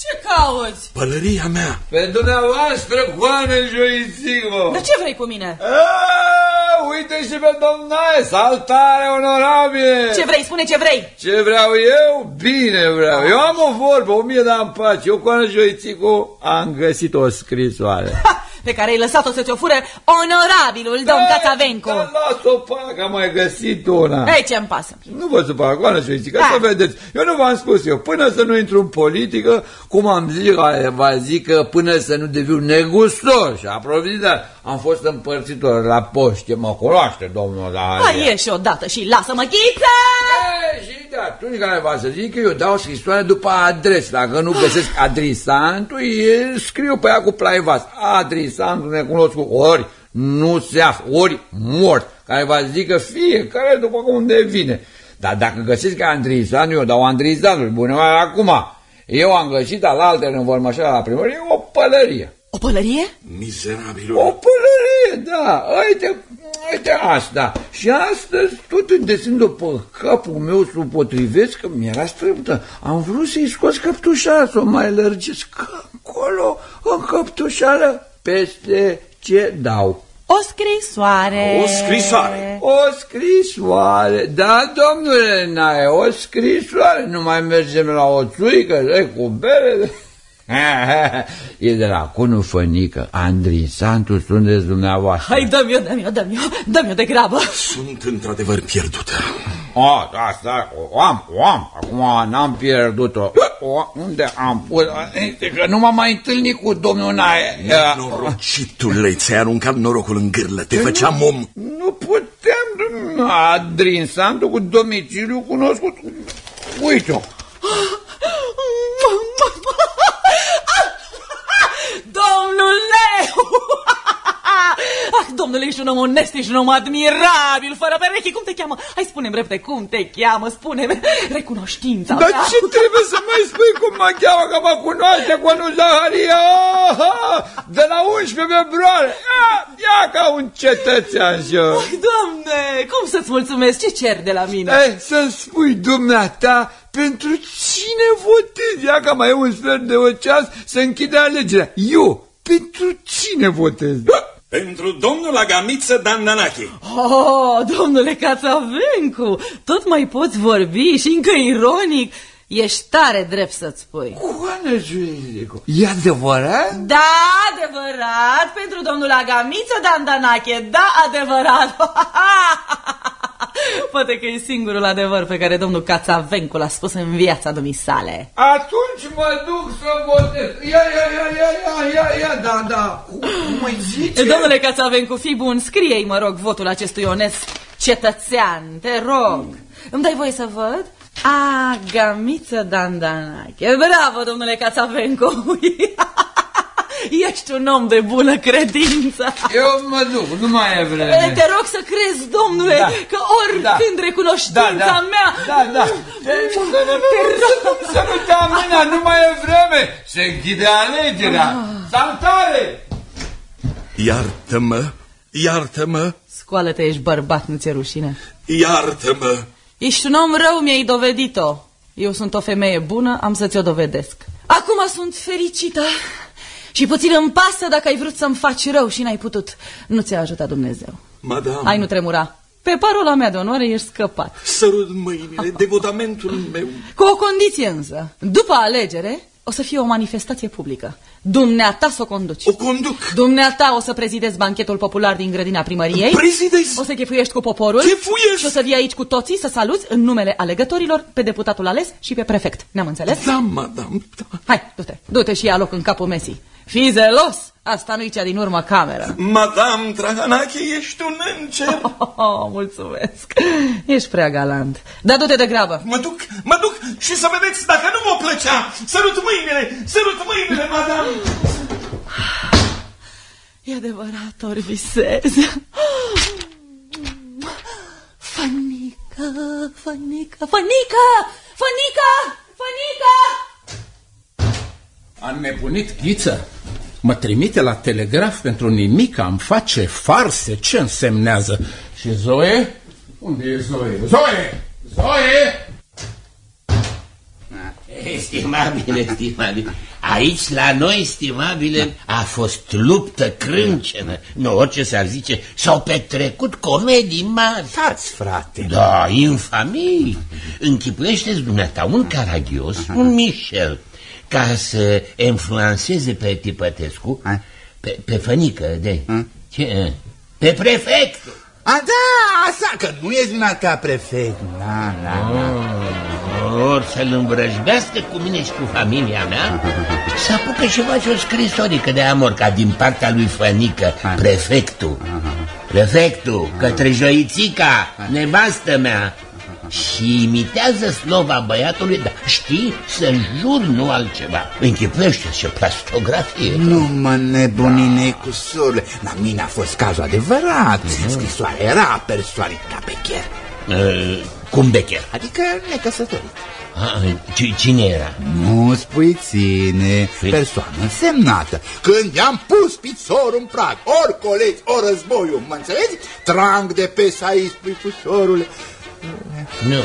Ce cauți? Pălăria mea. Pe dumneavoastră, Coane Joițigo. Dar ce vrei cu mine? A, uite și pe domnaie, saltare onorabile. Ce vrei? Spune ce vrei! Ce vreau eu? Bine vreau. Eu am o vorbă, o mie de ani pace. Eu, Coane Joițigo, am găsit o scrisoare. Ha! Pe care ai lăsat-o să ți-o fură onorabilul domn Cațavencu. Dar las-o pac, am mai găsit una. Ei, ce-mi pasă? Nu vă supăra, Coane Joițigo, Da. să vedeți. Eu nu v-am spus eu, până să nu intru în politică, cum am zis, va zic că până să nu deviu negustor și aprovizionat. Am fost împărțitor la poște, mă cunoaște domnul la Hai, ieși odată și lasă-mă, Ghiță! E, și de atunci care va să zic că eu dau scrisoare după adres. Dacă nu găsesc adresantul, e, scriu pe ea cu plaivas. Adresantul necunoscut. Ori nu se află, ori mort. Care va zică fiecare după unde vine. Dar dacă găsesc adresantul, eu dau adresantul. Bună oară, acum. Eu am găsit al alter în Vormășara la primărie o pălărie. O pălărie? Mizerabilul. O pălărie, da, uite, uite asta. Și astăzi, tot îndesând-o pe capul meu să o potrivesc, că mi-era strâmtă, am vrut să-i scos căptușala, să o mai lărgesc că acolo, în căptușală, peste ce dau. O scrisoare. O scrisoare. O scrisoare, da, domnule Nae, o scrisoare, nu mai mergem la o țuică, e, cu bere, E de la Cunu Fănică, Andrei Santu, sunteți dumneavoastră. Hai, dă-mi-o, dă-mi-o, dă-mi-o, dă-mi-o de grabă. Sunt într-adevăr pierdută. O, da, da, o am, o am, acum n-am pierdut-o. O, unde am pus? Este că nu m-am mai întâlnit cu domnul Nae. Norocitule, ți-ai aruncat norocul în gârlă, te făceam om. Nu puteam, domnul Adrin Santu cu domiciliu cunoscut. Uite-o. Ah, domnule, ești un om onest, ești un om admirabil, fără pereche. Cum te cheamă? Hai, spune-mi repede, cum te cheamă? Spune-mi recunoștința Dar mea. ce trebuie să mai spui cum mă cheamă, că mă cunoaște cu nu Zaharia? de la 11 februarie. Ia, ia ca un cetățean și eu. Ai, Doamne, cum să-ți mulțumesc? Ce cer de la mine? Ei, să-mi spui, dumneata, pentru cine votezi? Ia ca mai e un sfert de o ceas să închide alegerea. Eu, pentru cine votez? Pentru domnul Agamiță Dandanache. Oh, domnule Cațavencu, tot mai poți vorbi și încă ironic. Ești tare drept să-ți spui. Coane, Julico, e adevărat? Da, adevărat, pentru domnul Agamiță Dandanache, da, adevărat. Poate că e singurul adevăr pe care domnul Cațavencu l-a spus în viața dumisale. Atunci mă duc să votez. Ia, ia, ia, ia, ia, ia, ia, da, da. Cum, cum îi zice? Domnule Cațavencu, fii bun, scrie-i, mă rog, votul acestui onest cetățean, te rog. Îmi dai voie să văd? Agamiță Dandanache. Bravo, domnule Cațavencu. Ești un om de bună credință. Eu mă duc, nu mai e vreme. Te rog să crezi, domnule, Da. că oricând Da. recunoștința Da, da. mea... Da, da. Te rog. Să nu te amâna, nu mai e vreme. Se închide alegerea. Saltare! Iartă-mă, iartă-mă, Scoală-te, ești bărbat, nu ți-e rușine. iartă-mă. Ești un om rău, mi-ai dovedit-o. Eu sunt o femeie bună, am să ți-o dovedesc. Acum sunt fericită și puțin îmi pasă dacă ai vrut să-mi faci rău și n-ai putut. Nu ți-a ajutat Dumnezeu. Madame, Hai, nu tremura. Pe parola mea de onoare ești scăpat. sărut mâinile, devotamentul meu. Cu o condiție însă. După alegere, o să fie o manifestație publică. Dumneata să o conduci. O conduc. Dumneata o să prezidezi banchetul popular din grădina primăriei. Prezidezi? O să chefuiești cu poporul. Chefuiesc? Și o să vii aici cu toții să saluți în numele alegătorilor pe deputatul ales și pe prefect. Ne-am înțeles? Da, madame, da. Hai, du-te. Du-te și ia loc în capul mesii. Fii zelos! Asta nu-i cea din urmă cameră. Madame Trahanache, ești un înger. Oh, mulțumesc. Ești prea galant. Dar du-te de grabă. Mă duc, mă duc și să vedeți dacă nu vă plăcea. Sărut mâinile, sărut mâinile, madame. E adevărat, ori visez. Fănică, fănică, fănică, fănică, fănică! Am nebunit ghiță. Mă trimite la telegraf pentru nimic, am face farse, ce însemnează? Și Zoe? Unde e Zoe? Zoe! Zoe! Estimabile, estimabile. Aici, la noi, estimabile, a fost luptă crâncenă. Nu, orice s-ar zice, s-au petrecut comedii mari. Stați, frate. Da, infamii. Închipuiește-ți dumneata un caragios, un Michel, ca să influențeze pe Tipătescu, Hai. pe, pe fănică de... Ce? Pe prefect. A, da, asta, că nu e vina ta prefect. Da, da, da. Or să-l îmbrăjbească cu mine și cu familia mea Să apucă și face o scrisorică de amor Ca din partea lui Fănică, prefectul Prefectul, către Joițica, nevastă mea Și imitează slova băiatului Dar știi, să jur, nu altceva Închipuiește și plastografie Nu mă nebunine cu sorule. La mine a fost cazul adevărat. Scrisoarea era persoanita pe chiar. uh, Cum becher Adică necăsătorit. Ah, ci- Cine era? Nu spui ține, persoană însemnată. Când i-am pus piciorul în prag, ori colegi, ori războiul, mă înțelegi? Trang de pe să-i spui cu sorule. Nu,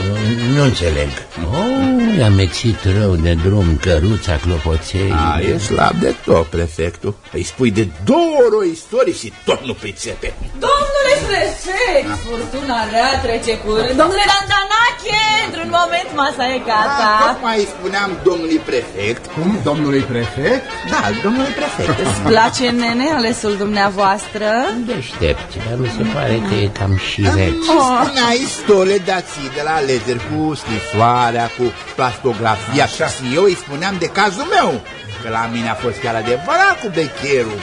nu înțeleg oh, I-am mețit rău de drum căruța clopoței A, e slab de tot, prefectul. Îi spui de două ori o istorie și tot nu pricepe. Domnule prefect, furtuna rea trece curând. Domnule Dandanache, într-un moment masa e Da, gata. tocmai scăneam domnului prefect. Cum, domnului prefect? Da, domnului prefect. Îți place, nene, alesul dumneavoastră? Deștept, dar mi se pare că e cam și rece. Și spunea istorie de ații de la alegeri cu scrisoarea, cu plastografia și eu îi spuneam de cazul meu. Că la mine a fost chiar adevărat cu becherul.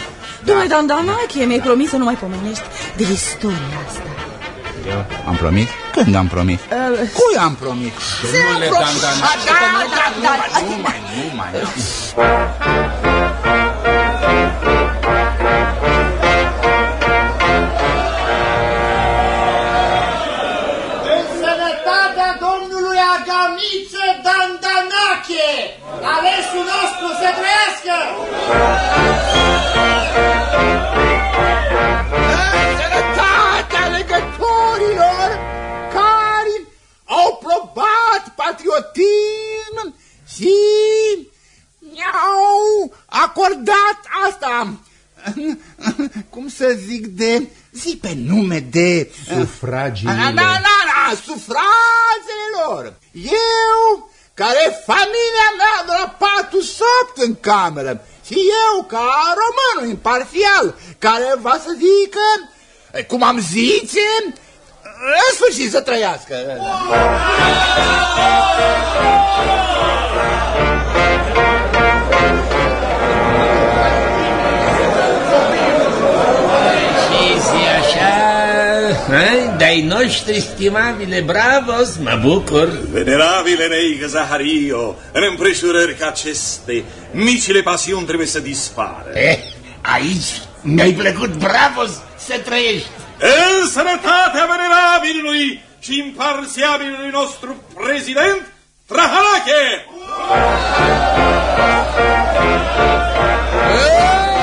Domnule Dandanache, mi-ai promis să nu mai pomenești de istoria asta. Eu am promis? Când am promis? Uh, Cui am promis? Domnule Dandanache. A, da, da, da, nu mai, nu mai. Alesul nostru să trăiască! Sănătatea legătorilor care au probat patriotism și mi-au acordat asta, cum să zic, de zi pe nume de... Sufragiile. La, la, la, la, sufragelor. Eu care familia mea de la 48 în cameră, și eu, ca românul imparțial, care va să zică, cum am zice, în sfârșit să trăiască. Ha? de-ai noștri, stimabile, bravos, mă bucur. Venerabile Neigă Zahario, în împrejurări ca aceste, micile pasiuni trebuie să dispară. Eh, aici mi-ai plăcut, bravos, să trăiești. În sănătatea venerabilului și imparțiabilului nostru prezident, Trahanache! Care cu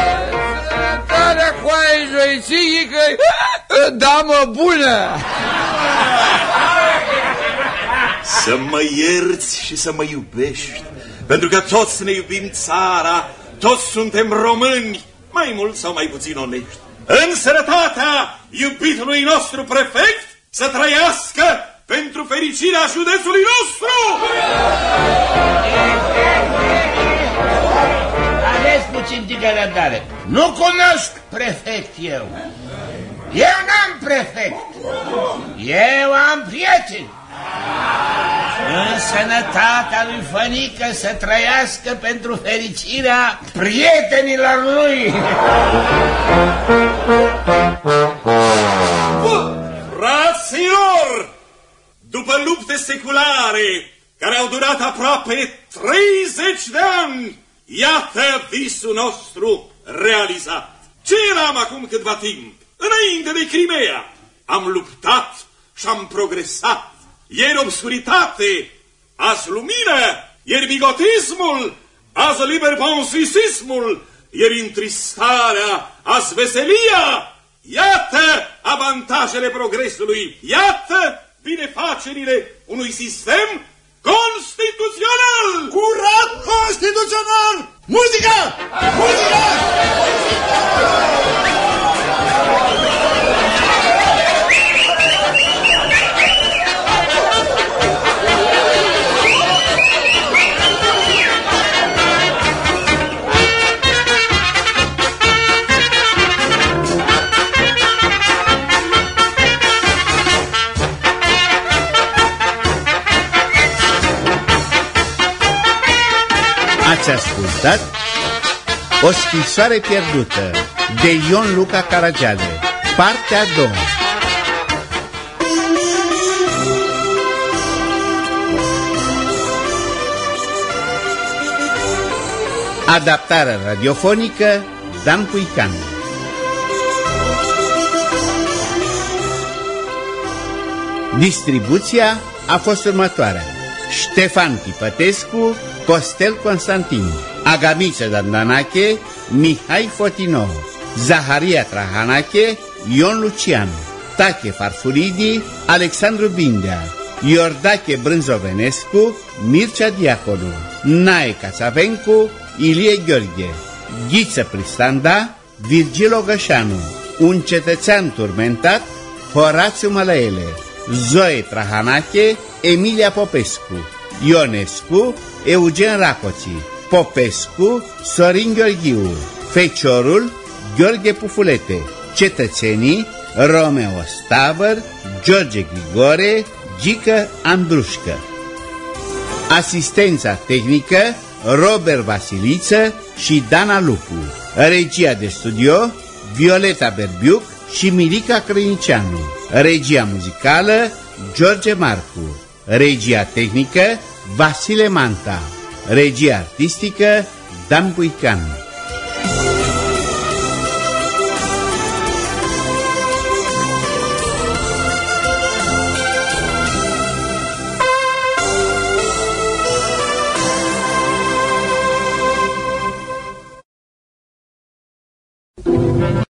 aia joiții că damă bună! Să mă ierți și să mă iubești, pentru că toți ne iubim țara, toți suntem români, mai mult sau mai puțin onești. În sănătatea iubitului nostru prefect să trăiască pentru fericirea județului nostru! Aveți puțin tică răbdare. Nu cunosc prefect eu. Eu n-am prefect. Eu am prieteni. În sănătatea lui Fănică să trăiască pentru fericirea prietenilor lui. Fraților, după lupte seculare care au durat aproape 30 de ani, iată visul nostru realizat. Ce eram acum câtva timp? Înainte de Crimea. Am luptat și am progresat. Ieri obscuritate, azi lumină, ieri bigotismul, azi liber pensisismul, ieri întristarea, azi veselia. Iată avantajele progresului, iată binefacerile unui sistem constituțional! Curat constituțional! Muzica! Muzica! Ați ascultat O scrisoare pierdută de Ion Luca Caragiale Partea a doua. Adaptare radiofonică Dan Puican. Distribuția a fost următoarea. Ștefan Chipătescu Costel Constantin Agamiță Dandanache Mihai Fotinov Zaharia Trahanache Ion Lucian Tache Farfuridi Alexandru Bindea Iordache Brânzovenescu Mircea Diaconu Nae Cațavencu Ilie Gheorghe Ghiță Pristanda Virgil Ogășanu Un cetățean turmentat Horațiu Mălăele Zoe Trahanache Emilia Popescu Ionescu Eugen Racoții Popescu Sorin Gheorghiu Feciorul Gheorghe Pufulete Cetățenii Romeo Stavăr George Grigore Gică Andrușcă. Asistența tehnică Robert Vasiliță și Dana Lupu. Regia de studio Violeta Berbiuc și Milica Crăinceanu Regia muzicală George Marcu. Regia tehnică Vasile Manta Regia artistică Dan Buican